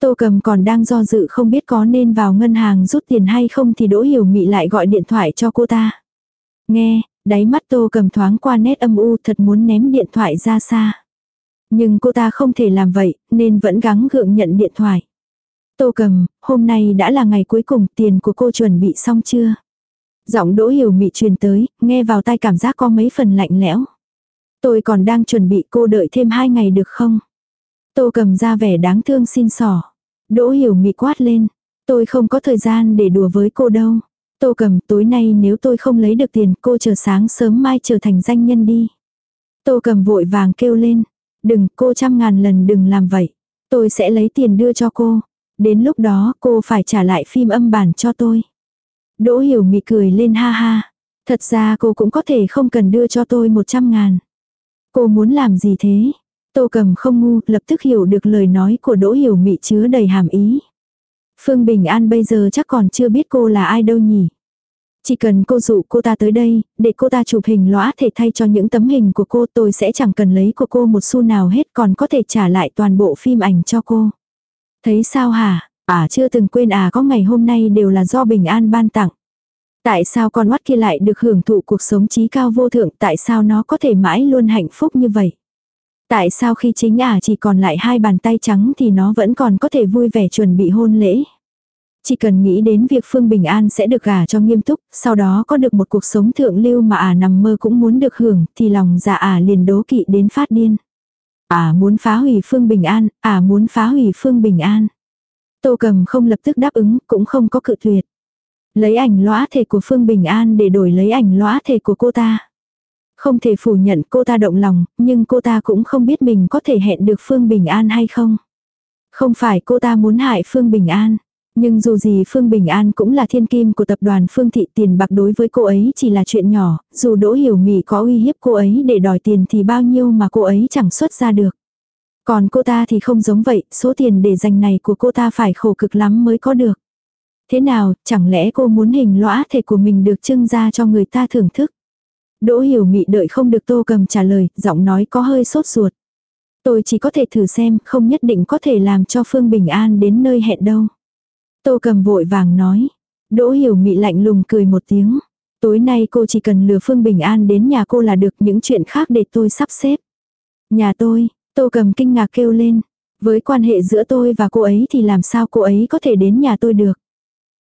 Tô cầm còn đang do dự không biết có nên vào ngân hàng rút tiền hay không thì Đỗ Hiểu Mị lại gọi điện thoại cho cô ta. Nghe, đáy mắt tô cầm thoáng qua nét âm u thật muốn ném điện thoại ra xa. Nhưng cô ta không thể làm vậy, nên vẫn gắng gượng nhận điện thoại. Tô cầm, hôm nay đã là ngày cuối cùng, tiền của cô chuẩn bị xong chưa? Giọng đỗ hiểu mị truyền tới, nghe vào tai cảm giác có mấy phần lạnh lẽo. Tôi còn đang chuẩn bị cô đợi thêm hai ngày được không? Tô cầm ra vẻ đáng thương xin sỏ. Đỗ hiểu mị quát lên. Tôi không có thời gian để đùa với cô đâu. Tô cầm tối nay nếu tôi không lấy được tiền cô chờ sáng sớm mai trở thành danh nhân đi. Tô cầm vội vàng kêu lên. Đừng, cô trăm ngàn lần đừng làm vậy. Tôi sẽ lấy tiền đưa cho cô. Đến lúc đó cô phải trả lại phim âm bản cho tôi. Đỗ hiểu mị cười lên ha ha. Thật ra cô cũng có thể không cần đưa cho tôi một trăm ngàn. Cô muốn làm gì thế? Tô cầm không ngu, lập tức hiểu được lời nói của Đỗ Hiểu Mị chứa đầy hàm ý. Phương Bình An bây giờ chắc còn chưa biết cô là ai đâu nhỉ. Chỉ cần cô dụ cô ta tới đây, để cô ta chụp hình lõa thể thay cho những tấm hình của cô tôi sẽ chẳng cần lấy của cô một xu nào hết còn có thể trả lại toàn bộ phim ảnh cho cô. Thấy sao hả? À chưa từng quên à có ngày hôm nay đều là do Bình An ban tặng. Tại sao con mắt kia lại được hưởng thụ cuộc sống trí cao vô thượng, tại sao nó có thể mãi luôn hạnh phúc như vậy? Tại sao khi chính ả chỉ còn lại hai bàn tay trắng thì nó vẫn còn có thể vui vẻ chuẩn bị hôn lễ? Chỉ cần nghĩ đến việc Phương Bình An sẽ được gả cho nghiêm túc, sau đó có được một cuộc sống thượng lưu mà ả nằm mơ cũng muốn được hưởng, thì lòng dạ ả liền đố kỵ đến phát điên. Ả muốn phá hủy Phương Bình An, ả muốn phá hủy Phương Bình An. Tô cầm không lập tức đáp ứng, cũng không có cự tuyệt. Lấy ảnh lõa thể của Phương Bình An để đổi lấy ảnh lõa thể của cô ta. Không thể phủ nhận cô ta động lòng, nhưng cô ta cũng không biết mình có thể hẹn được Phương Bình An hay không. Không phải cô ta muốn hại Phương Bình An. Nhưng dù gì Phương Bình An cũng là thiên kim của tập đoàn Phương Thị tiền bạc đối với cô ấy chỉ là chuyện nhỏ, dù Đỗ Hiểu Mị có uy hiếp cô ấy để đòi tiền thì bao nhiêu mà cô ấy chẳng xuất ra được. Còn cô ta thì không giống vậy, số tiền để dành này của cô ta phải khổ cực lắm mới có được. Thế nào, chẳng lẽ cô muốn hình lõa thể của mình được trưng ra cho người ta thưởng thức? Đỗ hiểu mị đợi không được tô cầm trả lời, giọng nói có hơi sốt ruột. Tôi chỉ có thể thử xem, không nhất định có thể làm cho Phương Bình An đến nơi hẹn đâu. Tô cầm vội vàng nói. Đỗ hiểu mị lạnh lùng cười một tiếng. Tối nay cô chỉ cần lừa Phương Bình An đến nhà cô là được những chuyện khác để tôi sắp xếp. Nhà tôi, tô cầm kinh ngạc kêu lên. Với quan hệ giữa tôi và cô ấy thì làm sao cô ấy có thể đến nhà tôi được.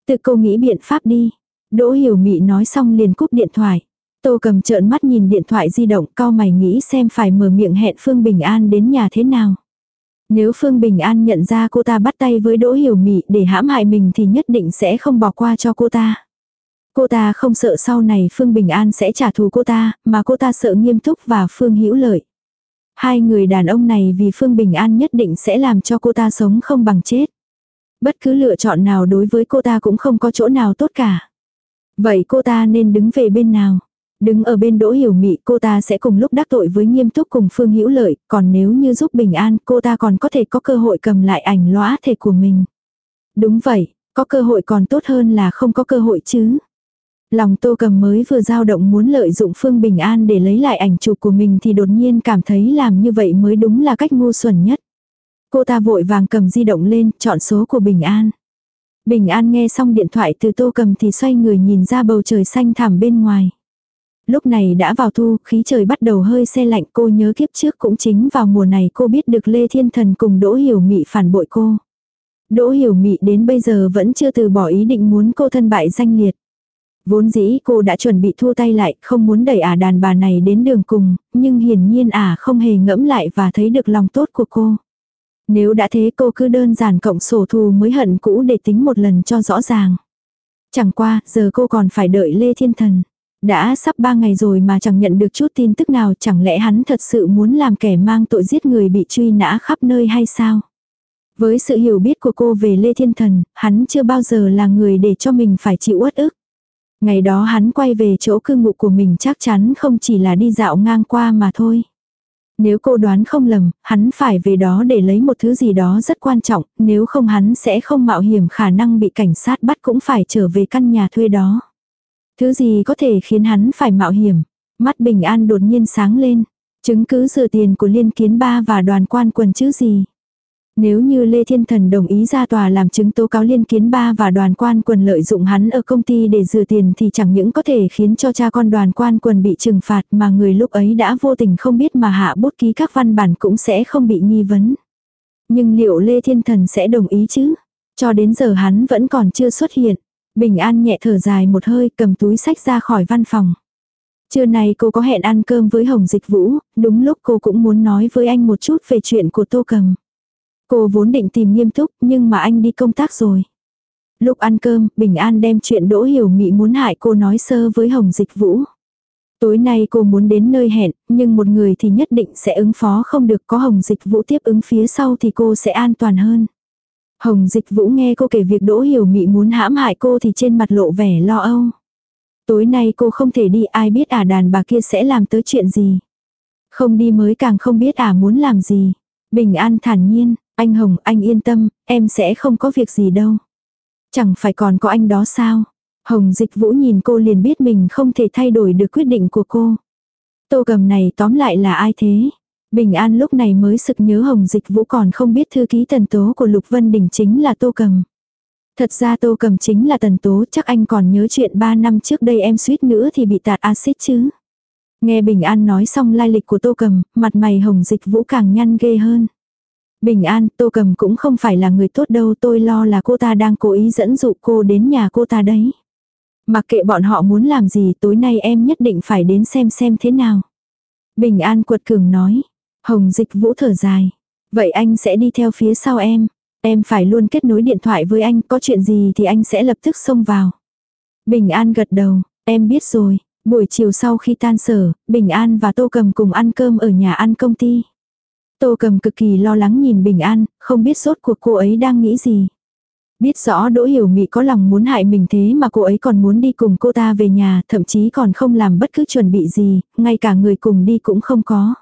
Tự cô nghĩ biện pháp đi. Đỗ hiểu mị nói xong liền cúp điện thoại. Tô cầm trợn mắt nhìn điện thoại di động cao mày nghĩ xem phải mở miệng hẹn Phương Bình An đến nhà thế nào. Nếu Phương Bình An nhận ra cô ta bắt tay với Đỗ Hiểu Mị để hãm hại mình thì nhất định sẽ không bỏ qua cho cô ta. Cô ta không sợ sau này Phương Bình An sẽ trả thù cô ta, mà cô ta sợ nghiêm túc và Phương hữu lợi. Hai người đàn ông này vì Phương Bình An nhất định sẽ làm cho cô ta sống không bằng chết. Bất cứ lựa chọn nào đối với cô ta cũng không có chỗ nào tốt cả. Vậy cô ta nên đứng về bên nào? Đứng ở bên Đỗ Hiểu Mị cô ta sẽ cùng lúc đắc tội với nghiêm túc cùng Phương Hữu Lợi, còn nếu như giúp Bình An cô ta còn có thể có cơ hội cầm lại ảnh lõa thể của mình. Đúng vậy, có cơ hội còn tốt hơn là không có cơ hội chứ. Lòng tô cầm mới vừa dao động muốn lợi dụng Phương Bình An để lấy lại ảnh chụp của mình thì đột nhiên cảm thấy làm như vậy mới đúng là cách ngu xuẩn nhất. Cô ta vội vàng cầm di động lên, chọn số của Bình An. Bình An nghe xong điện thoại từ tô cầm thì xoay người nhìn ra bầu trời xanh thẳm bên ngoài. Lúc này đã vào thu, khí trời bắt đầu hơi xe lạnh cô nhớ kiếp trước cũng chính vào mùa này cô biết được Lê Thiên Thần cùng Đỗ Hiểu Mị phản bội cô. Đỗ Hiểu Mị đến bây giờ vẫn chưa từ bỏ ý định muốn cô thân bại danh liệt. Vốn dĩ cô đã chuẩn bị thua tay lại, không muốn đẩy ả đàn bà này đến đường cùng, nhưng hiển nhiên ả không hề ngẫm lại và thấy được lòng tốt của cô. Nếu đã thế cô cứ đơn giản cộng sổ thù mới hận cũ để tính một lần cho rõ ràng. Chẳng qua, giờ cô còn phải đợi Lê Thiên Thần. Đã sắp ba ngày rồi mà chẳng nhận được chút tin tức nào chẳng lẽ hắn thật sự muốn làm kẻ mang tội giết người bị truy nã khắp nơi hay sao? Với sự hiểu biết của cô về Lê Thiên Thần, hắn chưa bao giờ là người để cho mình phải chịu uất ức. Ngày đó hắn quay về chỗ cư ngụ của mình chắc chắn không chỉ là đi dạo ngang qua mà thôi. Nếu cô đoán không lầm, hắn phải về đó để lấy một thứ gì đó rất quan trọng, nếu không hắn sẽ không mạo hiểm khả năng bị cảnh sát bắt cũng phải trở về căn nhà thuê đó. Thứ gì có thể khiến hắn phải mạo hiểm? Mắt bình an đột nhiên sáng lên. Chứng cứ rửa tiền của liên kiến ba và đoàn quan quần chứ gì? Nếu như Lê Thiên Thần đồng ý ra tòa làm chứng tố cáo liên kiến ba và đoàn quan quần lợi dụng hắn ở công ty để rửa tiền thì chẳng những có thể khiến cho cha con đoàn quan quần bị trừng phạt mà người lúc ấy đã vô tình không biết mà hạ bút ký các văn bản cũng sẽ không bị nghi vấn. Nhưng liệu Lê Thiên Thần sẽ đồng ý chứ? Cho đến giờ hắn vẫn còn chưa xuất hiện. Bình An nhẹ thở dài một hơi cầm túi sách ra khỏi văn phòng. Trưa nay cô có hẹn ăn cơm với Hồng Dịch Vũ, đúng lúc cô cũng muốn nói với anh một chút về chuyện của Tô Cầm. Cô vốn định tìm nghiêm túc nhưng mà anh đi công tác rồi. Lúc ăn cơm, Bình An đem chuyện Đỗ Hiểu Mị muốn hại cô nói sơ với Hồng Dịch Vũ. Tối nay cô muốn đến nơi hẹn, nhưng một người thì nhất định sẽ ứng phó không được có Hồng Dịch Vũ tiếp ứng phía sau thì cô sẽ an toàn hơn. Hồng Dịch Vũ nghe cô kể việc Đỗ Hiểu Mị muốn hãm hại cô thì trên mặt lộ vẻ lo âu. Tối nay cô không thể đi ai biết ả đàn bà kia sẽ làm tới chuyện gì. Không đi mới càng không biết ả muốn làm gì. Bình an thản nhiên, anh Hồng anh yên tâm, em sẽ không có việc gì đâu. Chẳng phải còn có anh đó sao. Hồng Dịch Vũ nhìn cô liền biết mình không thể thay đổi được quyết định của cô. Tô cầm này tóm lại là ai thế? Bình An lúc này mới sực nhớ Hồng Dịch Vũ còn không biết thư ký tần tố của Lục Vân Đình chính là Tô Cầm. Thật ra Tô Cầm chính là tần tố chắc anh còn nhớ chuyện 3 năm trước đây em suýt nữa thì bị tạt axit chứ. Nghe Bình An nói xong lai lịch của Tô Cầm, mặt mày Hồng Dịch Vũ càng nhăn ghê hơn. Bình An, Tô Cầm cũng không phải là người tốt đâu tôi lo là cô ta đang cố ý dẫn dụ cô đến nhà cô ta đấy. Mặc kệ bọn họ muốn làm gì tối nay em nhất định phải đến xem xem thế nào. Bình An quật cường nói. Hồng dịch vũ thở dài. Vậy anh sẽ đi theo phía sau em. Em phải luôn kết nối điện thoại với anh, có chuyện gì thì anh sẽ lập tức xông vào. Bình An gật đầu, em biết rồi. Buổi chiều sau khi tan sở, Bình An và Tô Cầm cùng ăn cơm ở nhà ăn công ty. Tô Cầm cực kỳ lo lắng nhìn Bình An, không biết sốt cuộc cô ấy đang nghĩ gì. Biết rõ Đỗ Hiểu Mị có lòng muốn hại mình thế mà cô ấy còn muốn đi cùng cô ta về nhà, thậm chí còn không làm bất cứ chuẩn bị gì, ngay cả người cùng đi cũng không có.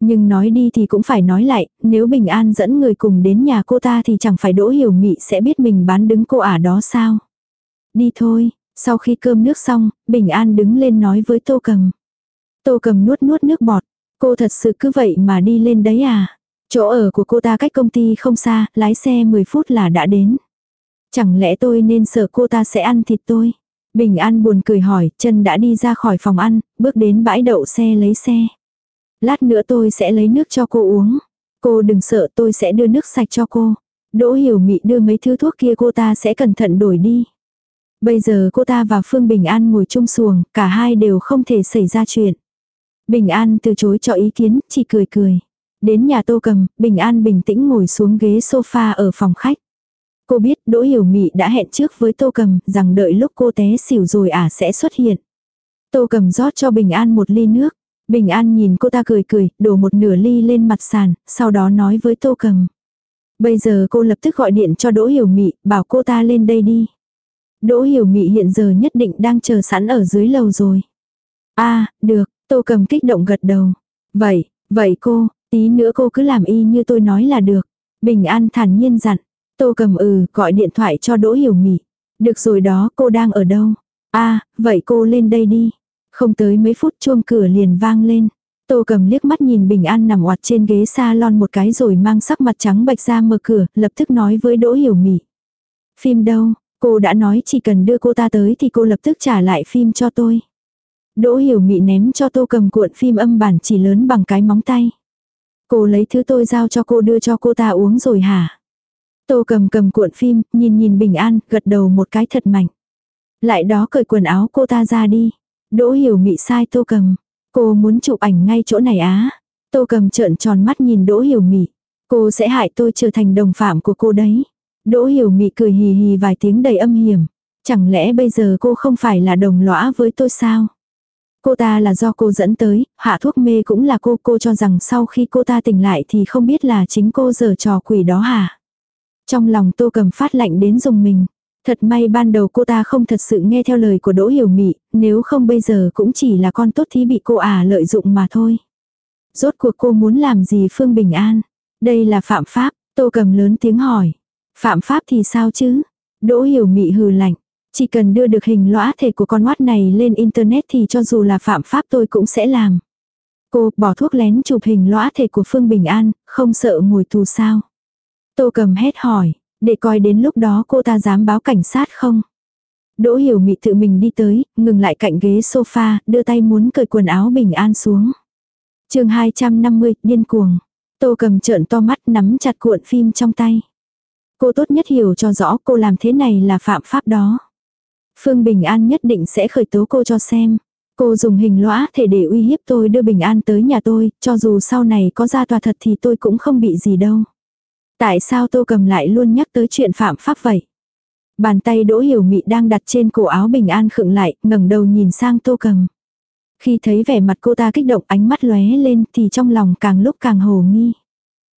Nhưng nói đi thì cũng phải nói lại, nếu Bình An dẫn người cùng đến nhà cô ta thì chẳng phải Đỗ Hiểu Mị sẽ biết mình bán đứng cô ả đó sao. Đi thôi, sau khi cơm nước xong, Bình An đứng lên nói với Tô Cầm. Tô Cầm nuốt nuốt nước bọt, cô thật sự cứ vậy mà đi lên đấy à. Chỗ ở của cô ta cách công ty không xa, lái xe 10 phút là đã đến. Chẳng lẽ tôi nên sợ cô ta sẽ ăn thịt tôi? Bình An buồn cười hỏi, chân đã đi ra khỏi phòng ăn, bước đến bãi đậu xe lấy xe. Lát nữa tôi sẽ lấy nước cho cô uống. Cô đừng sợ tôi sẽ đưa nước sạch cho cô. Đỗ hiểu mị đưa mấy thứ thuốc kia cô ta sẽ cẩn thận đổi đi. Bây giờ cô ta và Phương Bình An ngồi chung xuồng, cả hai đều không thể xảy ra chuyện. Bình An từ chối cho ý kiến, chỉ cười cười. Đến nhà tô cầm, Bình An bình tĩnh ngồi xuống ghế sofa ở phòng khách. Cô biết Đỗ Hiểu Mị đã hẹn trước với Tô Cầm rằng đợi lúc cô té xỉu rồi ả à sẽ xuất hiện. Tô Cầm rót cho Bình An một ly nước. Bình An nhìn cô ta cười cười, đổ một nửa ly lên mặt sàn, sau đó nói với Tô Cầm. Bây giờ cô lập tức gọi điện cho Đỗ Hiểu Mị, bảo cô ta lên đây đi. Đỗ Hiểu Mị hiện giờ nhất định đang chờ sẵn ở dưới lầu rồi. a à, được, Tô Cầm kích động gật đầu. Vậy, vậy cô, tí nữa cô cứ làm y như tôi nói là được. Bình An thản nhiên dặn. Tô Cầm ừ, gọi điện thoại cho Đỗ Hiểu Mị. Được rồi đó, cô đang ở đâu? a à, vậy cô lên đây đi. Không tới mấy phút chuông cửa liền vang lên. Tô cầm liếc mắt nhìn Bình An nằm oặt trên ghế salon một cái rồi mang sắc mặt trắng bạch ra mở cửa, lập tức nói với Đỗ Hiểu Mị. Phim đâu, cô đã nói chỉ cần đưa cô ta tới thì cô lập tức trả lại phim cho tôi. Đỗ Hiểu Mị ném cho Tô cầm cuộn phim âm bản chỉ lớn bằng cái móng tay. Cô lấy thứ tôi giao cho cô đưa cho cô ta uống rồi hả? Tô cầm cầm cuộn phim, nhìn nhìn Bình An, gật đầu một cái thật mạnh. Lại đó cởi quần áo cô ta ra đi. Đỗ hiểu mị sai tô cầm. Cô muốn chụp ảnh ngay chỗ này á. Tô cầm trợn tròn mắt nhìn đỗ hiểu mị. Cô sẽ hại tôi trở thành đồng phạm của cô đấy. Đỗ hiểu mị cười hì hì vài tiếng đầy âm hiểm. Chẳng lẽ bây giờ cô không phải là đồng lõa với tôi sao? Cô ta là do cô dẫn tới, hạ thuốc mê cũng là cô, cô cho rằng sau khi cô ta tỉnh lại thì không biết là chính cô giờ trò quỷ đó hả? Trong lòng tô cầm phát lạnh đến dùng mình. Thật may ban đầu cô ta không thật sự nghe theo lời của Đỗ Hiểu Mị, nếu không bây giờ cũng chỉ là con tốt thí bị cô ả lợi dụng mà thôi. Rốt cuộc cô muốn làm gì Phương Bình An? Đây là phạm pháp, tô cầm lớn tiếng hỏi. Phạm pháp thì sao chứ? Đỗ Hiểu Mị hừ lạnh. Chỉ cần đưa được hình lõa thể của con oát này lên internet thì cho dù là phạm pháp tôi cũng sẽ làm. Cô bỏ thuốc lén chụp hình lõa thể của Phương Bình An, không sợ ngồi tù sao? Tô cầm hét hỏi, để coi đến lúc đó cô ta dám báo cảnh sát không. Đỗ hiểu mị tự mình đi tới, ngừng lại cạnh ghế sofa, đưa tay muốn cởi quần áo bình an xuống. chương 250, điên cuồng. Tô cầm trợn to mắt nắm chặt cuộn phim trong tay. Cô tốt nhất hiểu cho rõ cô làm thế này là phạm pháp đó. Phương Bình An nhất định sẽ khởi tố cô cho xem. Cô dùng hình lõa thể để uy hiếp tôi đưa Bình An tới nhà tôi, cho dù sau này có ra tòa thật thì tôi cũng không bị gì đâu. Tại sao tô cầm lại luôn nhắc tới chuyện phạm pháp vậy? Bàn tay đỗ hiểu mị đang đặt trên cổ áo bình an khựng lại, ngẩng đầu nhìn sang tô cầm. Khi thấy vẻ mặt cô ta kích động ánh mắt lóe lên thì trong lòng càng lúc càng hồ nghi.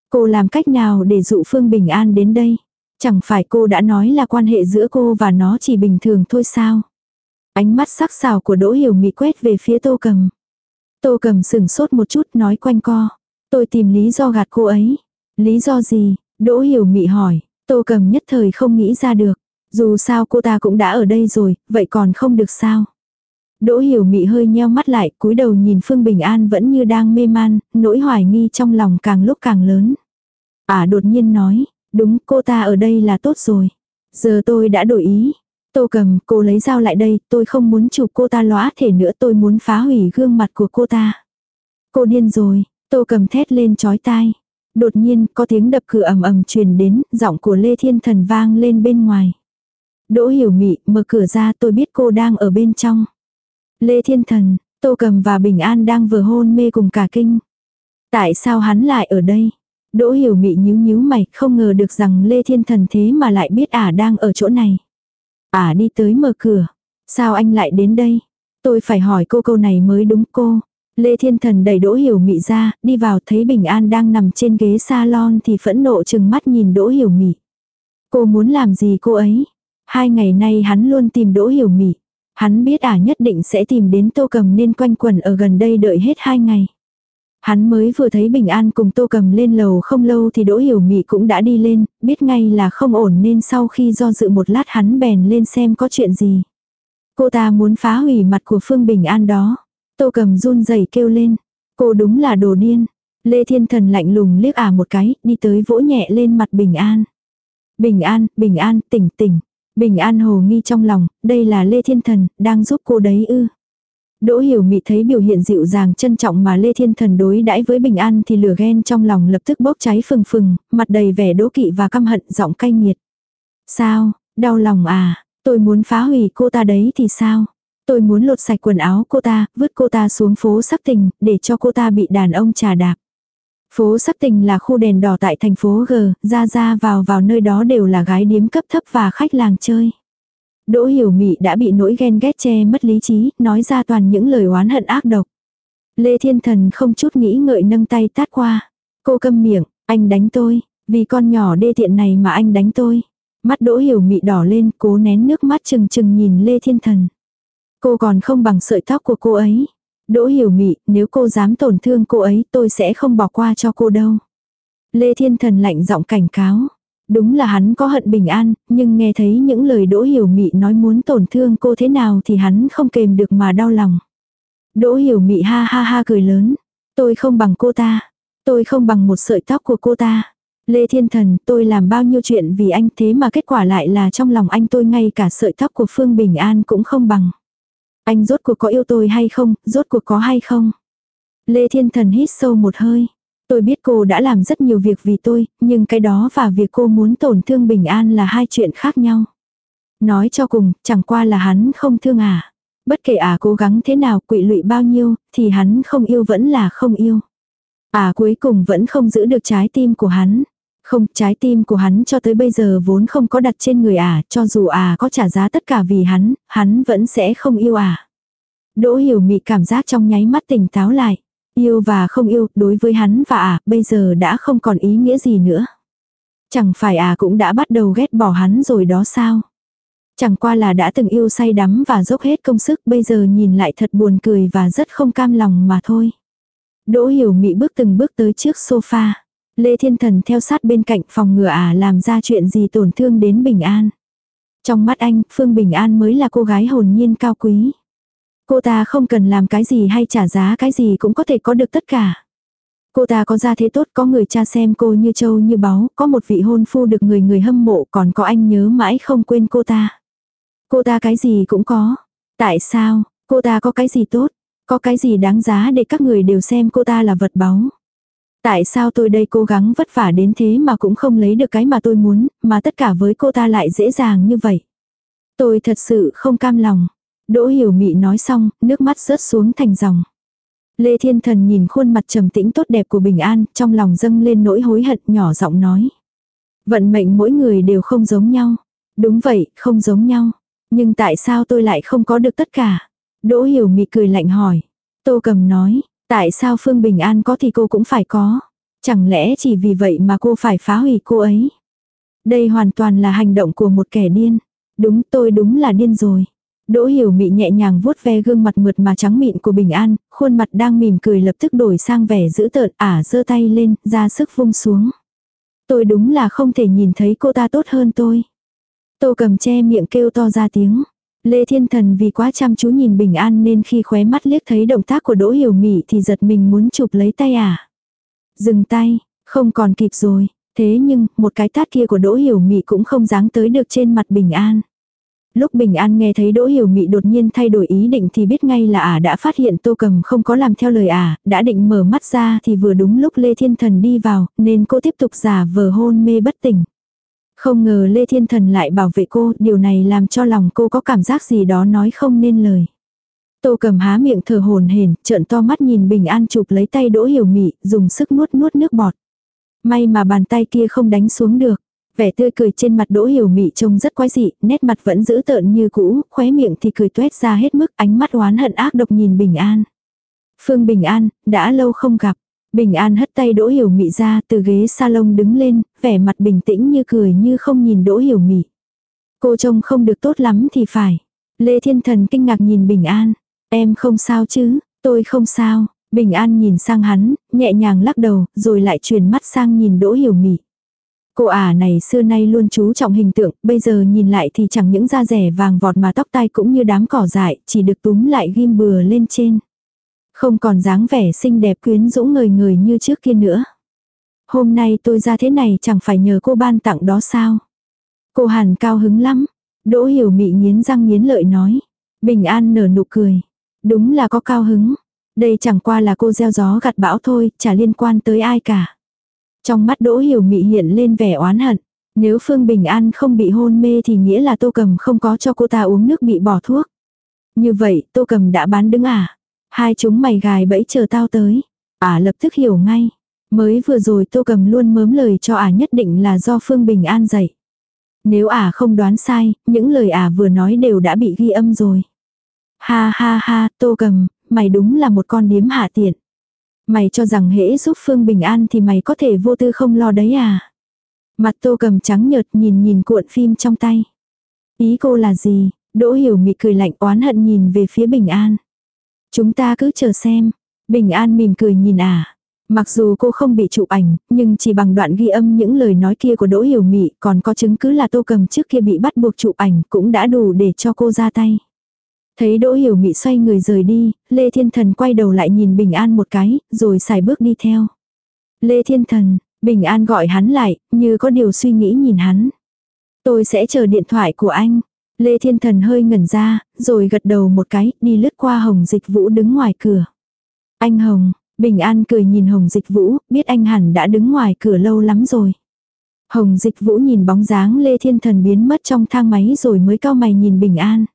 Cô làm cách nào để dụ Phương Bình An đến đây? Chẳng phải cô đã nói là quan hệ giữa cô và nó chỉ bình thường thôi sao? Ánh mắt sắc sảo của Đỗ Hiểu Mị quét về phía Tô Cầm. Tô Cầm sừng sốt một chút nói quanh co. Tôi tìm lý do gạt cô ấy. Lý do gì? Đỗ hiểu mị hỏi, tô cầm nhất thời không nghĩ ra được. Dù sao cô ta cũng đã ở đây rồi, vậy còn không được sao. Đỗ hiểu mị hơi nheo mắt lại, cúi đầu nhìn Phương Bình An vẫn như đang mê man, nỗi hoài nghi trong lòng càng lúc càng lớn. À đột nhiên nói, đúng cô ta ở đây là tốt rồi. Giờ tôi đã đổi ý. Tô cầm, cô lấy dao lại đây, tôi không muốn chụp cô ta lóa thể nữa tôi muốn phá hủy gương mặt của cô ta. Cô điên rồi, tô cầm thét lên chói tai. Đột nhiên có tiếng đập cửa ầm ầm truyền đến, giọng của Lê Thiên Thần vang lên bên ngoài. Đỗ hiểu mị, mở cửa ra tôi biết cô đang ở bên trong. Lê Thiên Thần, Tô Cầm và Bình An đang vừa hôn mê cùng cả kinh. Tại sao hắn lại ở đây? Đỗ hiểu mị nhíu nhíu mày, không ngờ được rằng Lê Thiên Thần thế mà lại biết ả đang ở chỗ này. Ả đi tới mở cửa. Sao anh lại đến đây? Tôi phải hỏi cô câu này mới đúng cô. Lê Thiên Thần đẩy Đỗ Hiểu Mị ra, đi vào thấy Bình An đang nằm trên ghế salon thì phẫn nộ chừng mắt nhìn Đỗ Hiểu Mị. Cô muốn làm gì cô ấy? Hai ngày nay hắn luôn tìm Đỗ Hiểu Mị. Hắn biết ả nhất định sẽ tìm đến Tô Cầm nên quanh quẩn ở gần đây đợi hết hai ngày. Hắn mới vừa thấy Bình An cùng Tô Cầm lên lầu không lâu thì Đỗ Hiểu Mị cũng đã đi lên, biết ngay là không ổn nên sau khi do dự một lát hắn bèn lên xem có chuyện gì. Cô ta muốn phá hủy mặt của Phương Bình An đó. Tô cầm run rẩy kêu lên. Cô đúng là đồ điên. Lê Thiên Thần lạnh lùng liếc ả một cái, đi tới vỗ nhẹ lên mặt Bình An. Bình An, Bình An, tỉnh tỉnh. Bình An hồ nghi trong lòng, đây là Lê Thiên Thần, đang giúp cô đấy ư. Đỗ Hiểu Mị thấy biểu hiện dịu dàng trân trọng mà Lê Thiên Thần đối đãi với Bình An thì lửa ghen trong lòng lập tức bốc cháy phừng phừng, mặt đầy vẻ đố kỵ và căm hận giọng cay nghiệt. Sao, đau lòng à, tôi muốn phá hủy cô ta đấy thì sao? Tôi muốn lột sạch quần áo cô ta, vứt cô ta xuống phố sắc tình, để cho cô ta bị đàn ông trà đạp. Phố sắc tình là khu đèn đỏ tại thành phố G, ra ra vào vào nơi đó đều là gái điếm cấp thấp và khách làng chơi. Đỗ hiểu mị đã bị nỗi ghen ghét che mất lý trí, nói ra toàn những lời oán hận ác độc. Lê Thiên Thần không chút nghĩ ngợi nâng tay tát qua. Cô câm miệng, anh đánh tôi, vì con nhỏ đê tiện này mà anh đánh tôi. Mắt đỗ hiểu mị đỏ lên, cố nén nước mắt chừng chừng nhìn Lê Thiên Thần. Cô còn không bằng sợi tóc của cô ấy. Đỗ hiểu mị, nếu cô dám tổn thương cô ấy tôi sẽ không bỏ qua cho cô đâu. Lê Thiên Thần lạnh giọng cảnh cáo. Đúng là hắn có hận bình an, nhưng nghe thấy những lời đỗ hiểu mị nói muốn tổn thương cô thế nào thì hắn không kềm được mà đau lòng. Đỗ hiểu mị ha ha ha cười lớn. Tôi không bằng cô ta. Tôi không bằng một sợi tóc của cô ta. Lê Thiên Thần, tôi làm bao nhiêu chuyện vì anh thế mà kết quả lại là trong lòng anh tôi ngay cả sợi tóc của Phương Bình An cũng không bằng. Anh rốt cuộc có yêu tôi hay không, rốt cuộc có hay không? Lê Thiên Thần hít sâu một hơi. Tôi biết cô đã làm rất nhiều việc vì tôi, nhưng cái đó và việc cô muốn tổn thương bình an là hai chuyện khác nhau. Nói cho cùng, chẳng qua là hắn không thương à. Bất kể à cố gắng thế nào, quỵ lụy bao nhiêu, thì hắn không yêu vẫn là không yêu. À cuối cùng vẫn không giữ được trái tim của hắn. Không, trái tim của hắn cho tới bây giờ vốn không có đặt trên người à, cho dù à có trả giá tất cả vì hắn, hắn vẫn sẽ không yêu à. Đỗ hiểu mị cảm giác trong nháy mắt tỉnh táo lại. Yêu và không yêu, đối với hắn và à, bây giờ đã không còn ý nghĩa gì nữa. Chẳng phải à cũng đã bắt đầu ghét bỏ hắn rồi đó sao? Chẳng qua là đã từng yêu say đắm và dốc hết công sức bây giờ nhìn lại thật buồn cười và rất không cam lòng mà thôi. Đỗ hiểu mị bước từng bước tới trước sofa. Lê Thiên Thần theo sát bên cạnh phòng ngừa à làm ra chuyện gì tổn thương đến Bình An. Trong mắt anh, Phương Bình An mới là cô gái hồn nhiên cao quý. Cô ta không cần làm cái gì hay trả giá cái gì cũng có thể có được tất cả. Cô ta có gia thế tốt, có người cha xem cô như châu như báu, có một vị hôn phu được người người hâm mộ, còn có anh nhớ mãi không quên cô ta. Cô ta cái gì cũng có. Tại sao, cô ta có cái gì tốt, có cái gì đáng giá để các người đều xem cô ta là vật báu. Tại sao tôi đây cố gắng vất vả đến thế mà cũng không lấy được cái mà tôi muốn, mà tất cả với cô ta lại dễ dàng như vậy. Tôi thật sự không cam lòng. Đỗ hiểu mị nói xong, nước mắt rớt xuống thành dòng. Lê Thiên Thần nhìn khuôn mặt trầm tĩnh tốt đẹp của Bình An, trong lòng dâng lên nỗi hối hận nhỏ giọng nói. Vận mệnh mỗi người đều không giống nhau. Đúng vậy, không giống nhau. Nhưng tại sao tôi lại không có được tất cả? Đỗ hiểu mị cười lạnh hỏi. Tô cầm nói, tại sao Phương Bình An có thì cô cũng phải có. Chẳng lẽ chỉ vì vậy mà cô phải phá hủy cô ấy? Đây hoàn toàn là hành động của một kẻ điên. Đúng tôi đúng là điên rồi. Đỗ hiểu mị nhẹ nhàng vuốt ve gương mặt mượt mà trắng mịn của Bình An, khuôn mặt đang mỉm cười lập tức đổi sang vẻ dữ tợn ả giơ tay lên, ra sức vung xuống. Tôi đúng là không thể nhìn thấy cô ta tốt hơn tôi. Tô cầm che miệng kêu to ra tiếng. Lê Thiên Thần vì quá chăm chú nhìn Bình An nên khi khóe mắt liếc thấy động tác của Đỗ Hiểu Mị thì giật mình muốn chụp lấy tay à, Dừng tay, không còn kịp rồi. Thế nhưng, một cái tát kia của Đỗ Hiểu Mị cũng không dáng tới được trên mặt Bình An. Lúc Bình An nghe thấy Đỗ Hiểu Mị đột nhiên thay đổi ý định thì biết ngay là ả đã phát hiện Tô Cầm không có làm theo lời ả, đã định mở mắt ra thì vừa đúng lúc Lê Thiên Thần đi vào, nên cô tiếp tục giả vờ hôn mê bất tỉnh. Không ngờ Lê Thiên Thần lại bảo vệ cô, điều này làm cho lòng cô có cảm giác gì đó nói không nên lời. Tô cầm há miệng thở hồn hển, trợn to mắt nhìn Bình An chụp lấy tay Đỗ Hiểu Mị, dùng sức nuốt nuốt nước bọt. May mà bàn tay kia không đánh xuống được. Vẻ tươi cười trên mặt Đỗ Hiểu Mị trông rất quái dị, nét mặt vẫn giữ tợn như cũ, khóe miệng thì cười tuét ra hết mức, ánh mắt oán hận ác độc nhìn Bình An. Phương Bình An, đã lâu không gặp. Bình An hất tay Đỗ Hiểu Mị ra từ ghế salon đứng lên, vẻ mặt bình tĩnh như cười như không nhìn Đỗ Hiểu Mị. Cô trông không được tốt lắm thì phải. Lê Thiên Thần kinh ngạc nhìn Bình An. Em không sao chứ, tôi không sao. Bình An nhìn sang hắn, nhẹ nhàng lắc đầu, rồi lại truyền mắt sang nhìn Đỗ Hiểu Mị. Cô ả này xưa nay luôn chú trọng hình tượng, bây giờ nhìn lại thì chẳng những da rẻ vàng vọt mà tóc tai cũng như đám cỏ dại, chỉ được túm lại ghim bừa lên trên. Không còn dáng vẻ xinh đẹp quyến rũ người người như trước kia nữa. Hôm nay tôi ra thế này chẳng phải nhờ cô ban tặng đó sao. Cô Hàn cao hứng lắm. Đỗ hiểu mị nghiến răng nghiến lợi nói. Bình an nở nụ cười. Đúng là có cao hứng. Đây chẳng qua là cô gieo gió gặt bão thôi, chả liên quan tới ai cả. Trong mắt Đỗ Hiểu Mị hiện lên vẻ oán hận. Nếu Phương Bình An không bị hôn mê thì nghĩa là Tô Cầm không có cho cô ta uống nước bị bỏ thuốc. Như vậy, Tô Cầm đã bán đứng à? Hai chúng mày gài bẫy chờ tao tới. À lập tức hiểu ngay. Mới vừa rồi Tô Cầm luôn mớm lời cho ả à nhất định là do Phương Bình An dạy. Nếu ả à không đoán sai, những lời ả à vừa nói đều đã bị ghi âm rồi. Ha ha ha, Tô Cầm, mày đúng là một con điếm hạ tiện. Mày cho rằng hễ giúp Phương bình an thì mày có thể vô tư không lo đấy à? Mặt tô cầm trắng nhợt nhìn nhìn cuộn phim trong tay. Ý cô là gì? Đỗ hiểu mị cười lạnh oán hận nhìn về phía bình an. Chúng ta cứ chờ xem. Bình an mỉm cười nhìn à. Mặc dù cô không bị chụp ảnh, nhưng chỉ bằng đoạn ghi âm những lời nói kia của Đỗ Hiểu Mị còn có chứng cứ là Tô Cầm trước kia bị bắt buộc chụp ảnh cũng đã đủ để cho cô ra tay. Thấy Đỗ Hiểu Mị xoay người rời đi, Lê Thiên Thần quay đầu lại nhìn Bình An một cái, rồi xài bước đi theo. Lê Thiên Thần, Bình An gọi hắn lại, như có điều suy nghĩ nhìn hắn. Tôi sẽ chờ điện thoại của anh. Lê Thiên Thần hơi ngẩn ra, rồi gật đầu một cái, đi lướt qua Hồng Dịch Vũ đứng ngoài cửa. Anh Hồng, Bình An cười nhìn Hồng Dịch Vũ, biết anh hẳn đã đứng ngoài cửa lâu lắm rồi. Hồng Dịch Vũ nhìn bóng dáng Lê Thiên Thần biến mất trong thang máy rồi mới cao mày nhìn Bình An.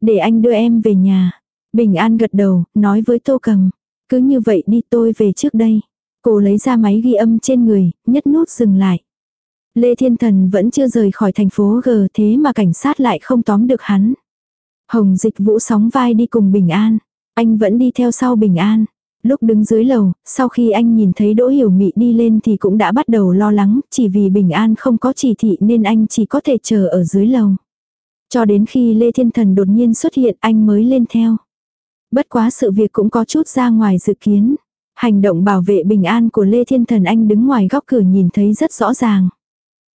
Để anh đưa em về nhà. Bình An gật đầu, nói với Tô Cầm. Cứ như vậy đi tôi về trước đây. Cô lấy ra máy ghi âm trên người, nhất nút dừng lại. Lê Thiên Thần vẫn chưa rời khỏi thành phố G thế mà cảnh sát lại không tóm được hắn. Hồng dịch vũ sóng vai đi cùng Bình An. Anh vẫn đi theo sau Bình An. Lúc đứng dưới lầu, sau khi anh nhìn thấy Đỗ Hiểu Mị đi lên thì cũng đã bắt đầu lo lắng, chỉ vì Bình An không có chỉ thị nên anh chỉ có thể chờ ở dưới lầu. Cho đến khi Lê Thiên Thần đột nhiên xuất hiện anh mới lên theo. Bất quá sự việc cũng có chút ra ngoài dự kiến. Hành động bảo vệ bình an của Lê Thiên Thần anh đứng ngoài góc cửa nhìn thấy rất rõ ràng.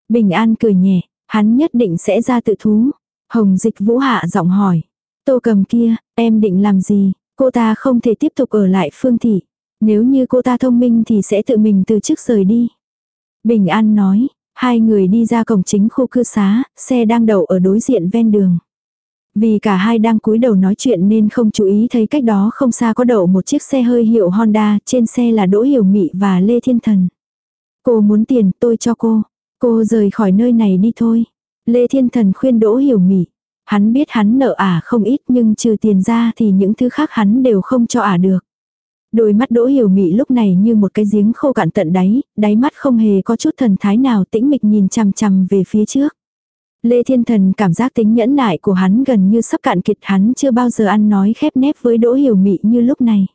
Bình an cười nhẹ, hắn nhất định sẽ ra tự thú. Hồng dịch vũ hạ giọng hỏi. Tô cầm kia, em định làm gì? Cô ta không thể tiếp tục ở lại phương thị. Nếu như cô ta thông minh thì sẽ tự mình từ chức rời đi. Bình an nói, Hai người đi ra cổng chính khu cư xá, xe đang đậu ở đối diện ven đường. Vì cả hai đang cúi đầu nói chuyện nên không chú ý thấy cách đó không xa có đậu một chiếc xe hơi hiệu Honda, trên xe là Đỗ Hiểu Mị và Lê Thiên Thần. Cô muốn tiền, tôi cho cô. Cô rời khỏi nơi này đi thôi. Lê Thiên Thần khuyên Đỗ Hiểu Mị. Hắn biết hắn nợ ả không ít nhưng trừ tiền ra thì những thứ khác hắn đều không cho ả được. Đôi mắt đỗ hiểu mị lúc này như một cái giếng khô cạn tận đáy, đáy mắt không hề có chút thần thái nào tĩnh mịch nhìn chằm chằm về phía trước. Lê Thiên Thần cảm giác tính nhẫn nại của hắn gần như sắp cạn kiệt hắn chưa bao giờ ăn nói khép nép với đỗ hiểu mị như lúc này.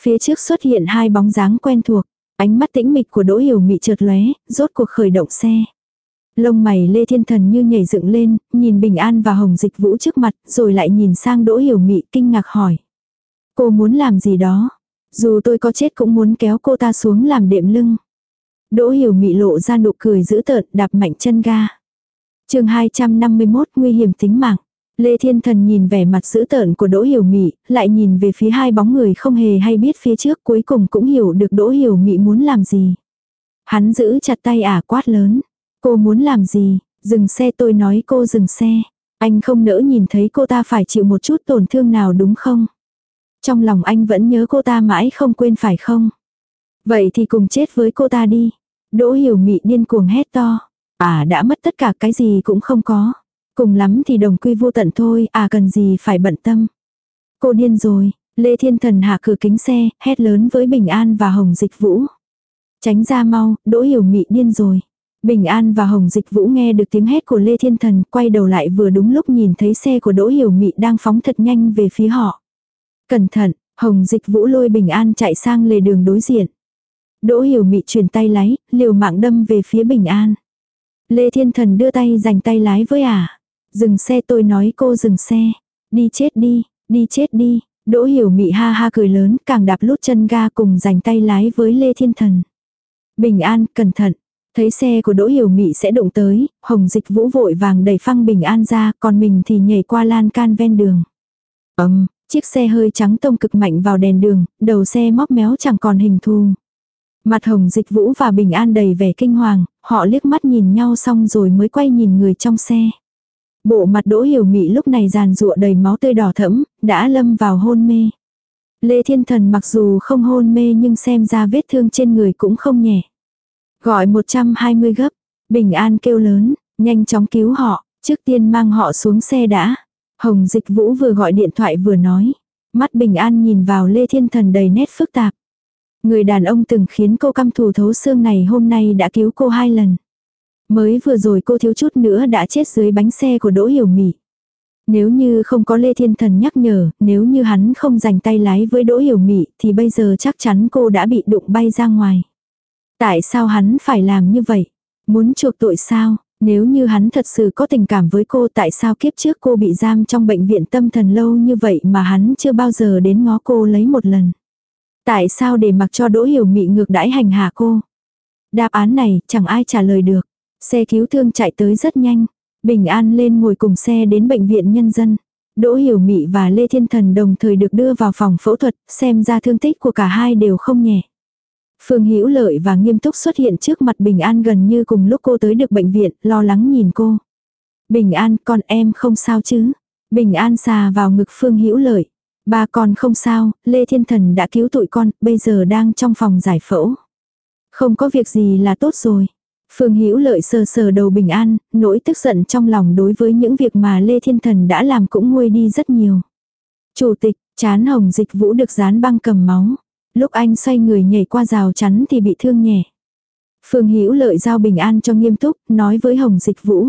Phía trước xuất hiện hai bóng dáng quen thuộc, ánh mắt tĩnh mịch của đỗ hiểu mị chợt lóe, rốt cuộc khởi động xe. Lông mày Lê Thiên Thần như nhảy dựng lên, nhìn Bình An và Hồng Dịch Vũ trước mặt, rồi lại nhìn sang Đỗ Hiểu Mị kinh ngạc hỏi. Cô muốn làm gì đó? Dù tôi có chết cũng muốn kéo cô ta xuống làm đệm lưng. Đỗ hiểu mị lộ ra nụ cười dữ tợn đạp mạnh chân ga. chương 251 nguy hiểm tính mạng. Lê Thiên Thần nhìn vẻ mặt dữ tợn của Đỗ Hiểu Mị, lại nhìn về phía hai bóng người không hề hay biết phía trước cuối cùng cũng hiểu được Đỗ Hiểu Mị muốn làm gì. Hắn giữ chặt tay ả quát lớn. Cô muốn làm gì? Dừng xe tôi nói cô dừng xe. Anh không nỡ nhìn thấy cô ta phải chịu một chút tổn thương nào đúng không? Trong lòng anh vẫn nhớ cô ta mãi không quên phải không? Vậy thì cùng chết với cô ta đi. Đỗ hiểu mị điên cuồng hét to. À đã mất tất cả cái gì cũng không có. Cùng lắm thì đồng quy vô tận thôi, à cần gì phải bận tâm. Cô điên rồi, Lê Thiên Thần hạ cửa kính xe, hét lớn với Bình An và Hồng Dịch Vũ. Tránh ra mau, Đỗ Hiểu Mị điên rồi. Bình An và Hồng Dịch Vũ nghe được tiếng hét của Lê Thiên Thần, quay đầu lại vừa đúng lúc nhìn thấy xe của Đỗ Hiểu Mị đang phóng thật nhanh về phía họ. Cẩn thận, Hồng Dịch Vũ lôi Bình An chạy sang lề đường đối diện. Đỗ Hiểu Mị chuyển tay lái, liều mạng đâm về phía Bình An. Lê Thiên Thần đưa tay giành tay lái với ả. À. Dừng xe tôi nói cô dừng xe. Đi chết đi, đi chết đi. Đỗ Hiểu Mị ha ha cười lớn, càng đạp lút chân ga cùng giành tay lái với Lê Thiên Thần. Bình An, cẩn thận. Thấy xe của Đỗ Hiểu Mị sẽ đụng tới, Hồng Dịch Vũ vội vàng đẩy phăng Bình An ra, còn mình thì nhảy qua lan can ven đường. Ầm, Chiếc xe hơi trắng tông cực mạnh vào đèn đường, đầu xe móc méo chẳng còn hình thù. Mặt hồng dịch vũ và bình an đầy vẻ kinh hoàng, họ liếc mắt nhìn nhau xong rồi mới quay nhìn người trong xe. Bộ mặt đỗ hiểu mị lúc này giàn rụa đầy máu tươi đỏ thẫm, đã lâm vào hôn mê. Lê Thiên Thần mặc dù không hôn mê nhưng xem ra vết thương trên người cũng không nhẹ. Gọi 120 gấp, bình an kêu lớn, nhanh chóng cứu họ, trước tiên mang họ xuống xe đã. Hồng Dịch Vũ vừa gọi điện thoại vừa nói. Mắt bình an nhìn vào Lê Thiên Thần đầy nét phức tạp. Người đàn ông từng khiến cô căm thù thấu xương này hôm nay đã cứu cô hai lần. Mới vừa rồi cô thiếu chút nữa đã chết dưới bánh xe của Đỗ Hiểu Mị. Nếu như không có Lê Thiên Thần nhắc nhở, nếu như hắn không giành tay lái với Đỗ Hiểu Mị thì bây giờ chắc chắn cô đã bị đụng bay ra ngoài. Tại sao hắn phải làm như vậy? Muốn chuộc tội sao? Nếu như hắn thật sự có tình cảm với cô tại sao kiếp trước cô bị giam trong bệnh viện tâm thần lâu như vậy mà hắn chưa bao giờ đến ngó cô lấy một lần. Tại sao để mặc cho Đỗ Hiểu Mị ngược đãi hành hạ cô? Đáp án này chẳng ai trả lời được. Xe cứu thương chạy tới rất nhanh. Bình an lên ngồi cùng xe đến bệnh viện nhân dân. Đỗ Hiểu Mị và Lê Thiên Thần đồng thời được đưa vào phòng phẫu thuật, xem ra thương tích của cả hai đều không nhẹ. Phương Hữu Lợi và Nghiêm Túc xuất hiện trước mặt Bình An gần như cùng lúc cô tới được bệnh viện, lo lắng nhìn cô. Bình An, con em không sao chứ? Bình An xà vào ngực Phương Hữu Lợi. Ba con không sao, Lê Thiên Thần đã cứu tụi con, bây giờ đang trong phòng giải phẫu. Không có việc gì là tốt rồi. Phương Hữu Lợi sờ sờ đầu Bình An, nỗi tức giận trong lòng đối với những việc mà Lê Thiên Thần đã làm cũng nguôi đi rất nhiều. Chủ tịch, chán hồng dịch vũ được dán băng cầm máu. Lúc anh xoay người nhảy qua rào chắn thì bị thương nhẹ. Phương Hữu Lợi giao Bình An cho nghiêm túc, nói với Hồng Dịch Vũ.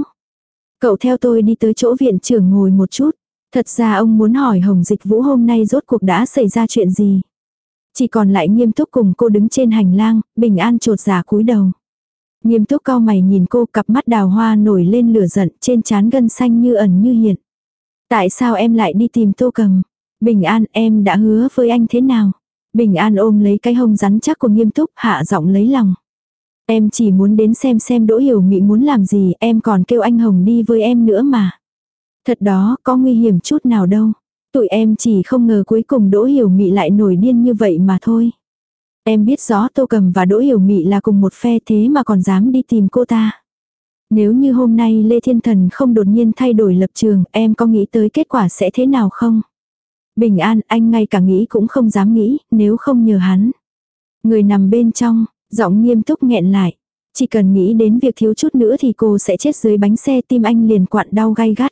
Cậu theo tôi đi tới chỗ viện trưởng ngồi một chút. Thật ra ông muốn hỏi Hồng Dịch Vũ hôm nay rốt cuộc đã xảy ra chuyện gì. Chỉ còn lại nghiêm túc cùng cô đứng trên hành lang, Bình An trột giả cúi đầu. Nghiêm túc cao mày nhìn cô, cặp mắt đào hoa nổi lên lửa giận, trên trán gân xanh như ẩn như hiện. Tại sao em lại đi tìm tô cầm? Bình an, em đã hứa với anh thế nào? Bình an ôm lấy cái hông rắn chắc của nghiêm túc, hạ giọng lấy lòng. Em chỉ muốn đến xem xem đỗ hiểu mị muốn làm gì, em còn kêu anh Hồng đi với em nữa mà. Thật đó, có nguy hiểm chút nào đâu. Tụi em chỉ không ngờ cuối cùng đỗ hiểu mị lại nổi điên như vậy mà thôi. Em biết rõ Tô Cầm và Đỗ Hiểu Mị là cùng một phe thế mà còn dám đi tìm cô ta. Nếu như hôm nay Lê Thiên Thần không đột nhiên thay đổi lập trường, em có nghĩ tới kết quả sẽ thế nào không? Bình an, anh ngay cả nghĩ cũng không dám nghĩ, nếu không nhờ hắn. Người nằm bên trong, giọng nghiêm túc nghẹn lại. Chỉ cần nghĩ đến việc thiếu chút nữa thì cô sẽ chết dưới bánh xe tim anh liền quặn đau gai gắt.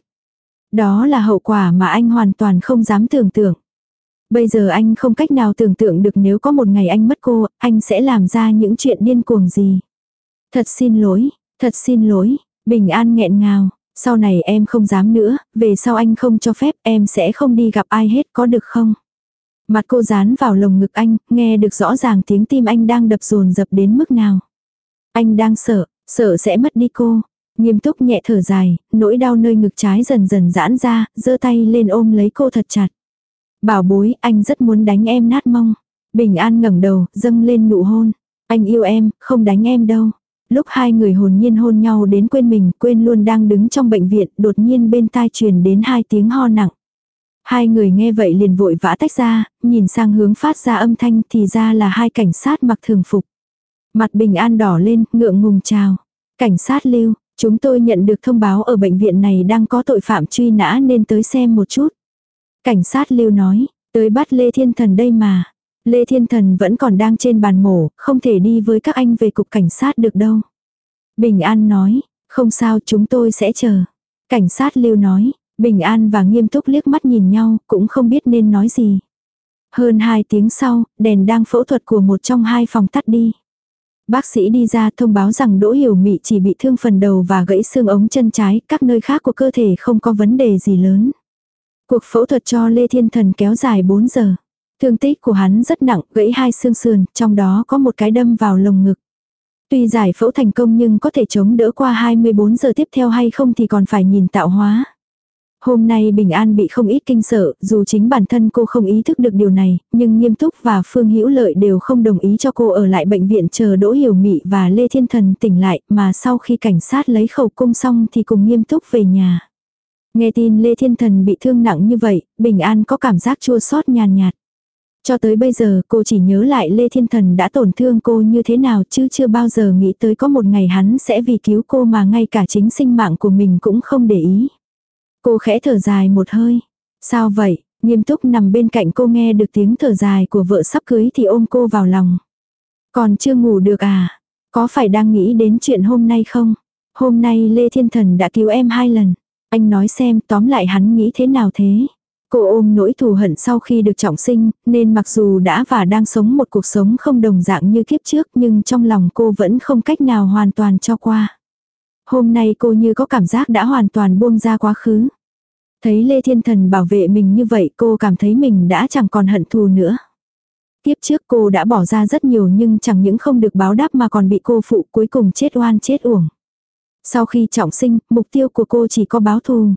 Đó là hậu quả mà anh hoàn toàn không dám tưởng tượng. Bây giờ anh không cách nào tưởng tượng được nếu có một ngày anh mất cô, anh sẽ làm ra những chuyện điên cuồng gì. Thật xin lỗi, thật xin lỗi, bình an nghẹn ngào, sau này em không dám nữa, về sau anh không cho phép em sẽ không đi gặp ai hết có được không? Mặt cô dán vào lồng ngực anh, nghe được rõ ràng tiếng tim anh đang đập dồn dập đến mức nào. Anh đang sợ, sợ sẽ mất đi cô. Nghiêm túc nhẹ thở dài, nỗi đau nơi ngực trái dần dần giãn ra, giơ tay lên ôm lấy cô thật chặt. Bảo bối, anh rất muốn đánh em nát mông. Bình an ngẩng đầu, dâng lên nụ hôn. Anh yêu em, không đánh em đâu. Lúc hai người hồn nhiên hôn nhau đến quên mình, quên luôn đang đứng trong bệnh viện, đột nhiên bên tai truyền đến hai tiếng ho nặng. Hai người nghe vậy liền vội vã tách ra, nhìn sang hướng phát ra âm thanh thì ra là hai cảnh sát mặc thường phục. Mặt bình an đỏ lên, ngượng ngùng chào. Cảnh sát lưu, chúng tôi nhận được thông báo ở bệnh viện này đang có tội phạm truy nã nên tới xem một chút. Cảnh sát lưu nói, tới bắt Lê Thiên Thần đây mà. Lê Thiên Thần vẫn còn đang trên bàn mổ, không thể đi với các anh về cục cảnh sát được đâu. Bình An nói, không sao chúng tôi sẽ chờ. Cảnh sát lưu nói, Bình An và nghiêm túc liếc mắt nhìn nhau, cũng không biết nên nói gì. Hơn 2 tiếng sau, đèn đang phẫu thuật của một trong hai phòng tắt đi. Bác sĩ đi ra thông báo rằng Đỗ Hiểu Mị chỉ bị thương phần đầu và gãy xương ống chân trái, các nơi khác của cơ thể không có vấn đề gì lớn. Cuộc phẫu thuật cho Lê Thiên Thần kéo dài 4 giờ. Thương tích của hắn rất nặng, gãy hai xương sườn, trong đó có một cái đâm vào lồng ngực. Tuy giải phẫu thành công nhưng có thể chống đỡ qua 24 giờ tiếp theo hay không thì còn phải nhìn tạo hóa. Hôm nay Bình An bị không ít kinh sợ, dù chính bản thân cô không ý thức được điều này, nhưng Nghiêm Túc và Phương Hữu Lợi đều không đồng ý cho cô ở lại bệnh viện chờ Đỗ Hiểu Mị và Lê Thiên Thần tỉnh lại, mà sau khi cảnh sát lấy khẩu cung xong thì cùng Nghiêm Túc về nhà. Nghe tin Lê Thiên Thần bị thương nặng như vậy, Bình An có cảm giác chua xót nhàn nhạt. Cho tới bây giờ cô chỉ nhớ lại Lê Thiên Thần đã tổn thương cô như thế nào chứ chưa bao giờ nghĩ tới có một ngày hắn sẽ vì cứu cô mà ngay cả chính sinh mạng của mình cũng không để ý. Cô khẽ thở dài một hơi. Sao vậy? Nghiêm túc nằm bên cạnh cô nghe được tiếng thở dài của vợ sắp cưới thì ôm cô vào lòng. Còn chưa ngủ được à? Có phải đang nghĩ đến chuyện hôm nay không? Hôm nay Lê Thiên Thần đã cứu em hai lần. Anh nói xem tóm lại hắn nghĩ thế nào thế? Cô ôm nỗi thù hận sau khi được trọng sinh, nên mặc dù đã và đang sống một cuộc sống không đồng dạng như kiếp trước nhưng trong lòng cô vẫn không cách nào hoàn toàn cho qua. Hôm nay cô như có cảm giác đã hoàn toàn buông ra quá khứ. Thấy Lê Thiên Thần bảo vệ mình như vậy cô cảm thấy mình đã chẳng còn hận thù nữa. Tiếp trước cô đã bỏ ra rất nhiều nhưng chẳng những không được báo đáp mà còn bị cô phụ cuối cùng chết oan chết uổng. Sau khi trọng sinh, mục tiêu của cô chỉ có báo thù.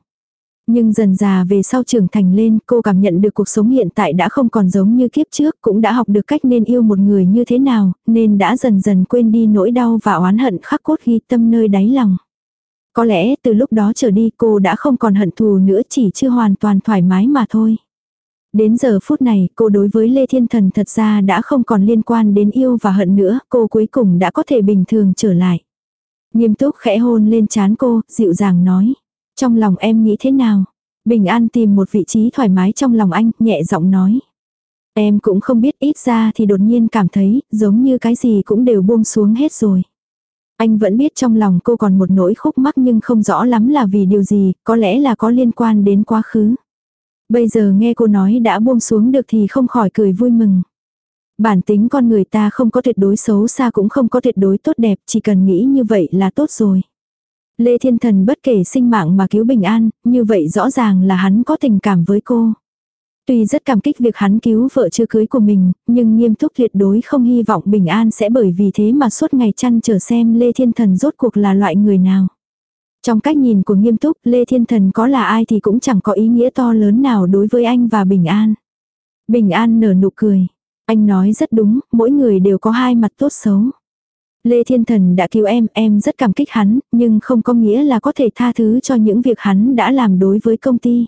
Nhưng dần già về sau trưởng thành lên cô cảm nhận được cuộc sống hiện tại đã không còn giống như kiếp trước cũng đã học được cách nên yêu một người như thế nào nên đã dần dần quên đi nỗi đau và oán hận khắc cốt ghi tâm nơi đáy lòng. Có lẽ từ lúc đó trở đi cô đã không còn hận thù nữa chỉ chưa hoàn toàn thoải mái mà thôi. Đến giờ phút này cô đối với Lê Thiên Thần thật ra đã không còn liên quan đến yêu và hận nữa, cô cuối cùng đã có thể bình thường trở lại. Nghiêm túc khẽ hôn lên chán cô, dịu dàng nói. Trong lòng em nghĩ thế nào? Bình an tìm một vị trí thoải mái trong lòng anh, nhẹ giọng nói. Em cũng không biết ít ra thì đột nhiên cảm thấy giống như cái gì cũng đều buông xuống hết rồi. Anh vẫn biết trong lòng cô còn một nỗi khúc mắc nhưng không rõ lắm là vì điều gì, có lẽ là có liên quan đến quá khứ. Bây giờ nghe cô nói đã buông xuống được thì không khỏi cười vui mừng. Bản tính con người ta không có tuyệt đối xấu xa cũng không có tuyệt đối tốt đẹp, chỉ cần nghĩ như vậy là tốt rồi. Lê Thiên Thần bất kể sinh mạng mà cứu bình an, như vậy rõ ràng là hắn có tình cảm với cô. Tuy rất cảm kích việc hắn cứu vợ chưa cưới của mình, nhưng nghiêm túc tuyệt đối không hy vọng bình an sẽ bởi vì thế mà suốt ngày chăn trở xem Lê Thiên Thần rốt cuộc là loại người nào. Trong cách nhìn của nghiêm túc, Lê Thiên Thần có là ai thì cũng chẳng có ý nghĩa to lớn nào đối với anh và Bình An. Bình An nở nụ cười. Anh nói rất đúng, mỗi người đều có hai mặt tốt xấu. Lê Thiên Thần đã cứu em, em rất cảm kích hắn, nhưng không có nghĩa là có thể tha thứ cho những việc hắn đã làm đối với công ty.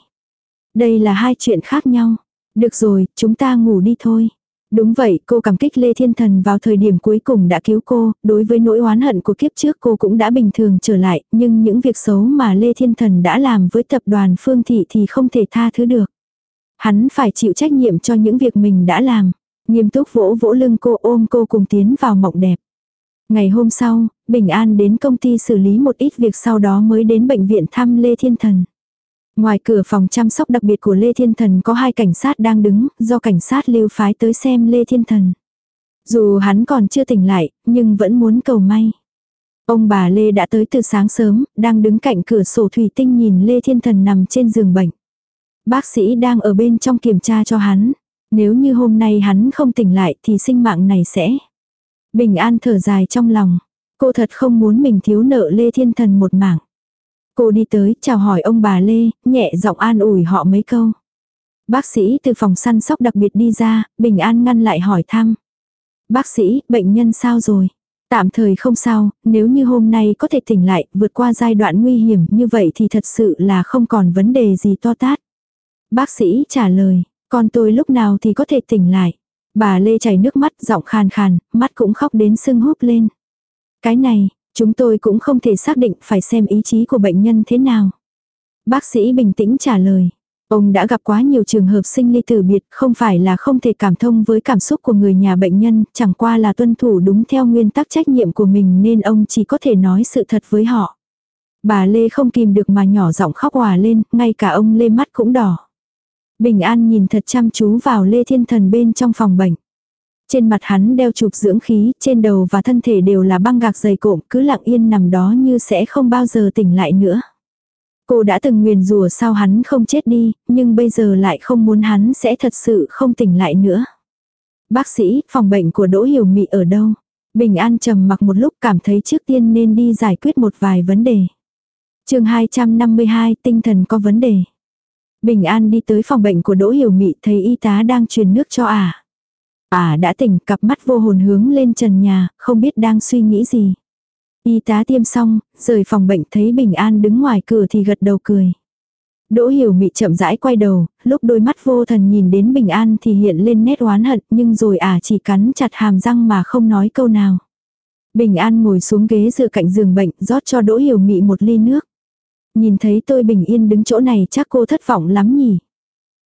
Đây là hai chuyện khác nhau. Được rồi, chúng ta ngủ đi thôi. Đúng vậy, cô cảm kích Lê Thiên Thần vào thời điểm cuối cùng đã cứu cô, đối với nỗi oán hận của kiếp trước cô cũng đã bình thường trở lại, nhưng những việc xấu mà Lê Thiên Thần đã làm với tập đoàn Phương Thị thì không thể tha thứ được. Hắn phải chịu trách nhiệm cho những việc mình đã làm. Nghiêm túc vỗ vỗ lưng cô ôm cô cùng tiến vào mộng đẹp. Ngày hôm sau, Bình An đến công ty xử lý một ít việc sau đó mới đến bệnh viện thăm Lê Thiên Thần. Ngoài cửa phòng chăm sóc đặc biệt của Lê Thiên Thần có hai cảnh sát đang đứng, do cảnh sát lưu phái tới xem Lê Thiên Thần. Dù hắn còn chưa tỉnh lại, nhưng vẫn muốn cầu may. Ông bà Lê đã tới từ sáng sớm, đang đứng cạnh cửa sổ thủy tinh nhìn Lê Thiên Thần nằm trên giường bệnh. Bác sĩ đang ở bên trong kiểm tra cho hắn. Nếu như hôm nay hắn không tỉnh lại thì sinh mạng này sẽ. Bình an thở dài trong lòng. Cô thật không muốn mình thiếu nợ Lê Thiên Thần một mảng. Cô đi tới chào hỏi ông bà Lê, nhẹ giọng an ủi họ mấy câu. Bác sĩ từ phòng săn sóc đặc biệt đi ra, bình an ngăn lại hỏi thăm. Bác sĩ, bệnh nhân sao rồi? Tạm thời không sao, nếu như hôm nay có thể tỉnh lại, vượt qua giai đoạn nguy hiểm như vậy thì thật sự là không còn vấn đề gì to tát. Bác sĩ trả lời, con tôi lúc nào thì có thể tỉnh lại. Bà Lê chảy nước mắt, giọng khàn khàn, mắt cũng khóc đến sưng húp lên. Cái này, chúng tôi cũng không thể xác định phải xem ý chí của bệnh nhân thế nào. Bác sĩ bình tĩnh trả lời. Ông đã gặp quá nhiều trường hợp sinh ly tử biệt, không phải là không thể cảm thông với cảm xúc của người nhà bệnh nhân, chẳng qua là tuân thủ đúng theo nguyên tắc trách nhiệm của mình nên ông chỉ có thể nói sự thật với họ. Bà Lê không kìm được mà nhỏ giọng khóc hòa lên, ngay cả ông Lê mắt cũng đỏ. Bình An nhìn thật chăm chú vào Lê Thiên Thần bên trong phòng bệnh. Trên mặt hắn đeo chụp dưỡng khí, trên đầu và thân thể đều là băng gạc dày cộm, cứ lặng yên nằm đó như sẽ không bao giờ tỉnh lại nữa. Cô đã từng nguyền rủa sao hắn không chết đi, nhưng bây giờ lại không muốn hắn sẽ thật sự không tỉnh lại nữa. Bác sĩ, phòng bệnh của Đỗ Hiểu Mị ở đâu? Bình An trầm mặc một lúc cảm thấy trước tiên nên đi giải quyết một vài vấn đề. chương 252 tinh thần có vấn đề. Bình An đi tới phòng bệnh của Đỗ Hiểu Mị thấy y tá đang truyền nước cho ả. À. Ả à đã tỉnh, cặp mắt vô hồn hướng lên trần nhà, không biết đang suy nghĩ gì. Y tá tiêm xong, rời phòng bệnh thấy Bình An đứng ngoài cửa thì gật đầu cười. Đỗ hiểu mị chậm rãi quay đầu, lúc đôi mắt vô thần nhìn đến bình an thì hiện lên nét oán hận nhưng rồi ả chỉ cắn chặt hàm răng mà không nói câu nào. Bình an ngồi xuống ghế dựa cạnh giường bệnh rót cho đỗ hiểu mị một ly nước. Nhìn thấy tôi bình yên đứng chỗ này chắc cô thất vọng lắm nhỉ.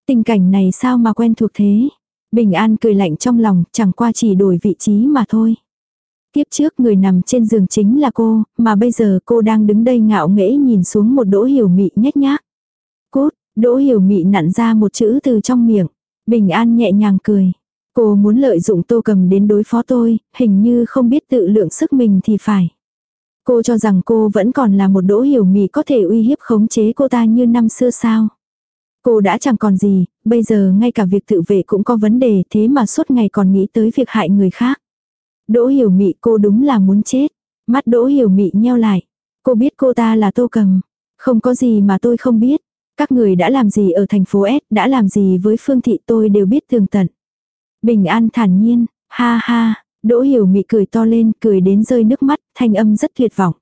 Tình cảnh này sao mà quen thuộc thế. Bình an cười lạnh trong lòng chẳng qua chỉ đổi vị trí mà thôi. Tiếp trước người nằm trên giường chính là cô, mà bây giờ cô đang đứng đây ngạo nghễ nhìn xuống một đỗ hiểu mị nhét nhác. Cốt, đỗ hiểu mị nặn ra một chữ từ trong miệng. Bình an nhẹ nhàng cười. Cô muốn lợi dụng tô cầm đến đối phó tôi, hình như không biết tự lượng sức mình thì phải. Cô cho rằng cô vẫn còn là một đỗ hiểu mị có thể uy hiếp khống chế cô ta như năm xưa sao. Cô đã chẳng còn gì, bây giờ ngay cả việc tự vệ cũng có vấn đề thế mà suốt ngày còn nghĩ tới việc hại người khác. Đỗ hiểu mị cô đúng là muốn chết. Mắt đỗ hiểu mị nheo lại. Cô biết cô ta là tô cầm. Không có gì mà tôi không biết. Các người đã làm gì ở thành phố S, đã làm gì với phương thị tôi đều biết tường tận. Bình an thản nhiên, ha ha, đỗ hiểu mị cười to lên, cười đến rơi nước mắt, thanh âm rất tuyệt vọng.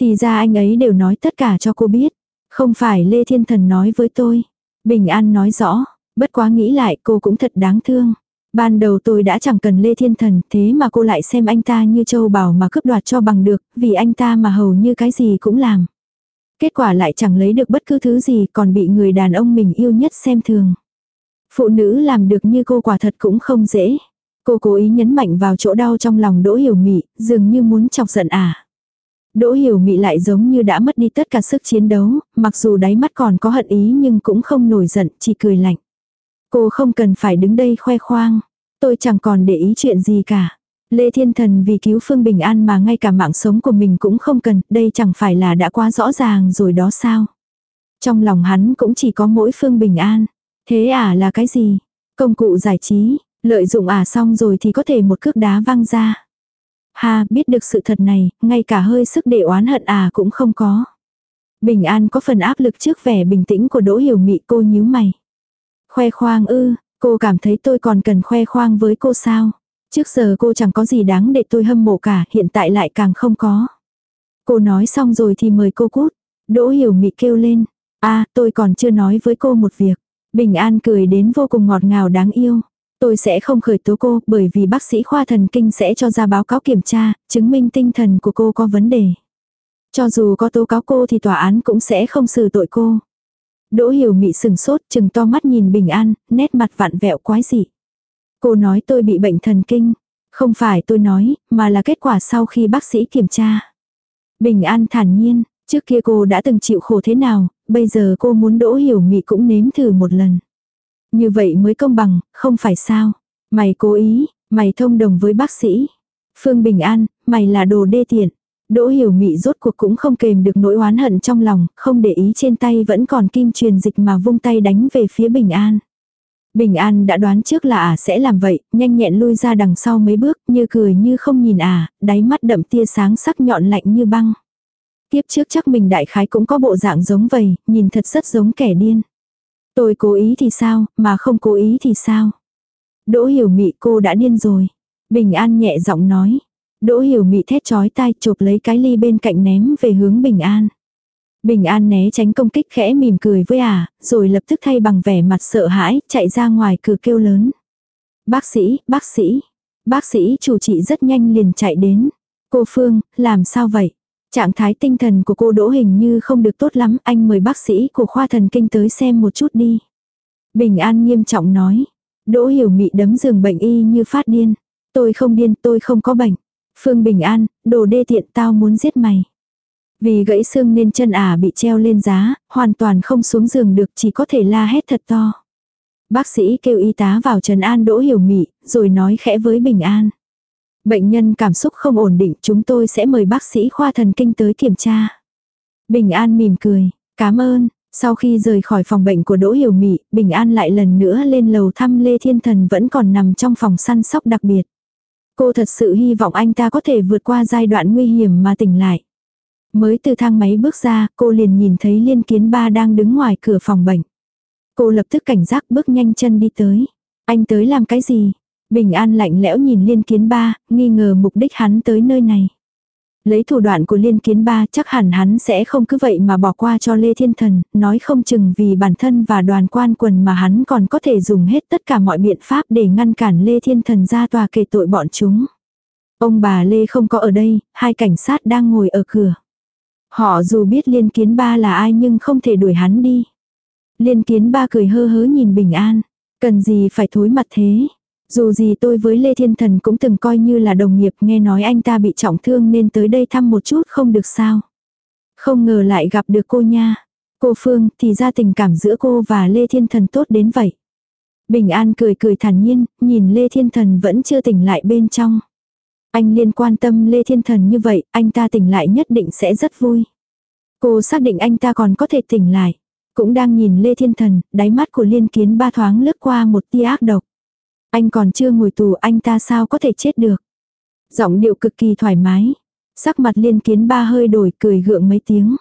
Thì ra anh ấy đều nói tất cả cho cô biết. Không phải Lê Thiên Thần nói với tôi. Bình an nói rõ, bất quá nghĩ lại cô cũng thật đáng thương. Ban đầu tôi đã chẳng cần Lê Thiên Thần, thế mà cô lại xem anh ta như châu bảo mà cướp đoạt cho bằng được, vì anh ta mà hầu như cái gì cũng làm. Kết quả lại chẳng lấy được bất cứ thứ gì còn bị người đàn ông mình yêu nhất xem thường. Phụ nữ làm được như cô quả thật cũng không dễ. Cô cố ý nhấn mạnh vào chỗ đau trong lòng Đỗ Hiểu Mị, dường như muốn chọc giận à. Đỗ Hiểu Mị lại giống như đã mất đi tất cả sức chiến đấu, mặc dù đáy mắt còn có hận ý nhưng cũng không nổi giận, chỉ cười lạnh. Cô không cần phải đứng đây khoe khoang. Tôi chẳng còn để ý chuyện gì cả. Lê Thiên Thần vì cứu Phương Bình An mà ngay cả mạng sống của mình cũng không cần, đây chẳng phải là đã quá rõ ràng rồi đó sao. Trong lòng hắn cũng chỉ có mỗi Phương Bình An. Thế à là cái gì? Công cụ giải trí, lợi dụng à xong rồi thì có thể một cước đá văng ra. Ha, biết được sự thật này, ngay cả hơi sức để oán hận à cũng không có. Bình An có phần áp lực trước vẻ bình tĩnh của Đỗ Hiểu Mị cô nhíu mày. Khoe khoang ư, cô cảm thấy tôi còn cần khoe khoang với cô sao? Trước giờ cô chẳng có gì đáng để tôi hâm mộ cả, hiện tại lại càng không có. Cô nói xong rồi thì mời cô cút. Đỗ hiểu mị kêu lên. a à, tôi còn chưa nói với cô một việc. Bình An cười đến vô cùng ngọt ngào đáng yêu. Tôi sẽ không khởi tố cô bởi vì bác sĩ khoa thần kinh sẽ cho ra báo cáo kiểm tra, chứng minh tinh thần của cô có vấn đề. Cho dù có tố cáo cô thì tòa án cũng sẽ không xử tội cô. Đỗ hiểu mị sừng sốt chừng to mắt nhìn bình an, nét mặt vặn vẹo quái dị. Cô nói tôi bị bệnh thần kinh. Không phải tôi nói, mà là kết quả sau khi bác sĩ kiểm tra. Bình an thản nhiên, trước kia cô đã từng chịu khổ thế nào, bây giờ cô muốn đỗ hiểu mị cũng nếm thử một lần. Như vậy mới công bằng, không phải sao. Mày cố ý, mày thông đồng với bác sĩ. Phương Bình An, mày là đồ đê tiện. Đỗ hiểu mị rốt cuộc cũng không kềm được nỗi oán hận trong lòng, không để ý trên tay vẫn còn kim truyền dịch mà vung tay đánh về phía Bình An. Bình An đã đoán trước là ả à sẽ làm vậy, nhanh nhẹn lui ra đằng sau mấy bước, như cười như không nhìn ả, à, đáy mắt đậm tia sáng sắc nhọn lạnh như băng. Tiếp trước chắc mình đại khái cũng có bộ dạng giống vậy, nhìn thật rất giống kẻ điên. Tôi cố ý thì sao, mà không cố ý thì sao? Đỗ hiểu mị cô đã điên rồi. Bình An nhẹ giọng nói. Đỗ hiểu mị thét chói tai chộp lấy cái ly bên cạnh ném về hướng Bình An. Bình An né tránh công kích khẽ mỉm cười với à, rồi lập tức thay bằng vẻ mặt sợ hãi, chạy ra ngoài cửa kêu lớn. Bác sĩ, bác sĩ. Bác sĩ chủ trị rất nhanh liền chạy đến. Cô Phương, làm sao vậy? Trạng thái tinh thần của cô Đỗ hình như không được tốt lắm, anh mời bác sĩ của khoa thần kinh tới xem một chút đi. Bình An nghiêm trọng nói. Đỗ hiểu mị đấm giường bệnh y như phát điên. Tôi không điên, tôi không có bệnh. Phương Bình An, đồ đê tiện tao muốn giết mày. Vì gãy xương nên chân ả bị treo lên giá, hoàn toàn không xuống giường được chỉ có thể la hét thật to. Bác sĩ kêu y tá vào trần an đỗ hiểu mị, rồi nói khẽ với Bình An. Bệnh nhân cảm xúc không ổn định chúng tôi sẽ mời bác sĩ khoa thần kinh tới kiểm tra. Bình An mỉm cười, cảm ơn. Sau khi rời khỏi phòng bệnh của Đỗ Hiểu Mị, Bình An lại lần nữa lên lầu thăm Lê Thiên Thần vẫn còn nằm trong phòng săn sóc đặc biệt. Cô thật sự hy vọng anh ta có thể vượt qua giai đoạn nguy hiểm mà tỉnh lại. Mới từ thang máy bước ra, cô liền nhìn thấy liên kiến ba đang đứng ngoài cửa phòng bệnh. Cô lập tức cảnh giác bước nhanh chân đi tới. Anh tới làm cái gì? Bình an lạnh lẽo nhìn liên kiến ba, nghi ngờ mục đích hắn tới nơi này. Lấy thủ đoạn của liên kiến ba chắc hẳn hắn sẽ không cứ vậy mà bỏ qua cho Lê Thiên Thần, nói không chừng vì bản thân và đoàn quan quần mà hắn còn có thể dùng hết tất cả mọi biện pháp để ngăn cản Lê Thiên Thần ra tòa kể tội bọn chúng. Ông bà Lê không có ở đây, hai cảnh sát đang ngồi ở cửa. Họ dù biết liên kiến ba là ai nhưng không thể đuổi hắn đi. Liên kiến ba cười hơ hớ nhìn bình an. Cần gì phải thối mặt thế. Dù gì tôi với Lê Thiên Thần cũng từng coi như là đồng nghiệp nghe nói anh ta bị trọng thương nên tới đây thăm một chút không được sao. Không ngờ lại gặp được cô nha. Cô Phương thì ra tình cảm giữa cô và Lê Thiên Thần tốt đến vậy. Bình An cười cười thản nhiên, nhìn Lê Thiên Thần vẫn chưa tỉnh lại bên trong. Anh liên quan tâm Lê Thiên Thần như vậy, anh ta tỉnh lại nhất định sẽ rất vui. Cô xác định anh ta còn có thể tỉnh lại. Cũng đang nhìn Lê Thiên Thần, đáy mắt của liên kiến ba thoáng lướt qua một tia ác độc. Anh còn chưa ngồi tù anh ta sao có thể chết được. Giọng điệu cực kỳ thoải mái. Sắc mặt liên kiến ba hơi đổi cười gượng mấy tiếng.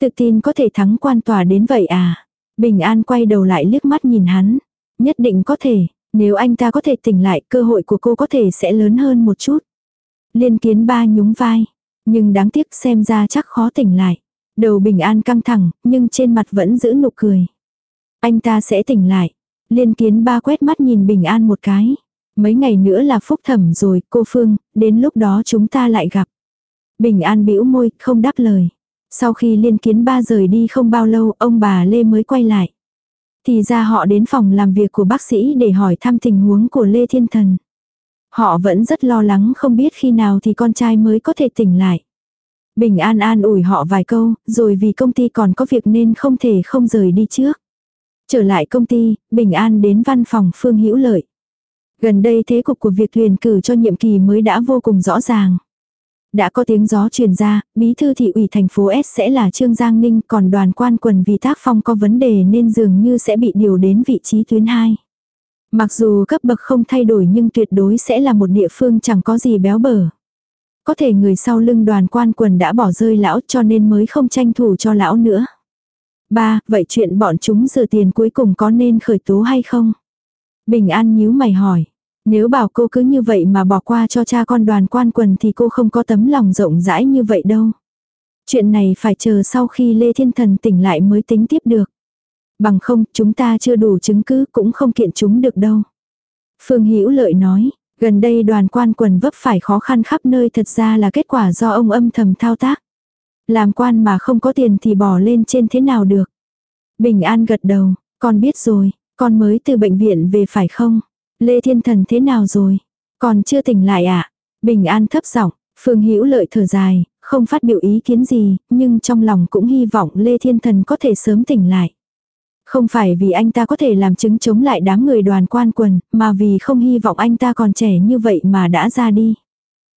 Tự tin có thể thắng quan tòa đến vậy à. Bình an quay đầu lại liếc mắt nhìn hắn. Nhất định có thể, nếu anh ta có thể tỉnh lại cơ hội của cô có thể sẽ lớn hơn một chút. Liên kiến ba nhúng vai. Nhưng đáng tiếc xem ra chắc khó tỉnh lại. Đầu bình an căng thẳng, nhưng trên mặt vẫn giữ nụ cười. Anh ta sẽ tỉnh lại. Liên kiến ba quét mắt nhìn bình an một cái. Mấy ngày nữa là phúc thẩm rồi, cô Phương, đến lúc đó chúng ta lại gặp. Bình an bĩu môi, không đáp lời. Sau khi liên kiến ba rời đi không bao lâu, ông bà Lê mới quay lại. Thì ra họ đến phòng làm việc của bác sĩ để hỏi thăm tình huống của Lê Thiên Thần. Họ vẫn rất lo lắng không biết khi nào thì con trai mới có thể tỉnh lại. Bình an an ủi họ vài câu, rồi vì công ty còn có việc nên không thể không rời đi trước. Trở lại công ty, Bình An đến văn phòng Phương Hữu Lợi. Gần đây thế cục của việc tuyển cử cho nhiệm kỳ mới đã vô cùng rõ ràng. Đã có tiếng gió truyền ra, bí thư thị ủy thành phố S sẽ là Trương Giang Ninh, còn đoàn quan quần vì tác phong có vấn đề nên dường như sẽ bị điều đến vị trí tuyến 2. Mặc dù cấp bậc không thay đổi nhưng tuyệt đối sẽ là một địa phương chẳng có gì béo bở. Có thể người sau lưng đoàn quan quần đã bỏ rơi lão cho nên mới không tranh thủ cho lão nữa. Ba, vậy chuyện bọn chúng rửa tiền cuối cùng có nên khởi tố hay không? Bình An nhíu mày hỏi. Nếu bảo cô cứ như vậy mà bỏ qua cho cha con đoàn quan quần thì cô không có tấm lòng rộng rãi như vậy đâu. Chuyện này phải chờ sau khi Lê Thiên Thần tỉnh lại mới tính tiếp được. Bằng không, chúng ta chưa đủ chứng cứ cũng không kiện chúng được đâu. Phương Hữu Lợi nói, gần đây đoàn quan quần vấp phải khó khăn khắp nơi thật ra là kết quả do ông âm thầm thao tác. Làm quan mà không có tiền thì bỏ lên trên thế nào được. Bình An gật đầu, con biết rồi, con mới từ bệnh viện về phải không? Lê Thiên Thần thế nào rồi? Còn chưa tỉnh lại ạ? À? Bình An thấp giọng, Phương Hữu Lợi thở dài, không phát biểu ý kiến gì, nhưng trong lòng cũng hy vọng Lê Thiên Thần có thể sớm tỉnh lại. Không phải vì anh ta có thể làm chứng chống lại đám người đoàn quan quần, mà vì không hy vọng anh ta còn trẻ như vậy mà đã ra đi.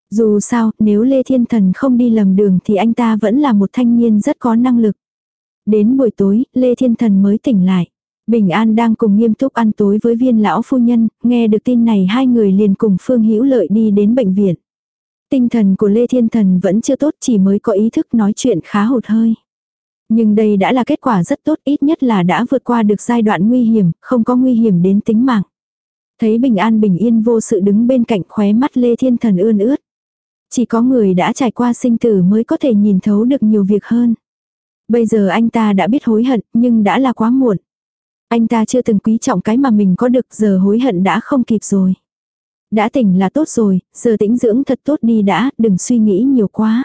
Dù sao, nếu Lê Thiên Thần không đi lầm đường thì anh ta vẫn là một thanh niên rất có năng lực. Đến buổi tối, Lê Thiên Thần mới tỉnh lại. Bình An đang cùng nghiêm túc ăn tối với viên lão phu nhân, nghe được tin này hai người liền cùng Phương Hữu Lợi đi đến bệnh viện. Tinh thần của Lê Thiên Thần vẫn chưa tốt chỉ mới có ý thức nói chuyện khá hụt hơi. Nhưng đây đã là kết quả rất tốt ít nhất là đã vượt qua được giai đoạn nguy hiểm, không có nguy hiểm đến tính mạng. Thấy Bình An bình yên vô sự đứng bên cạnh khóe mắt Lê Thiên Thần ươn ướt. Chỉ có người đã trải qua sinh tử mới có thể nhìn thấu được nhiều việc hơn. Bây giờ anh ta đã biết hối hận nhưng đã là quá muộn. Anh ta chưa từng quý trọng cái mà mình có được giờ hối hận đã không kịp rồi. Đã tỉnh là tốt rồi, giờ tĩnh dưỡng thật tốt đi đã, đừng suy nghĩ nhiều quá.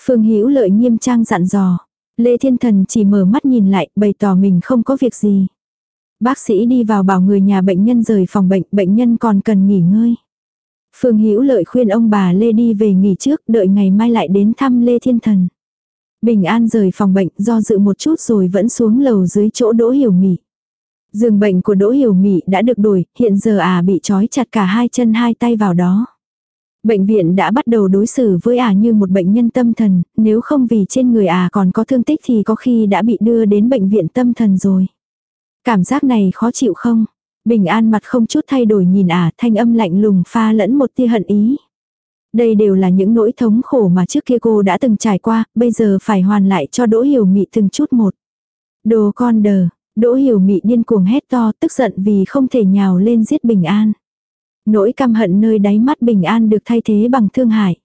Phương Hữu lợi nghiêm trang dặn dò. Lê Thiên Thần chỉ mở mắt nhìn lại, bày tỏ mình không có việc gì. Bác sĩ đi vào bảo người nhà bệnh nhân rời phòng bệnh, bệnh nhân còn cần nghỉ ngơi. Phương Hữu Lợi khuyên ông bà Lê đi về nghỉ trước, đợi ngày mai lại đến thăm Lê Thiên Thần. Bình An rời phòng bệnh, do dự một chút rồi vẫn xuống lầu dưới chỗ Đỗ Hiểu Mị. Giường bệnh của Đỗ Hiểu Mị đã được đổi, hiện giờ à bị trói chặt cả hai chân hai tay vào đó. Bệnh viện đã bắt đầu đối xử với à như một bệnh nhân tâm thần, nếu không vì trên người à còn có thương tích thì có khi đã bị đưa đến bệnh viện tâm thần rồi. Cảm giác này khó chịu không? Bình an mặt không chút thay đổi nhìn ả, thanh âm lạnh lùng pha lẫn một tia hận ý. Đây đều là những nỗi thống khổ mà trước kia cô đã từng trải qua, bây giờ phải hoàn lại cho Đỗ Hiểu Mị từng chút một. Đồ con đờ, Đỗ Hiểu Mị điên cuồng hét to, tức giận vì không thể nhào lên giết Bình An. Nỗi căm hận nơi đáy mắt Bình An được thay thế bằng thương hại.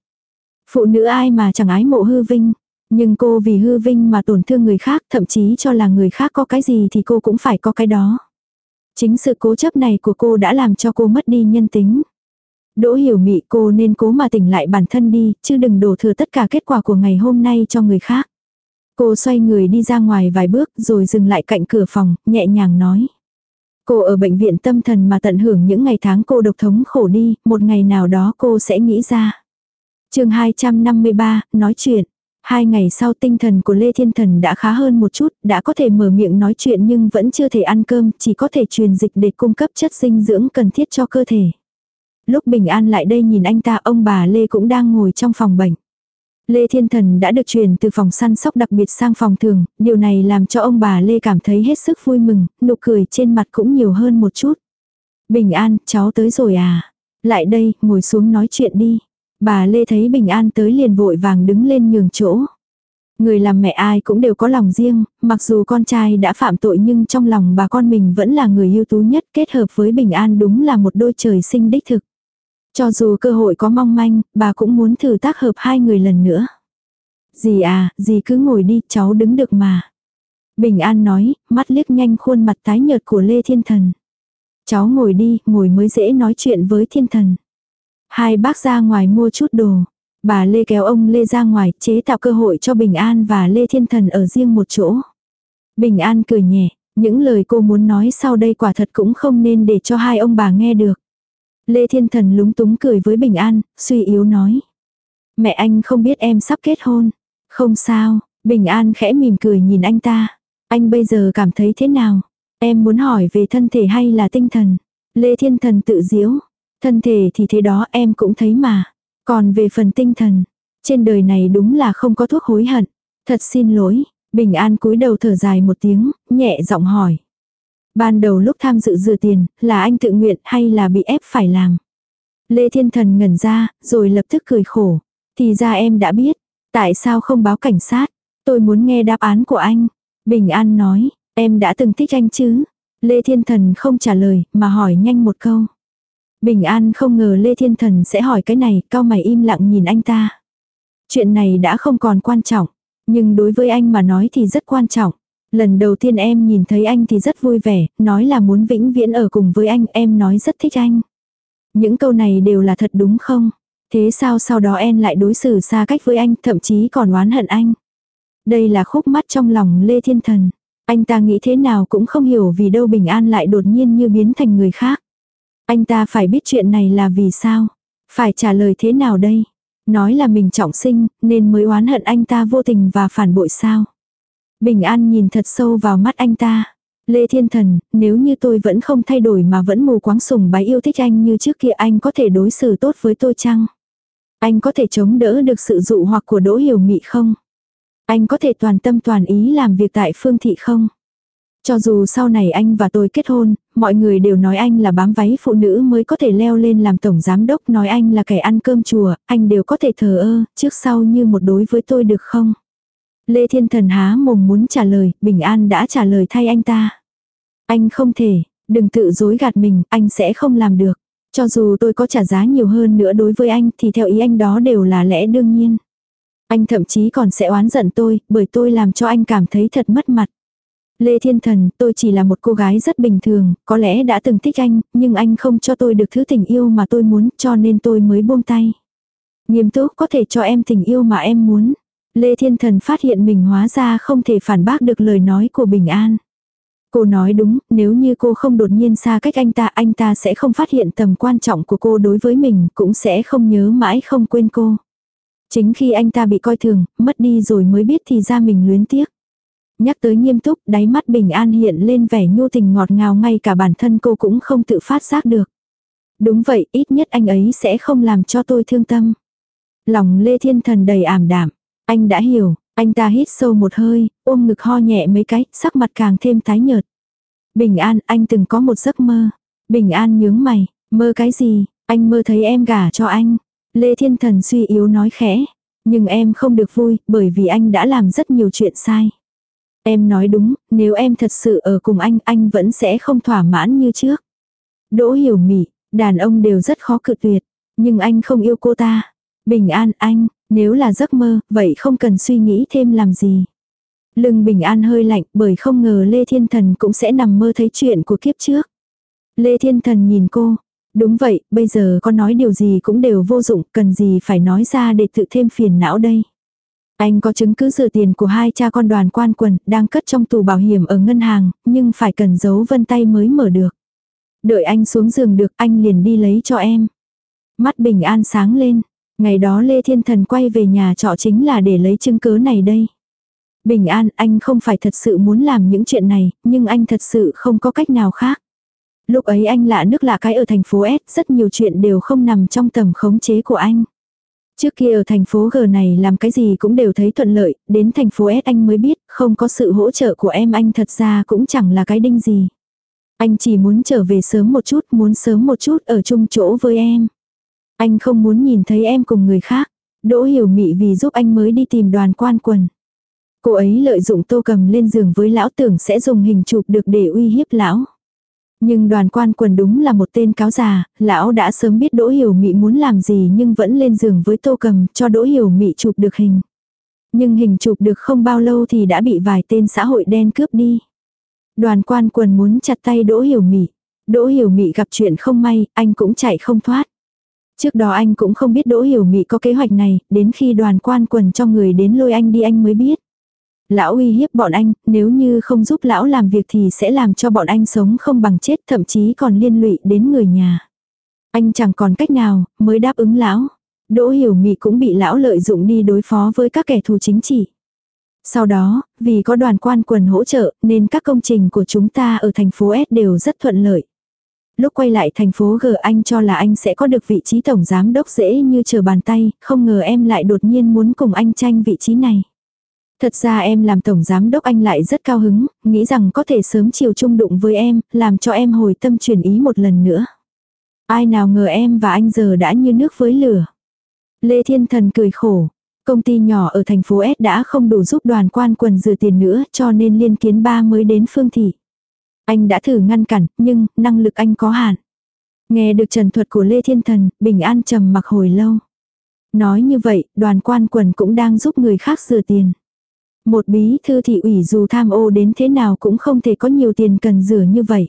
Phụ nữ ai mà chẳng ái mộ hư vinh. Nhưng cô vì hư vinh mà tổn thương người khác, thậm chí cho là người khác có cái gì thì cô cũng phải có cái đó. Chính sự cố chấp này của cô đã làm cho cô mất đi nhân tính. Đỗ hiểu mị cô nên cố mà tỉnh lại bản thân đi, chứ đừng đổ thừa tất cả kết quả của ngày hôm nay cho người khác. Cô xoay người đi ra ngoài vài bước rồi dừng lại cạnh cửa phòng, nhẹ nhàng nói. Cô ở bệnh viện tâm thần mà tận hưởng những ngày tháng cô độc thống khổ đi, một ngày nào đó cô sẽ nghĩ ra. chương 253, nói chuyện. Hai ngày sau tinh thần của Lê Thiên Thần đã khá hơn một chút, đã có thể mở miệng nói chuyện nhưng vẫn chưa thể ăn cơm, chỉ có thể truyền dịch để cung cấp chất dinh dưỡng cần thiết cho cơ thể. Lúc Bình An lại đây nhìn anh ta ông bà Lê cũng đang ngồi trong phòng bệnh. Lê Thiên Thần đã được chuyển từ phòng săn sóc đặc biệt sang phòng thường, điều này làm cho ông bà Lê cảm thấy hết sức vui mừng, nụ cười trên mặt cũng nhiều hơn một chút. Bình An, cháu tới rồi à? Lại đây, ngồi xuống nói chuyện đi. Bà Lê thấy Bình An tới liền vội vàng đứng lên nhường chỗ. Người làm mẹ ai cũng đều có lòng riêng, mặc dù con trai đã phạm tội nhưng trong lòng bà con mình vẫn là người ưu tú nhất kết hợp với Bình An đúng là một đôi trời sinh đích thực. Cho dù cơ hội có mong manh, bà cũng muốn thử tác hợp hai người lần nữa. Dì à, dì cứ ngồi đi, cháu đứng được mà. Bình An nói, mắt liếc nhanh khuôn mặt tái nhợt của Lê Thiên Thần. Cháu ngồi đi, ngồi mới dễ nói chuyện với Thiên Thần. Hai bác ra ngoài mua chút đồ. Bà Lê kéo ông Lê ra ngoài, chế tạo cơ hội cho Bình An và Lê Thiên Thần ở riêng một chỗ. Bình An cười nhẹ, những lời cô muốn nói sau đây quả thật cũng không nên để cho hai ông bà nghe được. Lê Thiên Thần lúng túng cười với Bình An, suy yếu nói. Mẹ anh không biết em sắp kết hôn. Không sao, Bình An khẽ mỉm cười nhìn anh ta. Anh bây giờ cảm thấy thế nào? Em muốn hỏi về thân thể hay là tinh thần? Lê Thiên Thần tự diễu. Thân thể thì thế đó em cũng thấy mà. Còn về phần tinh thần, trên đời này đúng là không có thuốc hối hận. Thật xin lỗi, Bình An cúi đầu thở dài một tiếng, nhẹ giọng hỏi. Ban đầu lúc tham dự rửa tiền, là anh tự nguyện hay là bị ép phải làm? Lê Thiên Thần ngẩn ra, rồi lập tức cười khổ. Thì ra em đã biết, tại sao không báo cảnh sát? Tôi muốn nghe đáp án của anh. Bình An nói, em đã từng thích anh chứ? Lê Thiên Thần không trả lời, mà hỏi nhanh một câu. Bình An không ngờ Lê Thiên Thần sẽ hỏi cái này, cao mày im lặng nhìn anh ta. Chuyện này đã không còn quan trọng, nhưng đối với anh mà nói thì rất quan trọng. Lần đầu tiên em nhìn thấy anh thì rất vui vẻ, nói là muốn vĩnh viễn ở cùng với anh, em nói rất thích anh. Những câu này đều là thật đúng không? Thế sao sau đó em lại đối xử xa cách với anh, thậm chí còn oán hận anh? Đây là khúc mắt trong lòng Lê Thiên Thần. Anh ta nghĩ thế nào cũng không hiểu vì đâu Bình An lại đột nhiên như biến thành người khác. Anh ta phải biết chuyện này là vì sao? Phải trả lời thế nào đây? Nói là mình trọng sinh, nên mới oán hận anh ta vô tình và phản bội sao? Bình An nhìn thật sâu vào mắt anh ta. Lê Thiên Thần, nếu như tôi vẫn không thay đổi mà vẫn mù quáng sùng bái yêu thích anh như trước kia anh có thể đối xử tốt với tôi chăng? Anh có thể chống đỡ được sự dụ hoặc của Đỗ Hiểu Mị không? Anh có thể toàn tâm toàn ý làm việc tại Phương Thị không? Cho dù sau này anh và tôi kết hôn, mọi người đều nói anh là bám váy phụ nữ mới có thể leo lên làm tổng giám đốc, nói anh là kẻ ăn cơm chùa, anh đều có thể thờ ơ, trước sau như một đối với tôi được không? Lê Thiên Thần há mồm muốn trả lời, Bình An đã trả lời thay anh ta. Anh không thể, đừng tự dối gạt mình, anh sẽ không làm được. Cho dù tôi có trả giá nhiều hơn nữa đối với anh thì theo ý anh đó đều là lẽ đương nhiên. Anh thậm chí còn sẽ oán giận tôi, bởi tôi làm cho anh cảm thấy thật mất mặt. Lê Thiên Thần, tôi chỉ là một cô gái rất bình thường, có lẽ đã từng thích anh, nhưng anh không cho tôi được thứ tình yêu mà tôi muốn, cho nên tôi mới buông tay. Nghiêm túc có thể cho em tình yêu mà em muốn. Lê Thiên Thần phát hiện mình hóa ra không thể phản bác được lời nói của Bình An. Cô nói đúng, nếu như cô không đột nhiên xa cách anh ta, anh ta sẽ không phát hiện tầm quan trọng của cô đối với mình, cũng sẽ không nhớ mãi không quên cô. Chính khi anh ta bị coi thường, mất đi rồi mới biết thì ra mình luyến tiếc. Nhắc tới nghiêm túc, đáy mắt bình an hiện lên vẻ nhu tình ngọt ngào ngay cả bản thân cô cũng không tự phát giác được. Đúng vậy, ít nhất anh ấy sẽ không làm cho tôi thương tâm. Lòng Lê Thiên Thần đầy ảm đạm. Anh đã hiểu, anh ta hít sâu một hơi, ôm ngực ho nhẹ mấy cái, sắc mặt càng thêm tái nhợt. Bình an, anh từng có một giấc mơ. Bình an nhướng mày, mơ cái gì, anh mơ thấy em gả cho anh. Lê Thiên Thần suy yếu nói khẽ. Nhưng em không được vui, bởi vì anh đã làm rất nhiều chuyện sai. Em nói đúng, nếu em thật sự ở cùng anh, anh vẫn sẽ không thỏa mãn như trước. Đỗ hiểu mỉ, đàn ông đều rất khó cự tuyệt, nhưng anh không yêu cô ta. Bình an anh, Nếu là giấc mơ, vậy không cần suy nghĩ thêm làm gì. Lưng bình an hơi lạnh bởi không ngờ Lê Thiên Thần cũng sẽ nằm mơ thấy chuyện của kiếp trước. Lê Thiên Thần nhìn cô. Đúng vậy, bây giờ có nói điều gì cũng đều vô dụng, cần gì phải nói ra để tự thêm phiền não đây. Anh có chứng cứ rửa tiền của hai cha con đoàn quan quần, đang cất trong tù bảo hiểm ở ngân hàng, nhưng phải cần giấu vân tay mới mở được. Đợi anh xuống giường được, anh liền đi lấy cho em. Mắt bình an sáng lên. Ngày đó Lê Thiên Thần quay về nhà trọ chính là để lấy chứng cứ này đây. Bình an, anh không phải thật sự muốn làm những chuyện này, nhưng anh thật sự không có cách nào khác. Lúc ấy anh lạ nước lạ cái ở thành phố S, rất nhiều chuyện đều không nằm trong tầm khống chế của anh. Trước kia ở thành phố G này làm cái gì cũng đều thấy thuận lợi, đến thành phố S anh mới biết, không có sự hỗ trợ của em anh thật ra cũng chẳng là cái đinh gì. Anh chỉ muốn trở về sớm một chút, muốn sớm một chút ở chung chỗ với em. Anh không muốn nhìn thấy em cùng người khác. Đỗ hiểu mị vì giúp anh mới đi tìm đoàn quan quần. Cô ấy lợi dụng tô cầm lên giường với lão tưởng sẽ dùng hình chụp được để uy hiếp lão. Nhưng đoàn quan quần đúng là một tên cáo già, lão đã sớm biết Đỗ Hiểu Mị muốn làm gì nhưng vẫn lên giường với tô cầm cho Đỗ Hiểu Mị chụp được hình. Nhưng hình chụp được không bao lâu thì đã bị vài tên xã hội đen cướp đi. Đoàn quan quần muốn chặt tay Đỗ Hiểu Mị. Đỗ Hiểu Mị gặp chuyện không may, anh cũng chạy không thoát. Trước đó anh cũng không biết Đỗ Hiểu Mị có kế hoạch này, đến khi đoàn quan quần cho người đến lôi anh đi anh mới biết. Lão uy hiếp bọn anh, nếu như không giúp lão làm việc thì sẽ làm cho bọn anh sống không bằng chết, thậm chí còn liên lụy đến người nhà. Anh chẳng còn cách nào, mới đáp ứng lão. Đỗ Hiểu Mị cũng bị lão lợi dụng đi đối phó với các kẻ thù chính trị. Sau đó, vì có đoàn quan quần hỗ trợ nên các công trình của chúng ta ở thành phố S đều rất thuận lợi. Lúc quay lại thành phố G anh cho là anh sẽ có được vị trí tổng giám đốc dễ như chờ bàn tay, không ngờ em lại đột nhiên muốn cùng anh tranh vị trí này. Thật ra em làm tổng giám đốc anh lại rất cao hứng, nghĩ rằng có thể sớm chiều chung đụng với em, làm cho em hồi tâm chuyển ý một lần nữa. Ai nào ngờ em và anh giờ đã như nước với lửa. Lê Thiên Thần cười khổ. Công ty nhỏ ở thành phố S đã không đủ giúp đoàn quan quần dừa tiền nữa cho nên liên kiến ba mới đến phương thị. Anh đã thử ngăn cản, nhưng năng lực anh có hạn. Nghe được trần thuật của Lê Thiên Thần, bình an trầm mặc hồi lâu. Nói như vậy, đoàn quan quần cũng đang giúp người khác dừa tiền. Một bí thư thị ủy dù tham ô đến thế nào cũng không thể có nhiều tiền cần rửa như vậy.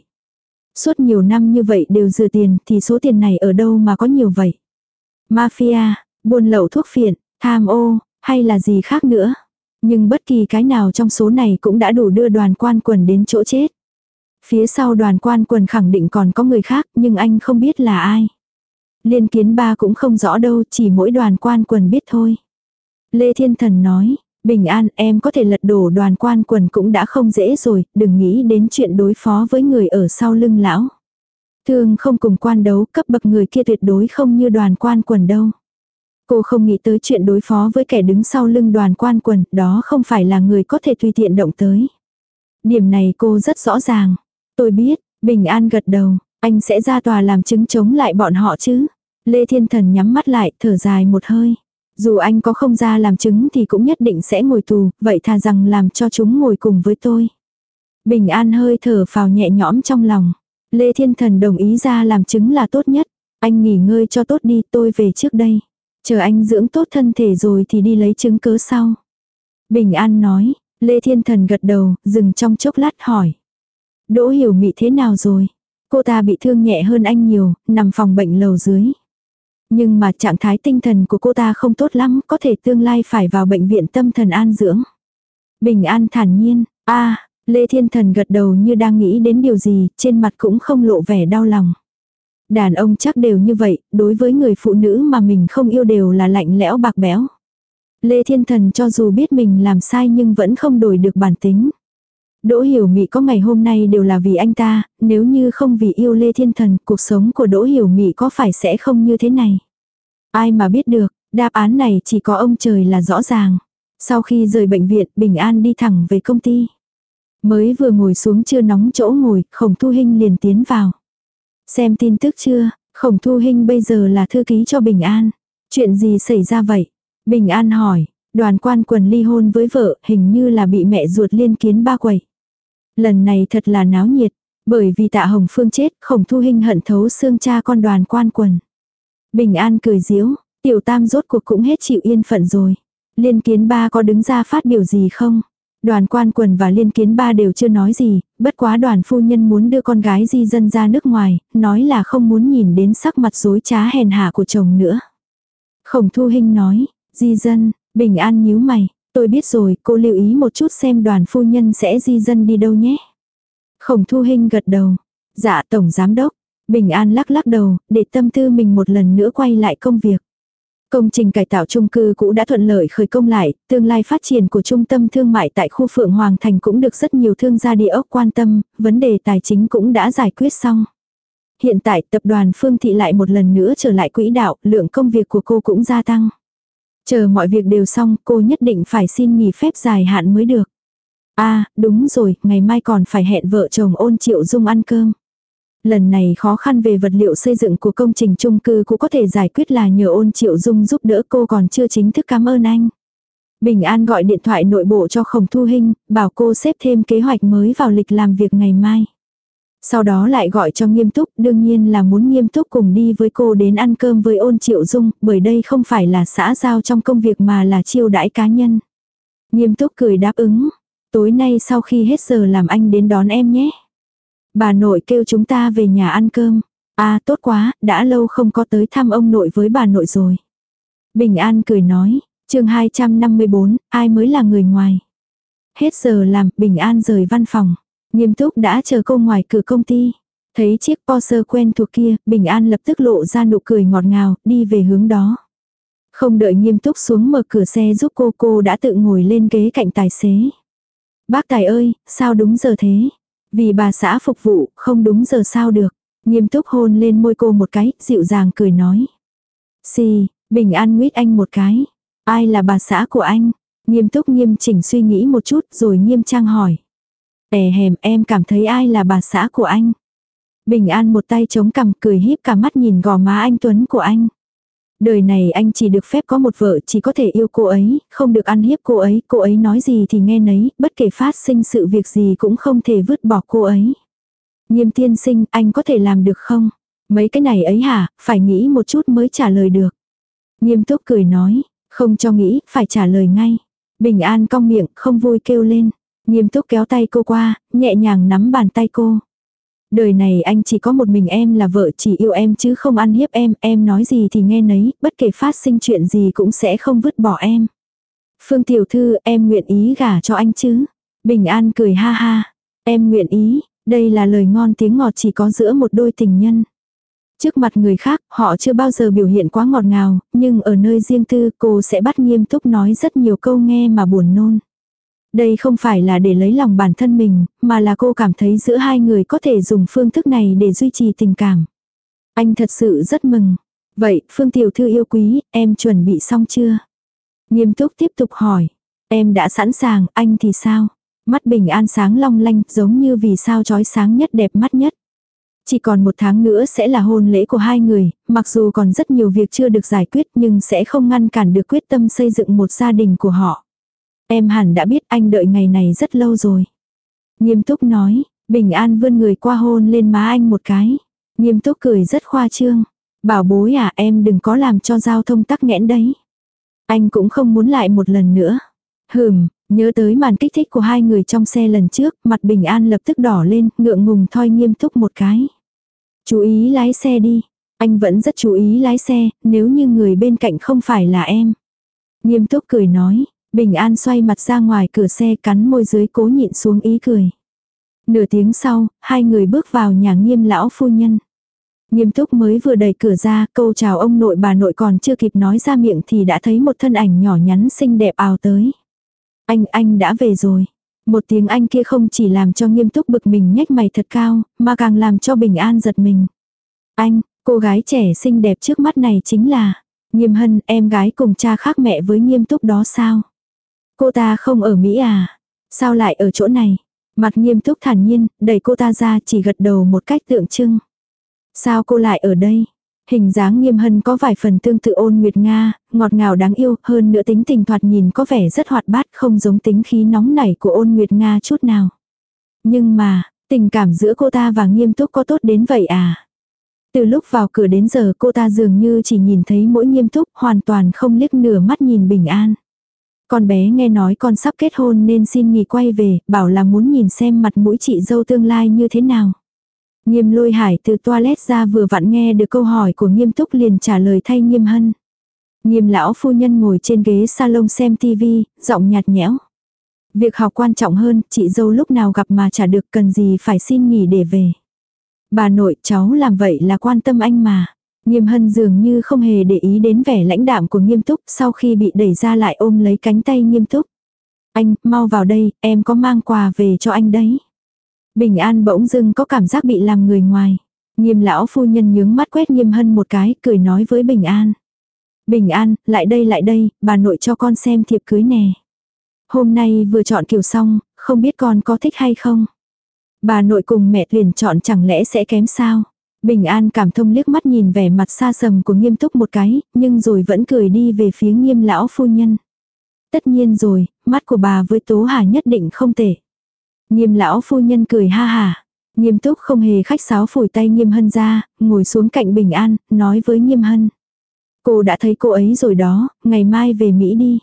Suốt nhiều năm như vậy đều rửa tiền thì số tiền này ở đâu mà có nhiều vậy. Mafia, buôn lậu thuốc phiện, tham ô, hay là gì khác nữa. Nhưng bất kỳ cái nào trong số này cũng đã đủ đưa đoàn quan quần đến chỗ chết. Phía sau đoàn quan quần khẳng định còn có người khác nhưng anh không biết là ai. Liên kiến ba cũng không rõ đâu chỉ mỗi đoàn quan quần biết thôi. Lê Thiên Thần nói, Bình an em có thể lật đổ đoàn quan quần cũng đã không dễ rồi, đừng nghĩ đến chuyện đối phó với người ở sau lưng lão. Thương không cùng quan đấu cấp bậc người kia tuyệt đối không như đoàn quan quần đâu. Cô không nghĩ tới chuyện đối phó với kẻ đứng sau lưng đoàn quan quần, đó không phải là người có thể tùy tiện động tới. Điểm này cô rất rõ ràng. Tôi biết, Bình An gật đầu, anh sẽ ra tòa làm chứng chống lại bọn họ chứ. Lê Thiên Thần nhắm mắt lại, thở dài một hơi. Dù anh có không ra làm chứng thì cũng nhất định sẽ ngồi tù, vậy thà rằng làm cho chúng ngồi cùng với tôi. Bình An hơi thở phào nhẹ nhõm trong lòng. Lê Thiên Thần đồng ý ra làm chứng là tốt nhất. Anh nghỉ ngơi cho tốt đi, tôi về trước đây. Chờ anh dưỡng tốt thân thể rồi thì đi lấy chứng cớ sau. Bình An nói, Lê Thiên Thần gật đầu, dừng trong chốc lát hỏi. Đỗ hiểu mị thế nào rồi? Cô ta bị thương nhẹ hơn anh nhiều, nằm phòng bệnh lầu dưới. Nhưng mà trạng thái tinh thần của cô ta không tốt lắm, có thể tương lai phải vào bệnh viện tâm thần an dưỡng. Bình an thản nhiên, a Lê Thiên Thần gật đầu như đang nghĩ đến điều gì, trên mặt cũng không lộ vẻ đau lòng. Đàn ông chắc đều như vậy, đối với người phụ nữ mà mình không yêu đều là lạnh lẽo bạc béo. Lê Thiên Thần cho dù biết mình làm sai nhưng vẫn không đổi được bản tính. Đỗ Hiểu Mị có ngày hôm nay đều là vì anh ta, nếu như không vì yêu Lê Thiên Thần, cuộc sống của Đỗ Hiểu Mị có phải sẽ không như thế này. Ai mà biết được, đáp án này chỉ có ông trời là rõ ràng. Sau khi rời bệnh viện, Bình An đi thẳng về công ty. Mới vừa ngồi xuống chưa nóng chỗ ngồi, Khổng Thu Hinh liền tiến vào. Xem tin tức chưa, Khổng Thu Hinh bây giờ là thư ký cho Bình An. Chuyện gì xảy ra vậy? Bình An hỏi, đoàn quan quần ly hôn với vợ hình như là bị mẹ ruột liên kiến ba quẩy. Lần này thật là náo nhiệt, bởi vì tạ hồng phương chết, khổng thu hình hận thấu xương cha con đoàn quan quần. Bình an cười diếu, Tiểu tam rốt cuộc cũng hết chịu yên phận rồi. Liên kiến ba có đứng ra phát biểu gì không? Đoàn quan quần và liên kiến ba đều chưa nói gì, bất quá đoàn phu nhân muốn đưa con gái di dân ra nước ngoài, nói là không muốn nhìn đến sắc mặt dối trá hèn hạ của chồng nữa. Khổng thu hình nói, di dân, bình an nhíu mày, tôi biết rồi, cô lưu ý một chút xem đoàn phu nhân sẽ di dân đi đâu nhé. Khổng thu hình gật đầu, dạ tổng giám đốc, bình an lắc lắc đầu, để tâm tư mình một lần nữa quay lại công việc. Công trình cải tạo chung cư cũ đã thuận lợi khởi công lại, tương lai phát triển của trung tâm thương mại tại khu Phượng Hoàng Thành cũng được rất nhiều thương gia địa ốc quan tâm, vấn đề tài chính cũng đã giải quyết xong. Hiện tại tập đoàn Phương Thị lại một lần nữa trở lại quỹ đạo, lượng công việc của cô cũng gia tăng. Chờ mọi việc đều xong, cô nhất định phải xin nghỉ phép dài hạn mới được. À, đúng rồi, ngày mai còn phải hẹn vợ chồng ôn triệu dung ăn cơm. Lần này khó khăn về vật liệu xây dựng của công trình chung cư cũng có thể giải quyết là nhờ ôn triệu dung giúp đỡ cô còn chưa chính thức cảm ơn anh. Bình An gọi điện thoại nội bộ cho Khổng Thu Hinh, bảo cô xếp thêm kế hoạch mới vào lịch làm việc ngày mai. Sau đó lại gọi cho nghiêm túc, đương nhiên là muốn nghiêm túc cùng đi với cô đến ăn cơm với ôn triệu dung, bởi đây không phải là xã giao trong công việc mà là chiêu đãi cá nhân. Nghiêm túc cười đáp ứng, tối nay sau khi hết giờ làm anh đến đón em nhé. Bà nội kêu chúng ta về nhà ăn cơm. À tốt quá, đã lâu không có tới thăm ông nội với bà nội rồi. Bình An cười nói, chương 254, ai mới là người ngoài. Hết giờ làm, Bình An rời văn phòng. Nghiêm túc đã chờ cô ngoài cửa công ty. Thấy chiếc Porsche quen thuộc kia, Bình An lập tức lộ ra nụ cười ngọt ngào, đi về hướng đó. Không đợi nghiêm túc xuống mở cửa xe giúp cô, cô đã tự ngồi lên ghế cạnh tài xế. Bác Tài ơi, sao đúng giờ thế? Vì bà xã phục vụ, không đúng giờ sao được. Nghiêm túc hôn lên môi cô một cái, dịu dàng cười nói. Xì, bình an nguyết anh một cái. Ai là bà xã của anh? Nghiêm túc nghiêm chỉnh suy nghĩ một chút rồi nghiêm trang hỏi. Ẻ hèm em cảm thấy ai là bà xã của anh? Bình an một tay chống cằm cười híp cả mắt nhìn gò má anh Tuấn của anh. Đời này anh chỉ được phép có một vợ, chỉ có thể yêu cô ấy, không được ăn hiếp cô ấy, cô ấy nói gì thì nghe nấy, bất kể phát sinh sự việc gì cũng không thể vứt bỏ cô ấy. Nghiêm tiên sinh, anh có thể làm được không? Mấy cái này ấy hả, phải nghĩ một chút mới trả lời được. Nghiêm túc cười nói, không cho nghĩ, phải trả lời ngay. Bình an cong miệng, không vui kêu lên. Nghiêm túc kéo tay cô qua, nhẹ nhàng nắm bàn tay cô. Đời này anh chỉ có một mình em là vợ chỉ yêu em chứ không ăn hiếp em, em nói gì thì nghe nấy, bất kể phát sinh chuyện gì cũng sẽ không vứt bỏ em. Phương Tiểu Thư, em nguyện ý gả cho anh chứ? Bình An cười ha ha. Em nguyện ý, đây là lời ngon tiếng ngọt chỉ có giữa một đôi tình nhân. Trước mặt người khác, họ chưa bao giờ biểu hiện quá ngọt ngào, nhưng ở nơi riêng tư cô sẽ bắt nghiêm túc nói rất nhiều câu nghe mà buồn nôn. Đây không phải là để lấy lòng bản thân mình, mà là cô cảm thấy giữa hai người có thể dùng phương thức này để duy trì tình cảm. Anh thật sự rất mừng. Vậy, Phương Tiểu Thư yêu quý, em chuẩn bị xong chưa? Nghiêm túc tiếp tục hỏi. Em đã sẵn sàng, anh thì sao? Mắt bình an sáng long lanh, giống như vì sao trói sáng nhất đẹp mắt nhất. Chỉ còn một tháng nữa sẽ là hôn lễ của hai người, mặc dù còn rất nhiều việc chưa được giải quyết nhưng sẽ không ngăn cản được quyết tâm xây dựng một gia đình của họ. Em hẳn đã biết anh đợi ngày này rất lâu rồi. Nghiêm túc nói, bình an vươn người qua hôn lên má anh một cái. Nghiêm túc cười rất khoa trương. Bảo bối à em đừng có làm cho giao thông tắc nghẽn đấy. Anh cũng không muốn lại một lần nữa. Hừm, nhớ tới màn kích thích của hai người trong xe lần trước, mặt bình an lập tức đỏ lên, ngượng ngùng thoi nghiêm túc một cái. Chú ý lái xe đi. Anh vẫn rất chú ý lái xe, nếu như người bên cạnh không phải là em. Nghiêm túc cười nói, Bình An xoay mặt ra ngoài cửa xe cắn môi dưới cố nhịn xuống ý cười. Nửa tiếng sau, hai người bước vào nhà nghiêm lão phu nhân. Nghiêm túc mới vừa đẩy cửa ra, câu chào ông nội bà nội còn chưa kịp nói ra miệng thì đã thấy một thân ảnh nhỏ nhắn xinh đẹp ào tới. Anh, anh đã về rồi. Một tiếng anh kia không chỉ làm cho nghiêm túc bực mình nhếch mày thật cao, mà càng làm cho bình an giật mình. Anh, cô gái trẻ xinh đẹp trước mắt này chính là Nghiêm hân, em gái cùng cha khác mẹ với nghiêm túc đó sao? Cô ta không ở Mỹ à? Sao lại ở chỗ này? Mặt nghiêm túc thản nhiên, đẩy cô ta ra chỉ gật đầu một cách tượng trưng. Sao cô lại ở đây? Hình dáng nghiêm hân có vài phần tương tự ôn nguyệt Nga, ngọt ngào đáng yêu, hơn nữa tính tình thoạt nhìn có vẻ rất hoạt bát không giống tính khí nóng nảy của ôn nguyệt Nga chút nào. Nhưng mà, tình cảm giữa cô ta và nghiêm túc có tốt đến vậy à? Từ lúc vào cửa đến giờ cô ta dường như chỉ nhìn thấy mỗi nghiêm túc, hoàn toàn không liếc nửa mắt nhìn bình an. Con bé nghe nói con sắp kết hôn nên xin nghỉ quay về, bảo là muốn nhìn xem mặt mũi chị dâu tương lai như thế nào. Nghiêm lôi hải từ toilet ra vừa vặn nghe được câu hỏi của nghiêm túc liền trả lời thay nghiêm hân. Nghiêm lão phu nhân ngồi trên ghế salon xem tivi, giọng nhạt nhẽo. Việc học quan trọng hơn, chị dâu lúc nào gặp mà trả được cần gì phải xin nghỉ để về. Bà nội cháu làm vậy là quan tâm anh mà. Nghiêm hân dường như không hề để ý đến vẻ lãnh đạm của nghiêm túc sau khi bị đẩy ra lại ôm lấy cánh tay nghiêm túc. Anh, mau vào đây, em có mang quà về cho anh đấy. Bình an bỗng dưng có cảm giác bị làm người ngoài. Nghiêm lão phu nhân nhướng mắt quét nghiêm hân một cái, cười nói với Bình an. Bình an, lại đây lại đây, bà nội cho con xem thiệp cưới nè. Hôm nay vừa chọn kiểu xong, không biết con có thích hay không. Bà nội cùng mẹ liền chọn chẳng lẽ sẽ kém sao. Bình an cảm thông liếc mắt nhìn vẻ mặt xa sầm của nghiêm túc một cái, nhưng rồi vẫn cười đi về phía nghiêm lão phu nhân. Tất nhiên rồi, mắt của bà với Tố Hà nhất định không tệ. Nghiêm lão phu nhân cười ha hà. Nghiêm túc không hề khách sáo phủi tay nghiêm hân ra, ngồi xuống cạnh bình an, nói với nghiêm hân. Cô đã thấy cô ấy rồi đó, ngày mai về Mỹ đi.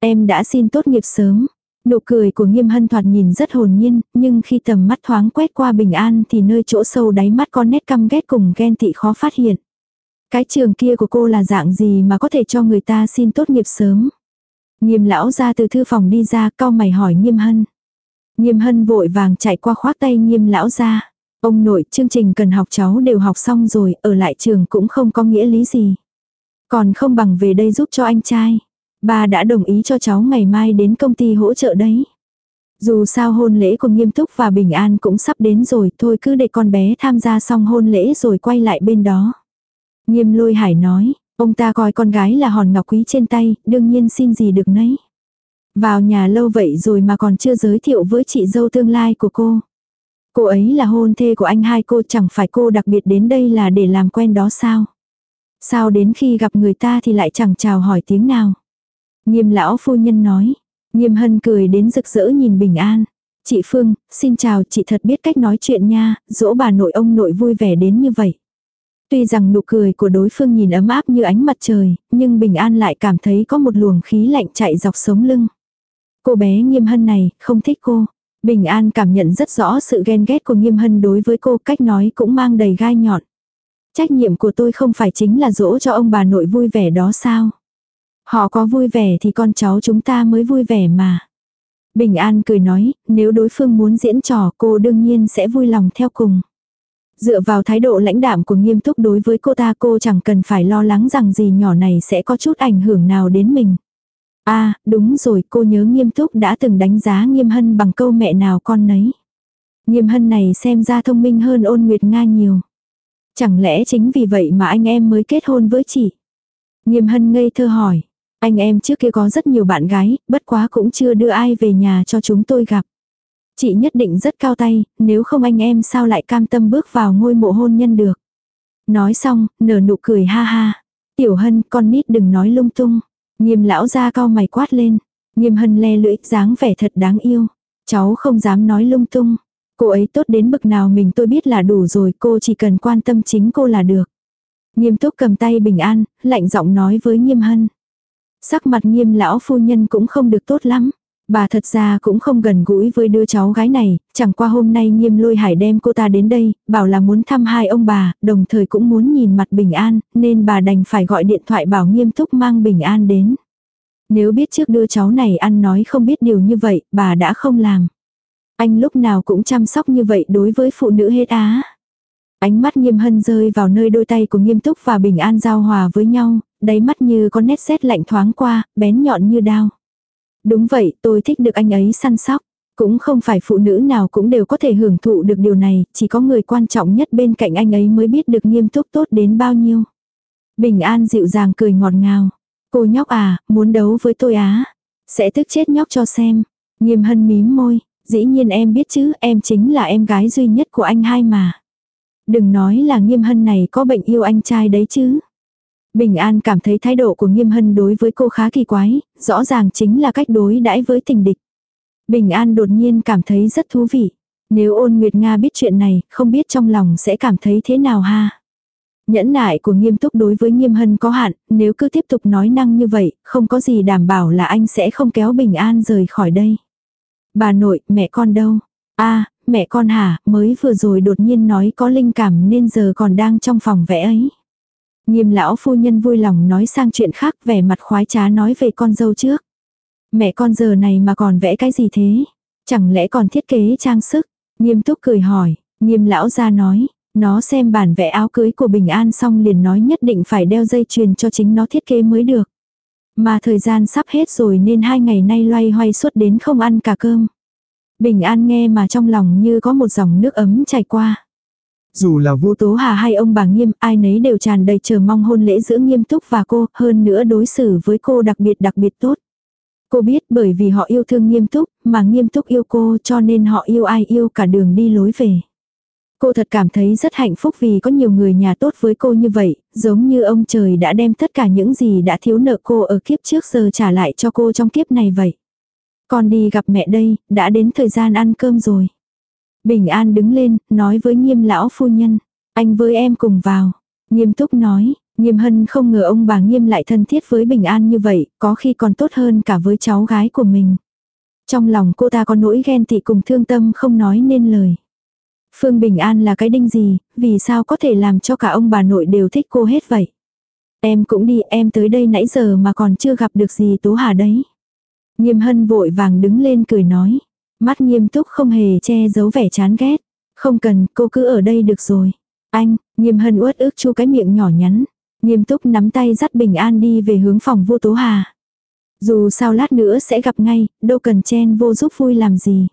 Em đã xin tốt nghiệp sớm. Nụ cười của nghiêm hân thoạt nhìn rất hồn nhiên, nhưng khi tầm mắt thoáng quét qua bình an thì nơi chỗ sâu đáy mắt có nét căm ghét cùng ghen tị khó phát hiện. Cái trường kia của cô là dạng gì mà có thể cho người ta xin tốt nghiệp sớm. Nghiêm lão ra từ thư phòng đi ra, cau mày hỏi nghiêm hân. Nghiêm hân vội vàng chạy qua khoác tay nghiêm lão ra. Ông nội, chương trình cần học cháu đều học xong rồi, ở lại trường cũng không có nghĩa lý gì. Còn không bằng về đây giúp cho anh trai bà đã đồng ý cho cháu ngày mai đến công ty hỗ trợ đấy. Dù sao hôn lễ của Nghiêm Túc và Bình An cũng sắp đến rồi, thôi cứ để con bé tham gia xong hôn lễ rồi quay lại bên đó. Nghiêm lôi hải nói, ông ta coi con gái là hòn ngọc quý trên tay, đương nhiên xin gì được nấy. Vào nhà lâu vậy rồi mà còn chưa giới thiệu với chị dâu tương lai của cô. Cô ấy là hôn thê của anh hai cô chẳng phải cô đặc biệt đến đây là để làm quen đó sao. Sao đến khi gặp người ta thì lại chẳng chào hỏi tiếng nào. Nghiêm lão phu nhân nói. Nghiêm hân cười đến rực rỡ nhìn bình an. Chị Phương, xin chào chị thật biết cách nói chuyện nha, dỗ bà nội ông nội vui vẻ đến như vậy. Tuy rằng nụ cười của đối phương nhìn ấm áp như ánh mặt trời, nhưng Bình An lại cảm thấy có một luồng khí lạnh chạy dọc sống lưng. Cô bé nghiêm hân này, không thích cô. Bình An cảm nhận rất rõ sự ghen ghét của nghiêm hân đối với cô, cách nói cũng mang đầy gai nhọn. Trách nhiệm của tôi không phải chính là dỗ cho ông bà nội vui vẻ đó sao? Họ có vui vẻ thì con cháu chúng ta mới vui vẻ mà. Bình An cười nói, nếu đối phương muốn diễn trò cô đương nhiên sẽ vui lòng theo cùng. Dựa vào thái độ lãnh đạm của nghiêm túc đối với cô ta cô chẳng cần phải lo lắng rằng gì nhỏ này sẽ có chút ảnh hưởng nào đến mình. À, đúng rồi, cô nhớ nghiêm túc đã từng đánh giá nghiêm hân bằng câu mẹ nào con nấy. Nghiêm hân này xem ra thông minh hơn ôn nguyệt Nga nhiều. Chẳng lẽ chính vì vậy mà anh em mới kết hôn với chị? Nghiêm hân ngây thơ hỏi. Anh em trước kia có rất nhiều bạn gái, bất quá cũng chưa đưa ai về nhà cho chúng tôi gặp. Chị nhất định rất cao tay, nếu không anh em sao lại cam tâm bước vào ngôi mộ hôn nhân được. Nói xong, nở nụ cười ha ha. Tiểu hân, con nít đừng nói lung tung. Nghiêm lão ra cao mày quát lên. Nghiêm hân le lưỡi, dáng vẻ thật đáng yêu. Cháu không dám nói lung tung. Cô ấy tốt đến bực nào mình tôi biết là đủ rồi, cô chỉ cần quan tâm chính cô là được. Nghiêm túc cầm tay bình an, lạnh giọng nói với nghiêm hân. Sắc mặt nghiêm lão phu nhân cũng không được tốt lắm. Bà thật ra cũng không gần gũi với đứa cháu gái này, chẳng qua hôm nay nghiêm lôi hải đem cô ta đến đây, bảo là muốn thăm hai ông bà, đồng thời cũng muốn nhìn mặt bình an, nên bà đành phải gọi điện thoại bảo nghiêm túc mang bình an đến. Nếu biết trước đứa cháu này ăn nói không biết điều như vậy, bà đã không làm. Anh lúc nào cũng chăm sóc như vậy đối với phụ nữ hết á. Ánh mắt nghiêm hân rơi vào nơi đôi tay của nghiêm túc và bình an giao hòa với nhau, đáy mắt như có nét xét lạnh thoáng qua, bén nhọn như đao. Đúng vậy, tôi thích được anh ấy săn sóc. Cũng không phải phụ nữ nào cũng đều có thể hưởng thụ được điều này, chỉ có người quan trọng nhất bên cạnh anh ấy mới biết được nghiêm túc tốt đến bao nhiêu. Bình an dịu dàng cười ngọt ngào. Cô nhóc à, muốn đấu với tôi á. Sẽ tức chết nhóc cho xem. Nghiêm hân mím môi, dĩ nhiên em biết chứ, em chính là em gái duy nhất của anh hai mà. Đừng nói là nghiêm hân này có bệnh yêu anh trai đấy chứ. Bình An cảm thấy thái độ của Nghiêm Hân đối với cô khá kỳ quái, rõ ràng chính là cách đối đãi với tình địch. Bình An đột nhiên cảm thấy rất thú vị. Nếu ôn Nguyệt Nga biết chuyện này, không biết trong lòng sẽ cảm thấy thế nào ha. Nhẫn nại của nghiêm túc đối với nghiêm hân có hạn, nếu cứ tiếp tục nói năng như vậy, không có gì đảm bảo là anh sẽ không kéo bình an rời khỏi đây. Bà nội, mẹ con đâu? a mẹ con hả, mới vừa rồi đột nhiên nói có linh cảm nên giờ còn đang trong phòng vẽ ấy. Nghiêm lão phu nhân vui lòng nói sang chuyện khác vẻ mặt khoái trá nói về con dâu trước. Mẹ con giờ này mà còn vẽ cái gì thế? Chẳng lẽ còn thiết kế trang sức? Nghiêm túc cười hỏi, nghiêm lão ra nói, nó xem bản vẽ áo cưới của Bình An xong liền nói nhất định phải đeo dây chuyền cho chính nó thiết kế mới được. Mà thời gian sắp hết rồi nên hai ngày nay loay hoay suốt đến không ăn cả cơm. Bình An nghe mà trong lòng như có một dòng nước ấm chảy qua. Dù là vua Tố Hà hay ông bà Nghiêm, ai nấy đều tràn đầy chờ mong hôn lễ giữa Nghiêm Túc và cô, hơn nữa đối xử với cô đặc biệt đặc biệt tốt. Cô biết bởi vì họ yêu thương Nghiêm Túc, mà Nghiêm Túc yêu cô cho nên họ yêu ai yêu cả đường đi lối về. Cô thật cảm thấy rất hạnh phúc vì có nhiều người nhà tốt với cô như vậy, giống như ông trời đã đem tất cả những gì đã thiếu nợ cô ở kiếp trước giờ trả lại cho cô trong kiếp này vậy. Con đi gặp mẹ đây, đã đến thời gian ăn cơm rồi. Bình An đứng lên, nói với nghiêm lão phu nhân. Anh với em cùng vào. Nghiêm túc nói, nghiêm hân không ngờ ông bà nghiêm lại thân thiết với Bình An như vậy, có khi còn tốt hơn cả với cháu gái của mình. Trong lòng cô ta có nỗi ghen tị cùng thương tâm không nói nên lời. Phương Bình An là cái đinh gì, vì sao có thể làm cho cả ông bà nội đều thích cô hết vậy. Em cũng đi, em tới đây nãy giờ mà còn chưa gặp được gì Tố Hà đấy. Nghiêm hân vội vàng đứng lên cười nói. Mắt nghiêm túc không hề che giấu vẻ chán ghét. Không cần, cô cứ ở đây được rồi. Anh, nghiêm hân uất ức chu cái miệng nhỏ nhắn. Nghiêm túc nắm tay dắt bình an đi về hướng phòng vô tố hà. Dù sao lát nữa sẽ gặp ngay, đâu cần chen vô giúp vui làm gì.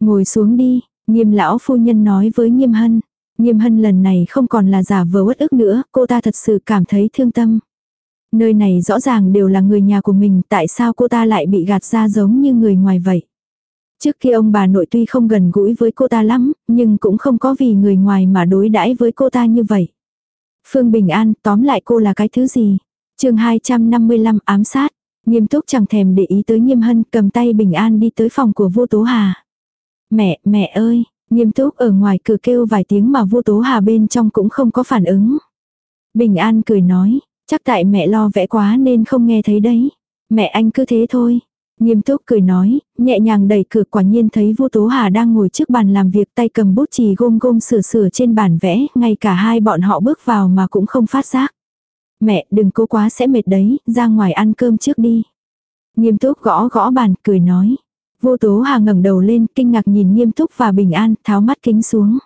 Ngồi xuống đi, nghiêm lão phu nhân nói với nghiêm hân. Nghiêm hân lần này không còn là giả vờ uất ức nữa, cô ta thật sự cảm thấy thương tâm. Nơi này rõ ràng đều là người nhà của mình, tại sao cô ta lại bị gạt ra giống như người ngoài vậy? Trước khi ông bà nội tuy không gần gũi với cô ta lắm, nhưng cũng không có vì người ngoài mà đối đãi với cô ta như vậy. Phương Bình An, tóm lại cô là cái thứ gì? chương 255 ám sát. Nghiêm túc chẳng thèm để ý tới nghiêm hân cầm tay Bình An đi tới phòng của vua Tố Hà. Mẹ, mẹ ơi, nghiêm túc ở ngoài cửa kêu vài tiếng mà vua Tố Hà bên trong cũng không có phản ứng. Bình An cười nói, chắc tại mẹ lo vẽ quá nên không nghe thấy đấy. Mẹ anh cứ thế thôi. Nghiêm túc cười nói, nhẹ nhàng đẩy cửa quả nhiên thấy Vu Tố Hà đang ngồi trước bàn làm việc tay cầm bút chì gôm gôm sửa sửa trên bàn vẽ, ngay cả hai bọn họ bước vào mà cũng không phát giác. Mẹ đừng cố quá sẽ mệt đấy, ra ngoài ăn cơm trước đi. Nghiêm túc gõ gõ bàn, cười nói. Vô Tố Hà ngẩng đầu lên, kinh ngạc nhìn nghiêm túc và bình an, tháo mắt kính xuống.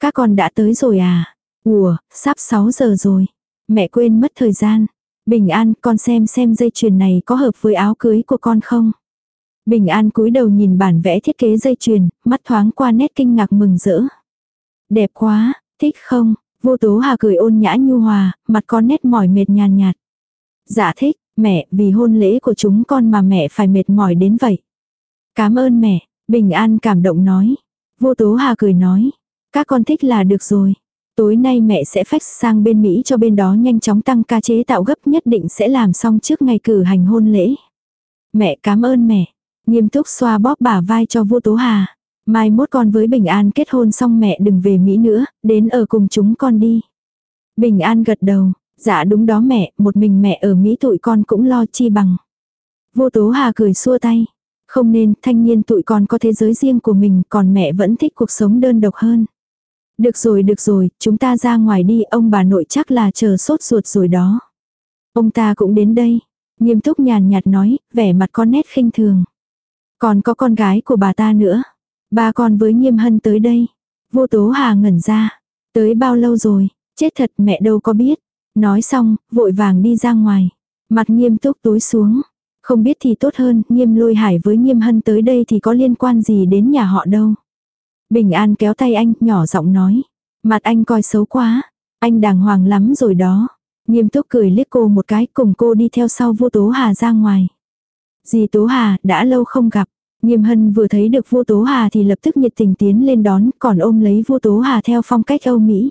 Các con đã tới rồi à? Ủa, sắp 6 giờ rồi. Mẹ quên mất thời gian. Bình An, con xem xem dây chuyền này có hợp với áo cưới của con không? Bình An cúi đầu nhìn bản vẽ thiết kế dây chuyền, mắt thoáng qua nét kinh ngạc mừng rỡ. Đẹp quá, thích không? Vô Tố Hà cười ôn nhã nhu hòa, mặt con nét mỏi mệt nhàn nhạt. Dạ thích, mẹ, vì hôn lễ của chúng con mà mẹ phải mệt mỏi đến vậy. Cảm ơn mẹ, Bình An cảm động nói. Vô Tố Hà cười nói, các con thích là được rồi. Tối nay mẹ sẽ phách sang bên Mỹ cho bên đó nhanh chóng tăng ca chế tạo gấp nhất định sẽ làm xong trước ngày cử hành hôn lễ. Mẹ cảm ơn mẹ. Nghiêm túc xoa bóp bả vai cho vua Tố Hà. Mai mốt con với Bình An kết hôn xong mẹ đừng về Mỹ nữa, đến ở cùng chúng con đi. Bình An gật đầu, dạ đúng đó mẹ, một mình mẹ ở Mỹ tụi con cũng lo chi bằng. Vô Tố Hà cười xua tay. Không nên, thanh niên tụi con có thế giới riêng của mình, còn mẹ vẫn thích cuộc sống đơn độc hơn. Được rồi được rồi, chúng ta ra ngoài đi, ông bà nội chắc là chờ sốt ruột rồi đó. Ông ta cũng đến đây. Nghiêm túc nhàn nhạt nói, vẻ mặt con nét khinh thường. Còn có con gái của bà ta nữa. Ba con với nghiêm hân tới đây. Vô tố hà ngẩn ra. Tới bao lâu rồi, chết thật mẹ đâu có biết. Nói xong, vội vàng đi ra ngoài. Mặt nghiêm túc tối xuống. Không biết thì tốt hơn, nghiêm lôi hải với nghiêm hân tới đây thì có liên quan gì đến nhà họ đâu. Bình An kéo tay anh, nhỏ giọng nói. Mặt anh coi xấu quá. Anh đàng hoàng lắm rồi đó. Nghiêm túc cười liếc cô một cái cùng cô đi theo sau vô Tố Hà ra ngoài. Dì Tố Hà, đã lâu không gặp. Nghiêm hân vừa thấy được vua Tố Hà thì lập tức nhiệt tình tiến lên đón, còn ôm lấy vua Tố Hà theo phong cách Âu Mỹ.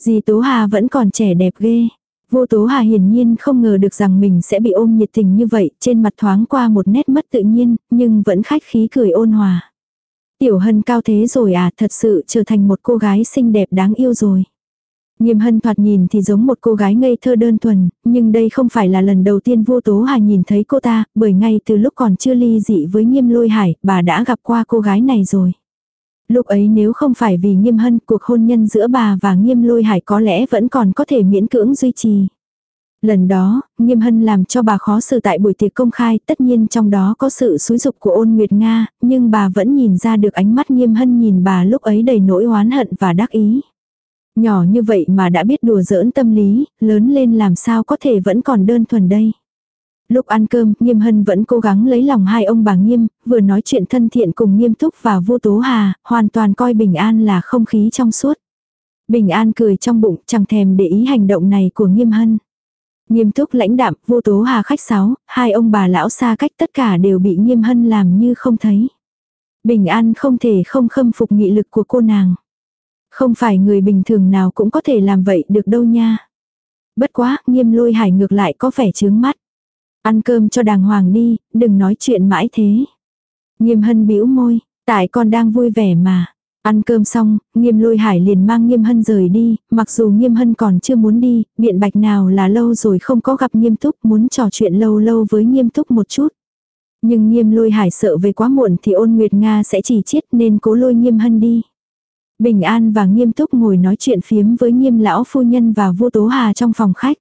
Dì Tố Hà vẫn còn trẻ đẹp ghê. Vua Tố Hà hiển nhiên không ngờ được rằng mình sẽ bị ôm nhiệt tình như vậy, trên mặt thoáng qua một nét mất tự nhiên, nhưng vẫn khách khí cười ôn hòa. Tiểu hân cao thế rồi à, thật sự trở thành một cô gái xinh đẹp đáng yêu rồi. Nghiêm hân thoạt nhìn thì giống một cô gái ngây thơ đơn thuần, nhưng đây không phải là lần đầu tiên vô tố hà nhìn thấy cô ta, bởi ngay từ lúc còn chưa ly dị với nghiêm lôi hải, bà đã gặp qua cô gái này rồi. Lúc ấy nếu không phải vì nghiêm hân, cuộc hôn nhân giữa bà và nghiêm lôi hải có lẽ vẫn còn có thể miễn cưỡng duy trì. Lần đó, nghiêm hân làm cho bà khó xử tại buổi tiệc công khai, tất nhiên trong đó có sự xúi dục của ôn nguyệt Nga, nhưng bà vẫn nhìn ra được ánh mắt nghiêm hân nhìn bà lúc ấy đầy nỗi oán hận và đắc ý. Nhỏ như vậy mà đã biết đùa giỡn tâm lý, lớn lên làm sao có thể vẫn còn đơn thuần đây. Lúc ăn cơm, Nghiêm Hân vẫn cố gắng lấy lòng hai ông bà Nghiêm, vừa nói chuyện thân thiện cùng Nghiêm Túc và Vô Tố Hà, hoàn toàn coi Bình An là không khí trong suốt. Bình An cười trong bụng, chẳng thèm để ý hành động này của Nghiêm Hân. Nghiêm túc lãnh đạm, vô tố hà khách sáo, hai ông bà lão xa cách tất cả đều bị nghiêm hân làm như không thấy. Bình an không thể không khâm phục nghị lực của cô nàng. Không phải người bình thường nào cũng có thể làm vậy được đâu nha. Bất quá, nghiêm lôi hải ngược lại có vẻ chướng mắt. Ăn cơm cho đàng hoàng đi, đừng nói chuyện mãi thế. Nghiêm hân bĩu môi, tại con đang vui vẻ mà. Ăn cơm xong, nghiêm lôi hải liền mang nghiêm hân rời đi, mặc dù nghiêm hân còn chưa muốn đi, biện bạch nào là lâu rồi không có gặp nghiêm túc muốn trò chuyện lâu lâu với nghiêm túc một chút. Nhưng nghiêm lôi hải sợ về quá muộn thì ôn nguyệt Nga sẽ chỉ chết nên cố lôi nghiêm hân đi. Bình an và nghiêm túc ngồi nói chuyện phiếm với nghiêm lão phu nhân và vua tố hà trong phòng khách.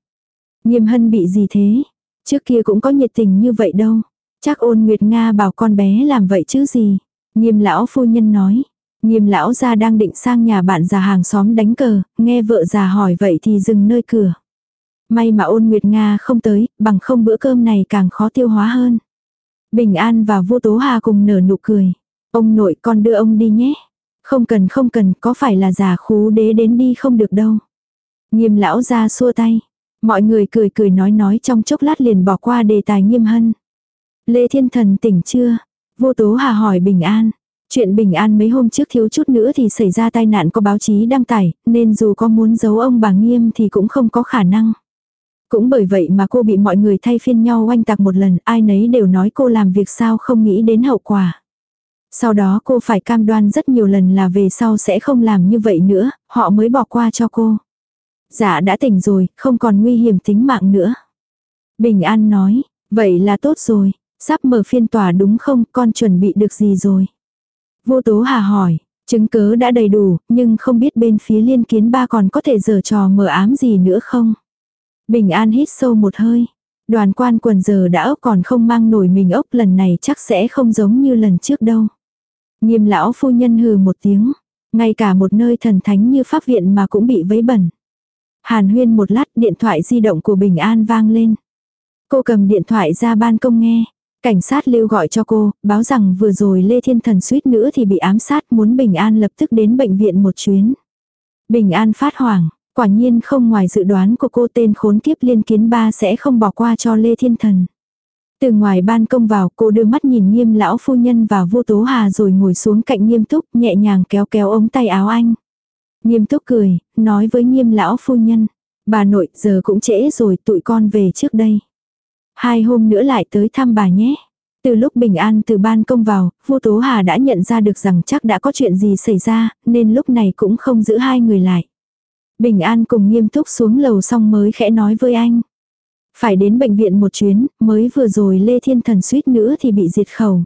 Nghiêm hân bị gì thế? Trước kia cũng có nhiệt tình như vậy đâu. Chắc ôn nguyệt Nga bảo con bé làm vậy chứ gì. Nghiêm lão phu nhân nói. Nghiêm lão gia đang định sang nhà bạn già hàng xóm đánh cờ, nghe vợ già hỏi vậy thì dừng nơi cửa. May mà ôn Nguyệt Nga không tới, bằng không bữa cơm này càng khó tiêu hóa hơn. Bình An và vô tố hà cùng nở nụ cười. Ông nội con đưa ông đi nhé. Không cần không cần, có phải là già khú đế đến đi không được đâu. Nghiêm lão ra xua tay. Mọi người cười cười nói nói trong chốc lát liền bỏ qua đề tài nghiêm hân. Lê Thiên Thần tỉnh chưa? Vô tố hà hỏi Bình An. Chuyện bình an mấy hôm trước thiếu chút nữa thì xảy ra tai nạn có báo chí đăng tải, nên dù có muốn giấu ông bà nghiêm thì cũng không có khả năng. Cũng bởi vậy mà cô bị mọi người thay phiên nhau oanh tạc một lần, ai nấy đều nói cô làm việc sao không nghĩ đến hậu quả. Sau đó cô phải cam đoan rất nhiều lần là về sau sẽ không làm như vậy nữa, họ mới bỏ qua cho cô. Dạ đã tỉnh rồi, không còn nguy hiểm tính mạng nữa. Bình An nói, vậy là tốt rồi, sắp mở phiên tòa đúng không, con chuẩn bị được gì rồi. Vô Tố Hà hỏi, chứng cớ đã đầy đủ, nhưng không biết bên phía liên kiến ba còn có thể giở trò mờ ám gì nữa không? Bình An hít sâu một hơi. Đoàn quan quần giờ đã ốc còn không mang nổi mình ốc lần này chắc sẽ không giống như lần trước đâu. Nghiêm lão phu nhân hừ một tiếng. Ngay cả một nơi thần thánh như pháp viện mà cũng bị vấy bẩn. Hàn huyên một lát điện thoại di động của Bình An vang lên. Cô cầm điện thoại ra ban công nghe. Cảnh sát lưu gọi cho cô, báo rằng vừa rồi Lê Thiên Thần suýt nữa thì bị ám sát muốn Bình An lập tức đến bệnh viện một chuyến. Bình An phát hoảng, quả nhiên không ngoài dự đoán của cô tên khốn kiếp liên kiến ba sẽ không bỏ qua cho Lê Thiên Thần. Từ ngoài ban công vào cô đưa mắt nhìn nghiêm lão phu nhân và vô tố hà rồi ngồi xuống cạnh nghiêm túc nhẹ nhàng kéo kéo ống tay áo anh. Nghiêm túc cười, nói với nghiêm lão phu nhân. Bà nội giờ cũng trễ rồi tụi con về trước đây. Hai hôm nữa lại tới thăm bà nhé. Từ lúc bình an từ ban công vào, vô tố hà đã nhận ra được rằng chắc đã có chuyện gì xảy ra, nên lúc này cũng không giữ hai người lại. Bình an cùng nghiêm túc xuống lầu xong mới khẽ nói với anh. Phải đến bệnh viện một chuyến, mới vừa rồi Lê Thiên Thần suýt nữa thì bị diệt khẩu.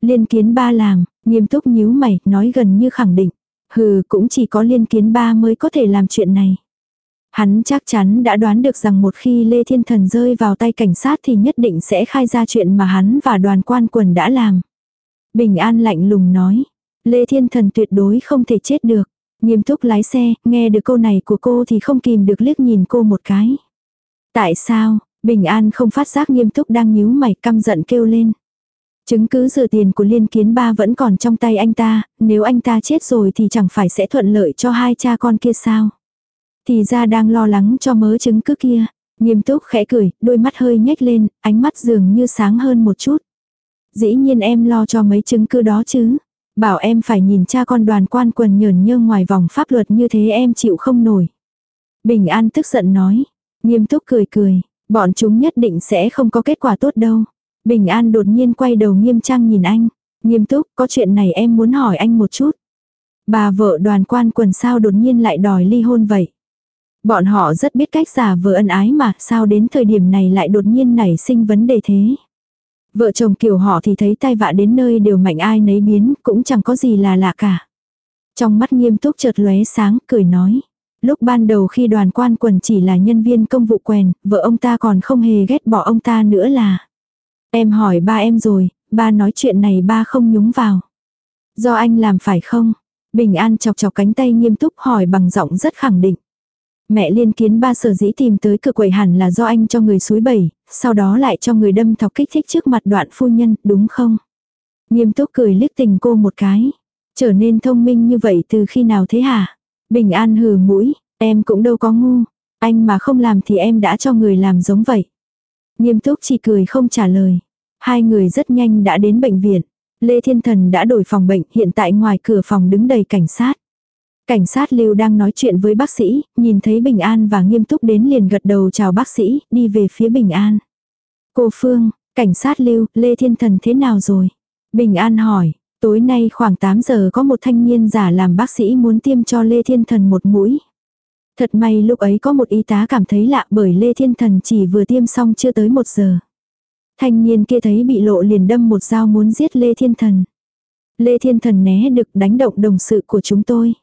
Liên kiến ba làm, nghiêm túc nhíu mày, nói gần như khẳng định. Hừ, cũng chỉ có liên kiến ba mới có thể làm chuyện này. Hắn chắc chắn đã đoán được rằng một khi Lê Thiên Thần rơi vào tay cảnh sát thì nhất định sẽ khai ra chuyện mà hắn và đoàn quan quần đã làm. Bình An lạnh lùng nói, Lê Thiên Thần tuyệt đối không thể chết được. Nghiêm túc lái xe, nghe được câu này của cô thì không kìm được liếc nhìn cô một cái. Tại sao, Bình An không phát giác nghiêm túc đang nhíu mày căm giận kêu lên. Chứng cứ rửa tiền của liên kiến ba vẫn còn trong tay anh ta, nếu anh ta chết rồi thì chẳng phải sẽ thuận lợi cho hai cha con kia sao. Thì ra đang lo lắng cho mớ chứng cứ kia. Nghiêm túc khẽ cười, đôi mắt hơi nhếch lên, ánh mắt dường như sáng hơn một chút. Dĩ nhiên em lo cho mấy chứng cứ đó chứ. Bảo em phải nhìn cha con đoàn quan quần nhờn nhơ ngoài vòng pháp luật như thế em chịu không nổi. Bình An tức giận nói. Nghiêm túc cười cười, bọn chúng nhất định sẽ không có kết quả tốt đâu. Bình An đột nhiên quay đầu nghiêm trang nhìn anh. Nghiêm túc, có chuyện này em muốn hỏi anh một chút. Bà vợ đoàn quan quần sao đột nhiên lại đòi ly hôn vậy? Bọn họ rất biết cách giả vờ ân ái mà, sao đến thời điểm này lại đột nhiên nảy sinh vấn đề thế. Vợ chồng kiểu họ thì thấy tai vạ đến nơi đều mạnh ai nấy biến, cũng chẳng có gì là lạ cả. Trong mắt nghiêm túc chợt lóe sáng, cười nói. Lúc ban đầu khi đoàn quan quần chỉ là nhân viên công vụ quèn, vợ ông ta còn không hề ghét bỏ ông ta nữa là. Em hỏi ba em rồi, ba nói chuyện này ba không nhúng vào. Do anh làm phải không? Bình An chọc chọc cánh tay nghiêm túc hỏi bằng giọng rất khẳng định. Mẹ liên kiến ba sở dĩ tìm tới cửa quầy hẳn là do anh cho người suối bẩy, sau đó lại cho người đâm thọc kích thích trước mặt đoạn phu nhân, đúng không? Nghiêm túc cười liếc tình cô một cái. Trở nên thông minh như vậy từ khi nào thế hả? Bình an hừ mũi, em cũng đâu có ngu. Anh mà không làm thì em đã cho người làm giống vậy. Nghiêm túc chỉ cười không trả lời. Hai người rất nhanh đã đến bệnh viện. Lê Thiên Thần đã đổi phòng bệnh, hiện tại ngoài cửa phòng đứng đầy cảnh sát. Cảnh sát Lưu đang nói chuyện với bác sĩ, nhìn thấy Bình An và nghiêm túc đến liền gật đầu chào bác sĩ, đi về phía Bình An. Cô Phương, cảnh sát Lưu, Lê Thiên Thần thế nào rồi? Bình An hỏi, tối nay khoảng 8 giờ có một thanh niên giả làm bác sĩ muốn tiêm cho Lê Thiên Thần một mũi. Thật may lúc ấy có một y tá cảm thấy lạ bởi Lê Thiên Thần chỉ vừa tiêm xong chưa tới một giờ. Thanh niên kia thấy bị lộ liền đâm một dao muốn giết Lê Thiên Thần. Lê Thiên Thần né được đánh động đồng sự của chúng tôi.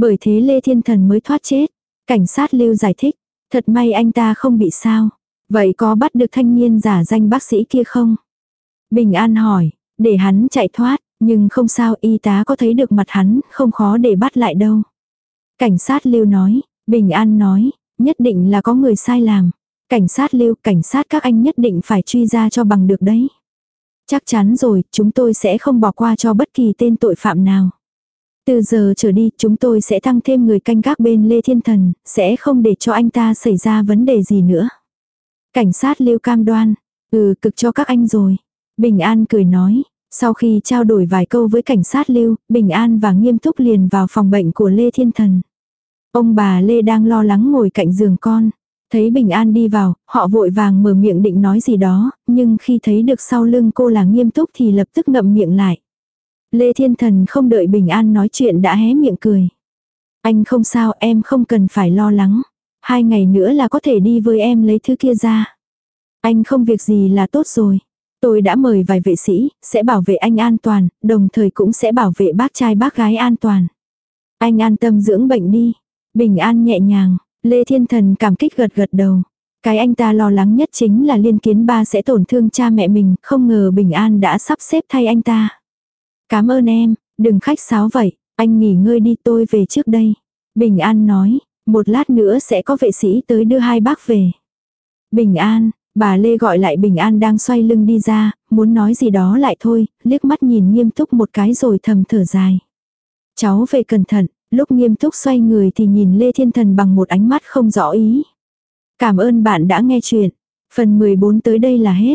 Bởi thế Lê Thiên Thần mới thoát chết. Cảnh sát lưu giải thích. Thật may anh ta không bị sao. Vậy có bắt được thanh niên giả danh bác sĩ kia không? Bình An hỏi. Để hắn chạy thoát. Nhưng không sao y tá có thấy được mặt hắn. Không khó để bắt lại đâu. Cảnh sát lưu nói. Bình An nói. Nhất định là có người sai làm. Cảnh sát lưu, cảnh sát các anh nhất định phải truy ra cho bằng được đấy. Chắc chắn rồi, chúng tôi sẽ không bỏ qua cho bất kỳ tên tội phạm nào. Từ giờ trở đi, chúng tôi sẽ tăng thêm người canh gác bên Lê Thiên Thần, sẽ không để cho anh ta xảy ra vấn đề gì nữa. Cảnh sát lưu cam đoan, ừ cực cho các anh rồi. Bình An cười nói, sau khi trao đổi vài câu với cảnh sát lưu, Bình An và nghiêm túc liền vào phòng bệnh của Lê Thiên Thần. Ông bà Lê đang lo lắng ngồi cạnh giường con. Thấy Bình An đi vào, họ vội vàng mở miệng định nói gì đó, nhưng khi thấy được sau lưng cô là nghiêm túc thì lập tức ngậm miệng lại. Lê Thiên Thần không đợi Bình An nói chuyện đã hé miệng cười. Anh không sao em không cần phải lo lắng. Hai ngày nữa là có thể đi với em lấy thứ kia ra. Anh không việc gì là tốt rồi. Tôi đã mời vài vệ sĩ, sẽ bảo vệ anh an toàn, đồng thời cũng sẽ bảo vệ bác trai bác gái an toàn. Anh an tâm dưỡng bệnh đi. Bình an nhẹ nhàng, Lê Thiên Thần cảm kích gật gật đầu. Cái anh ta lo lắng nhất chính là liên kiến ba sẽ tổn thương cha mẹ mình, không ngờ Bình An đã sắp xếp thay anh ta. Cảm ơn em, đừng khách sáo vậy, anh nghỉ ngơi đi tôi về trước đây. Bình An nói, một lát nữa sẽ có vệ sĩ tới đưa hai bác về. Bình An, bà Lê gọi lại Bình An đang xoay lưng đi ra, muốn nói gì đó lại thôi, liếc mắt nhìn nghiêm túc một cái rồi thầm thở dài. Cháu về cẩn thận, lúc nghiêm túc xoay người thì nhìn Lê Thiên Thần bằng một ánh mắt không rõ ý. Cảm ơn bạn đã nghe chuyện. Phần 14 tới đây là hết.